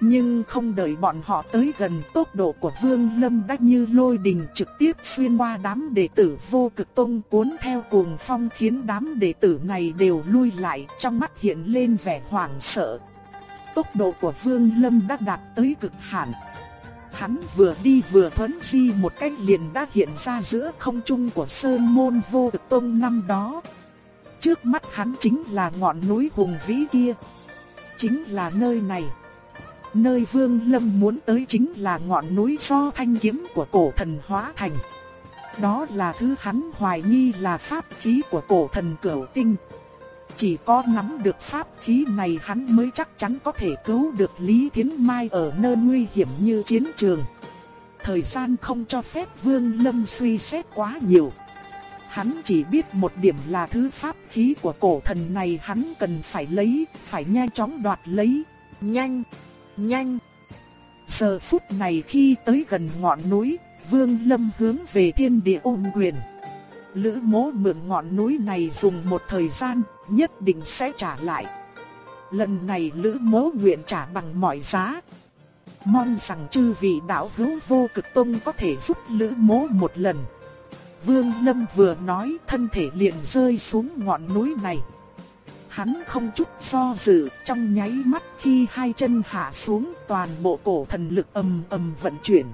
Nhưng không đợi bọn họ tới gần tốc độ của Vương Lâm đã như lôi đình trực tiếp xuyên qua đám đệ tử vô cực tông cuốn theo cuồng phong khiến đám đệ tử này đều lui lại, trong mắt hiện lên vẻ hoảng sợ. Tốc độ của Vương Lâm đã đạt tới cực hạn. Hắn vừa đi vừa thuấn phi một cách liền đã hiện ra giữa không trung của Sơn Môn Vô Cực Tông năm đó. Trước mắt hắn chính là ngọn núi hùng vĩ kia. Chính là nơi này. Nơi Vương Lâm muốn tới chính là ngọn núi do thanh kiếm của cổ thần hóa thành. Đó là thứ hắn hoài nghi là pháp khí của cổ thần cửu tinh. Chỉ có nắm được pháp khí này hắn mới chắc chắn có thể cứu được Lý Thiến Mai ở nơi nguy hiểm như chiến trường. Thời gian không cho phép Vương Lâm suy xét quá nhiều. Hắn chỉ biết một điểm là thứ pháp khí của cổ thần này hắn cần phải lấy, phải nhanh chóng đoạt lấy. Nhanh, nhanh. Giờ phút này khi tới gần ngọn núi, Vương Lâm hướng về thiên địa ôn quyền. Lữ mố mượn ngọn núi này dùng một thời gian, nhất định sẽ trả lại. Lần này Lữ mỗ nguyện trả bằng mọi giá. Mong rằng chư vị đạo hữu vô cực tông có thể giúp Lữ mỗ một lần. Vương Lâm vừa nói thân thể liền rơi xuống ngọn núi này. Hắn không chút do dự, trong nháy mắt khi hai chân hạ xuống toàn bộ cổ thần lực ầm ầm vận chuyển.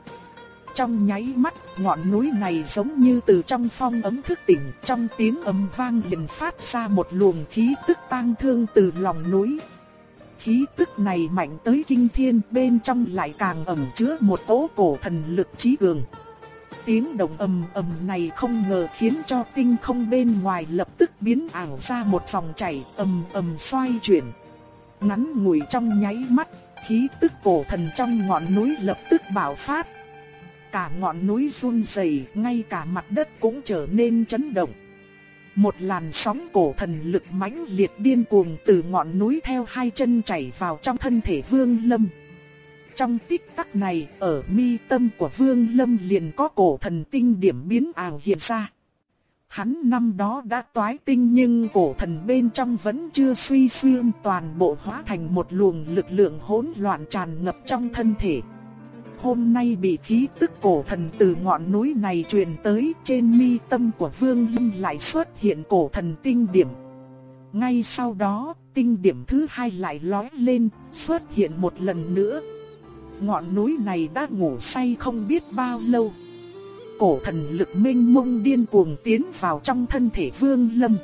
Trong nháy mắt, ngọn núi này giống như từ trong phong ấm thức tỉnh, trong tiếng ầm vang liền phát ra một luồng khí tức tang thương từ lòng núi. Khí tức này mạnh tới kinh thiên, bên trong lại càng ẩn chứa một tố cổ thần lực trí cường. Tiếng động ầm ầm này không ngờ khiến cho tinh không bên ngoài lập tức biến ảo ra một dòng chảy ầm ầm xoay chuyển. Ngắn ngủi trong nháy mắt, khí tức cổ thần trong ngọn núi lập tức bạo phát, cả ngọn núi run rẩy, ngay cả mặt đất cũng trở nên chấn động. Một làn sóng cổ thần lực mãnh liệt điên cuồng từ ngọn núi theo hai chân chảy vào trong thân thể Vương Lâm. Trong tích tắc này, ở mi tâm của Vương Lâm liền có cổ thần tinh điểm biến ảo hiện ra. Hắn năm đó đã toái tinh nhưng cổ thần bên trong vẫn chưa suy xuyên toàn bộ hóa thành một luồng lực lượng hỗn loạn tràn ngập trong thân thể hôm nay bị khí tức cổ thần từ ngọn núi này truyền tới trên mi tâm của Vương Lâm lại xuất hiện cổ thần tinh điểm. Ngay sau đó, tinh điểm thứ hai lại lói lên, xuất hiện một lần nữa. Ngọn núi này đã ngủ say không biết bao lâu. Cổ thần lực minh mông điên cuồng tiến vào trong thân thể Vương Lâm.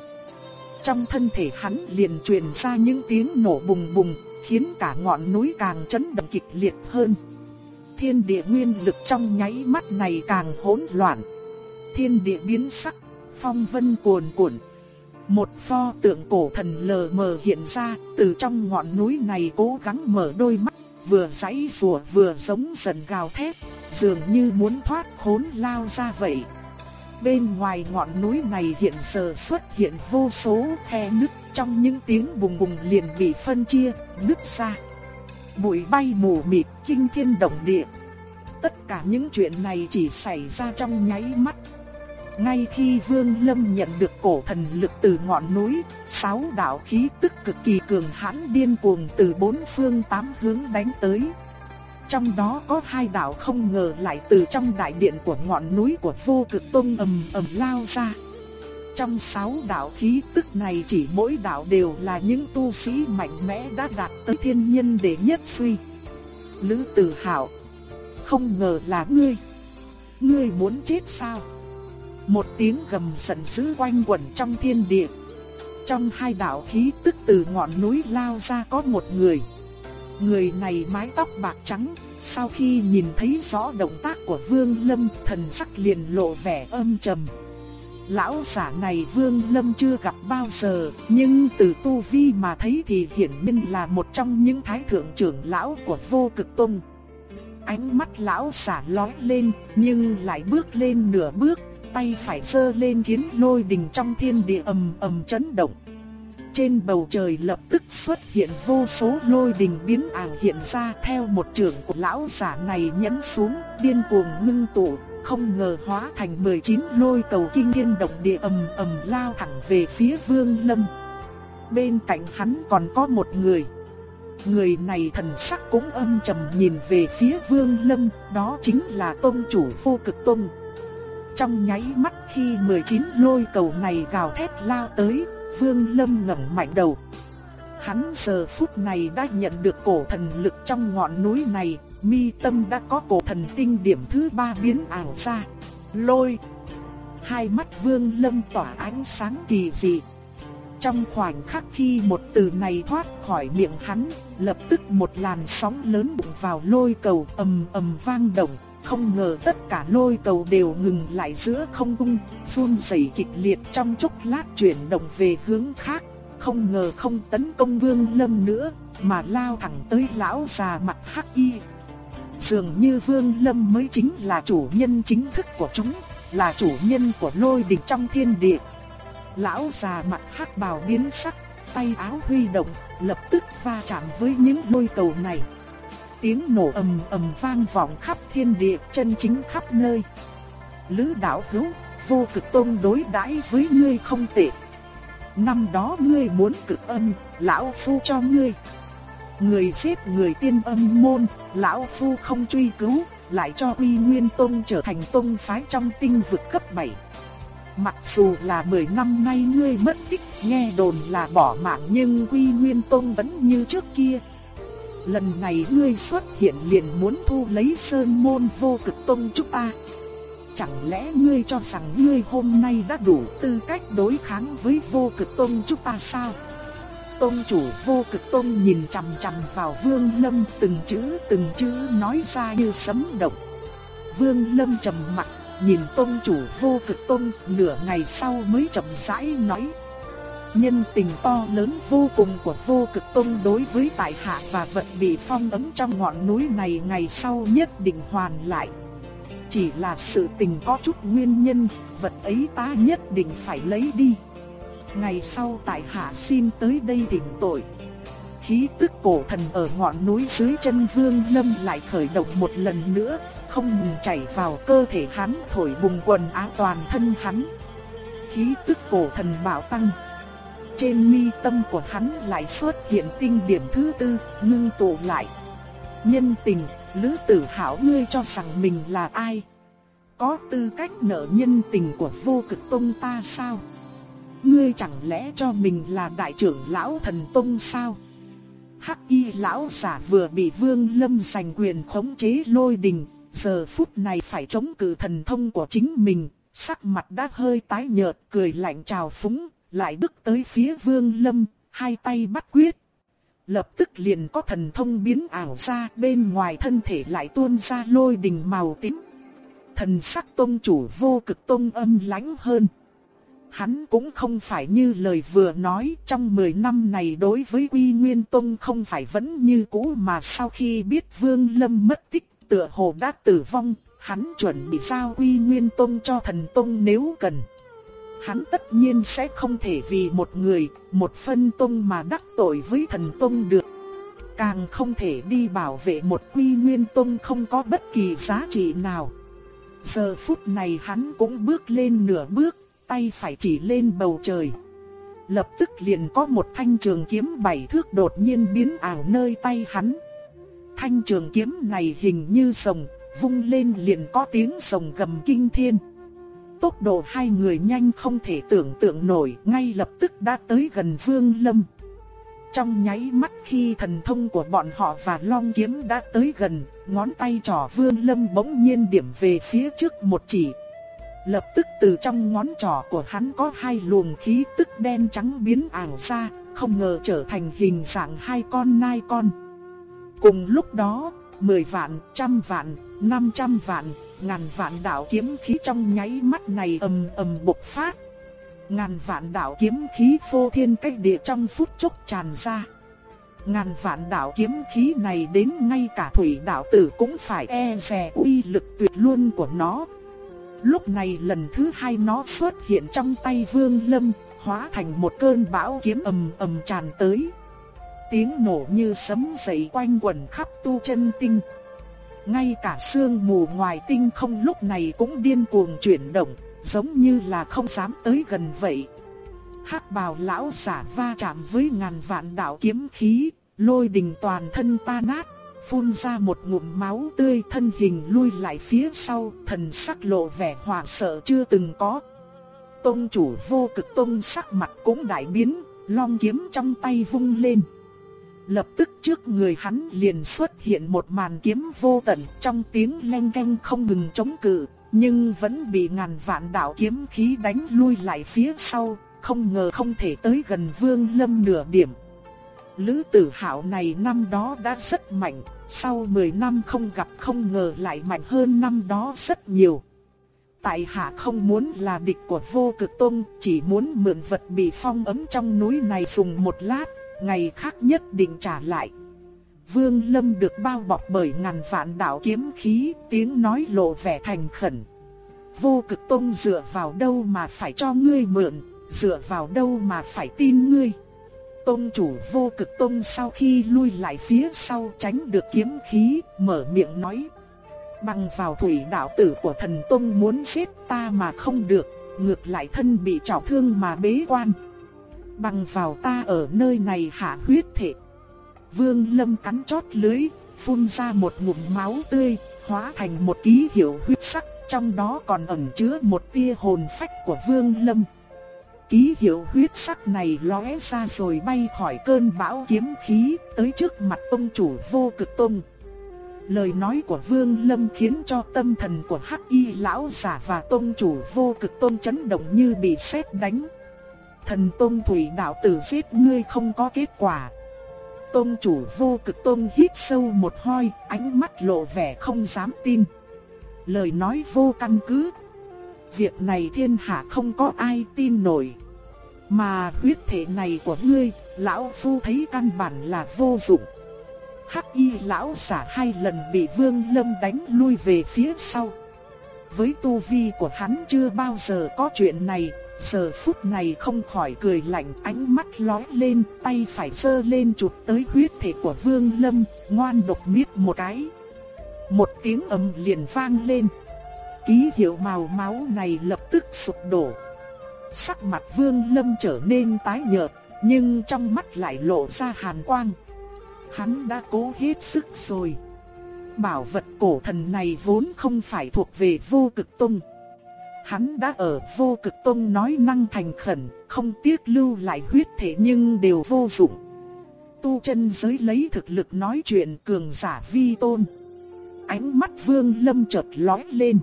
Trong thân thể hắn liền truyền ra những tiếng nổ bùng bùng, khiến cả ngọn núi càng chấn động kịch liệt hơn thiên địa nguyên lực trong nháy mắt này càng hỗn loạn. Thiên địa biến sắc, phong vân cuồn cuộn. Một pho tượng cổ thần lờ mờ hiện ra, từ trong ngọn núi này cố gắng mở đôi mắt, vừa giãy rùa vừa giống dần gào thét, dường như muốn thoát khốn lao ra vậy. Bên ngoài ngọn núi này hiện giờ xuất hiện vô số khe nứt, trong những tiếng bùng bùng liền bị phân chia, nứt ra. Bụi bay mù mịt, kinh thiên động địa. Tất cả những chuyện này chỉ xảy ra trong nháy mắt. Ngay khi Vương Lâm nhận được cổ thần lực từ ngọn núi, sáu đạo khí tức cực kỳ cường hãn điên cuồng từ bốn phương tám hướng đánh tới. Trong đó có hai đạo không ngờ lại từ trong đại điện của ngọn núi của vô cực tông ầm ầm lao ra. Trong sáu đạo khí tức này chỉ mỗi đạo đều là những tu sĩ mạnh mẽ đã đạt tới thiên nhân đệ nhất suy. Lữ Tử Hạo, không ngờ là ngươi. Ngươi muốn chết sao? Một tiếng gầm giận dữ quanh quẩn trong thiên địa. Trong hai đạo khí tức từ ngọn núi lao ra có một người. Người này mái tóc bạc trắng, sau khi nhìn thấy rõ động tác của Vương Lâm, thần sắc liền lộ vẻ âm trầm. Lão giả này Vương Lâm chưa gặp bao giờ, nhưng từ tu vi mà thấy thì hiển nhiên là một trong những thái thượng trưởng lão của vô cực tông. Ánh mắt lão giả lóe lên, nhưng lại bước lên nửa bước, tay phải sơ lên khiến lôi đình trong thiên địa ầm ầm chấn động. Trên bầu trời lập tức xuất hiện vô số lôi đình biến ảo hiện ra theo một trường của lão giả này nhấn xuống, điên cuồng ngưng tụ, không ngờ hóa thành 19 lôi cầu kinh thiên động địa ầm ầm lao thẳng về phía Vương Lâm. Bên cạnh hắn còn có một người. Người này thần sắc cũng âm trầm nhìn về phía Vương Lâm, đó chính là tôn chủ vô cực tôn. Trong nháy mắt khi 19 lôi cầu này gào thét lao tới, Vương Lâm ngẩng mạnh đầu. Hắn giờ phút này đã nhận được cổ thần lực trong ngọn núi này, mi tâm đã có cổ thần tinh điểm thứ ba biến ảo ra. Lôi! Hai mắt Vương Lâm tỏa ánh sáng kỳ dị. Trong khoảnh khắc khi một từ này thoát khỏi miệng hắn, lập tức một làn sóng lớn bụng vào lôi cầu ầm ầm vang động, không ngờ tất cả lôi cầu đều ngừng lại giữa không trung, run rẩy kịch liệt trong chốc lát chuyển động về hướng khác. Không ngờ không tấn công Vương Lâm nữa, mà lao thẳng tới lão già mặt hắc y. Dường như Vương Lâm mới chính là chủ nhân chính thức của chúng, là chủ nhân của lôi đỉnh trong thiên địa. Lão già mặt hắc bào biến sắc, tay áo huy động, lập tức va chạm với những lôi cầu này tiếng nổ ầm ầm vang vọng khắp thiên địa, chân chính khắp nơi. Lữ đạo hữu, vô cực tôn đối đãi với ngươi không tệ. Năm đó ngươi muốn cực ân, lão phu cho ngươi. Người giết người tiên âm môn, lão phu không truy cứu, lại cho Uy Nguyên Tông trở thành tông phái trong tinh vực cấp 7. Mặc dù là 10 năm nay ngươi mất tích, nghe đồn là bỏ mạng nhưng Uy Nguyên Tông vẫn như trước kia, lần này ngươi xuất hiện liền muốn thu lấy sơn môn vô cực tông chúng ta. Chẳng lẽ ngươi cho rằng ngươi hôm nay đã đủ tư cách đối kháng với vô cực tông chúng ta sao? Tông chủ vô cực tông nhìn chằm chằm vào Vương Lâm từng chữ từng chữ nói ra như sấm động. Vương Lâm trầm mặt, nhìn tông chủ vô cực tông nửa ngày sau mới chậm rãi nói nhân tình to lớn vô cùng của vô cực tông đối với tại hạ và vật bị phong ấn trong ngọn núi này ngày sau nhất định hoàn lại. Chỉ là sự tình có chút nguyên nhân, vật ấy ta nhất định phải lấy đi. Ngày sau tại hạ xin tới đây tỉnh tội. Khí tức cổ thần ở ngọn núi dưới chân vương lâm lại khởi động một lần nữa, không ngừng chảy vào cơ thể hắn thổi bùng quần áo toàn thân hắn. Khí tức cổ thần bảo tăng trên mi tâm của hắn lại xuất hiện tinh điểm thứ tư, ngưng tụ lại. Nhân tình, Lữ Tử Hảo ngươi cho rằng mình là ai? Có tư cách nợ nhân tình của vô cực tông ta sao? Ngươi chẳng lẽ cho mình là đại trưởng lão thần tông sao? Hắc y lão giả vừa bị vương lâm giành quyền khống chế lôi đình, giờ phút này phải chống cự thần thông của chính mình, sắc mặt đã hơi tái nhợt cười lạnh chào phúng, lại bước tới phía Vương Lâm, hai tay bắt quyết. Lập tức liền có thần thông biến ảo ra, bên ngoài thân thể lại tuôn ra lôi đình màu tím. Thần sắc tông chủ vô cực tông âm lãnh hơn hắn cũng không phải như lời vừa nói trong 10 năm này đối với Quy Nguyên Tông không phải vẫn như cũ mà sau khi biết Vương Lâm mất tích tựa hồ đã tử vong, hắn chuẩn bị giao Quy Nguyên Tông cho thần Tông nếu cần. Hắn tất nhiên sẽ không thể vì một người, một phân Tông mà đắc tội với thần Tông được. Càng không thể đi bảo vệ một Quy Nguyên Tông không có bất kỳ giá trị nào. Giờ phút này hắn cũng bước lên nửa bước, tay phải chỉ lên bầu trời. Lập tức liền có một thanh trường kiếm bảy thước đột nhiên biến ảo nơi tay hắn. Thanh trường kiếm này hình như rồng, vung lên liền có tiếng rồng gầm kinh thiên. Tốc độ hai người nhanh không thể tưởng tượng nổi, ngay lập tức đã tới gần Vương Lâm. Trong nháy mắt khi thần thông của bọn họ và long kiếm đã tới gần, ngón tay trỏ Vương Lâm bỗng nhiên điểm về phía trước một chỉ. Lập tức từ trong ngón trỏ của hắn có hai luồng khí tức đen trắng biến ảo ra, không ngờ trở thành hình dạng hai con nai con. Cùng lúc đó, 10 vạn, trăm vạn, 500 vạn, ngàn vạn đạo kiếm khí trong nháy mắt này ầm ầm bộc phát. Ngàn vạn đạo kiếm khí phô thiên cách địa trong phút chốc tràn ra. Ngàn vạn đạo kiếm khí này đến ngay cả thủy đạo tử cũng phải e dè uy lực tuyệt luân của nó. Lúc này lần thứ hai nó xuất hiện trong tay vương lâm, hóa thành một cơn bão kiếm ầm ầm tràn tới tiếng nổ như sấm dậy quanh quẩn khắp tu chân tinh. Ngay cả sương mù ngoài tinh không lúc này cũng điên cuồng chuyển động, giống như là không dám tới gần vậy. Hắc bào lão giả va chạm với ngàn vạn đạo kiếm khí, lôi đình toàn thân ta nát, phun ra một ngụm máu tươi thân hình lui lại phía sau, thần sắc lộ vẻ hoảng sợ chưa từng có. Tông chủ vô cực tông sắc mặt cũng đại biến, long kiếm trong tay vung lên. Lập tức trước người hắn liền xuất hiện một màn kiếm vô tận trong tiếng len canh không ngừng chống cự, nhưng vẫn bị ngàn vạn đạo kiếm khí đánh lui lại phía sau, không ngờ không thể tới gần Vương Lâm nửa điểm. Lữ tử hạo này năm đó đã rất mạnh, sau 10 năm không gặp không ngờ lại mạnh hơn năm đó rất nhiều. Tại hạ không muốn là địch của vô cực tôn, chỉ muốn mượn vật bị phong ấm trong núi này dùng một lát, ngày khác nhất định trả lại. Vương Lâm được bao bọc bởi ngàn vạn đạo kiếm khí, tiếng nói lộ vẻ thành khẩn. Vô cực tông dựa vào đâu mà phải cho ngươi mượn, dựa vào đâu mà phải tin ngươi. Tông chủ vô cực tông sau khi lui lại phía sau tránh được kiếm khí, mở miệng nói. Bằng vào thủy đạo tử của thần tông muốn giết ta mà không được, ngược lại thân bị trọng thương mà bế quan. Bằng vào ta ở nơi này hạ huyết thể. Vương Lâm cắn chót lưới, phun ra một ngụm máu tươi, hóa thành một ký hiệu huyết sắc, trong đó còn ẩn chứa một tia hồn phách của Vương Lâm. Ký hiệu huyết sắc này lóe ra rồi bay khỏi cơn bão kiếm khí, tới trước mặt ông chủ vô cực tông. Lời nói của Vương Lâm khiến cho tâm thần của Hắc Y lão giả và tông chủ vô cực tông chấn động như bị sét đánh. Thần Tôn Thủy đạo tử giết ngươi không có kết quả. Tôn chủ vô cực tôn hít sâu một hơi, ánh mắt lộ vẻ không dám tin. Lời nói vô căn cứ. Việc này thiên hạ không có ai tin nổi. Mà huyết thể này của ngươi, lão phu thấy căn bản là vô dụng. Hắc y lão giả hai lần bị vương lâm đánh lui về phía sau. Với tu vi của hắn chưa bao giờ có chuyện này, giờ phút này không khỏi cười lạnh ánh mắt lóe lên, tay phải sơ lên chụp tới huyết thể của Vương Lâm, ngoan độc miết một cái. Một tiếng ầm liền vang lên. Ký hiệu màu máu này lập tức sụp đổ. Sắc mặt Vương Lâm trở nên tái nhợt, nhưng trong mắt lại lộ ra hàn quang. Hắn đã cố hết sức rồi. Bảo vật cổ thần này vốn không phải thuộc về vô cực tông. Hắn đã ở vô cực tông nói năng thành khẩn, không tiếc lưu lại huyết thể nhưng đều vô dụng. Tu chân giới lấy thực lực nói chuyện cường giả vi tôn. Ánh mắt vương lâm chợt lóe lên.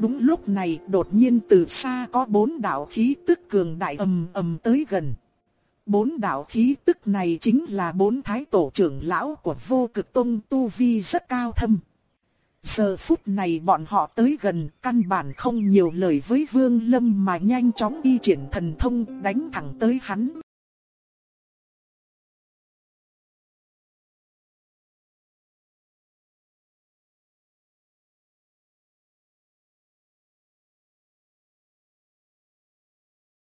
Đúng lúc này đột nhiên từ xa có bốn đạo khí tức cường đại ầm ầm tới gần. Bốn đạo khí tức này chính là bốn thái tổ trưởng lão của vô cực tông tu vi rất cao thâm. Giờ phút này bọn họ tới gần, căn bản không nhiều lời với Vương Lâm mà nhanh chóng y triển thần thông đánh thẳng tới hắn.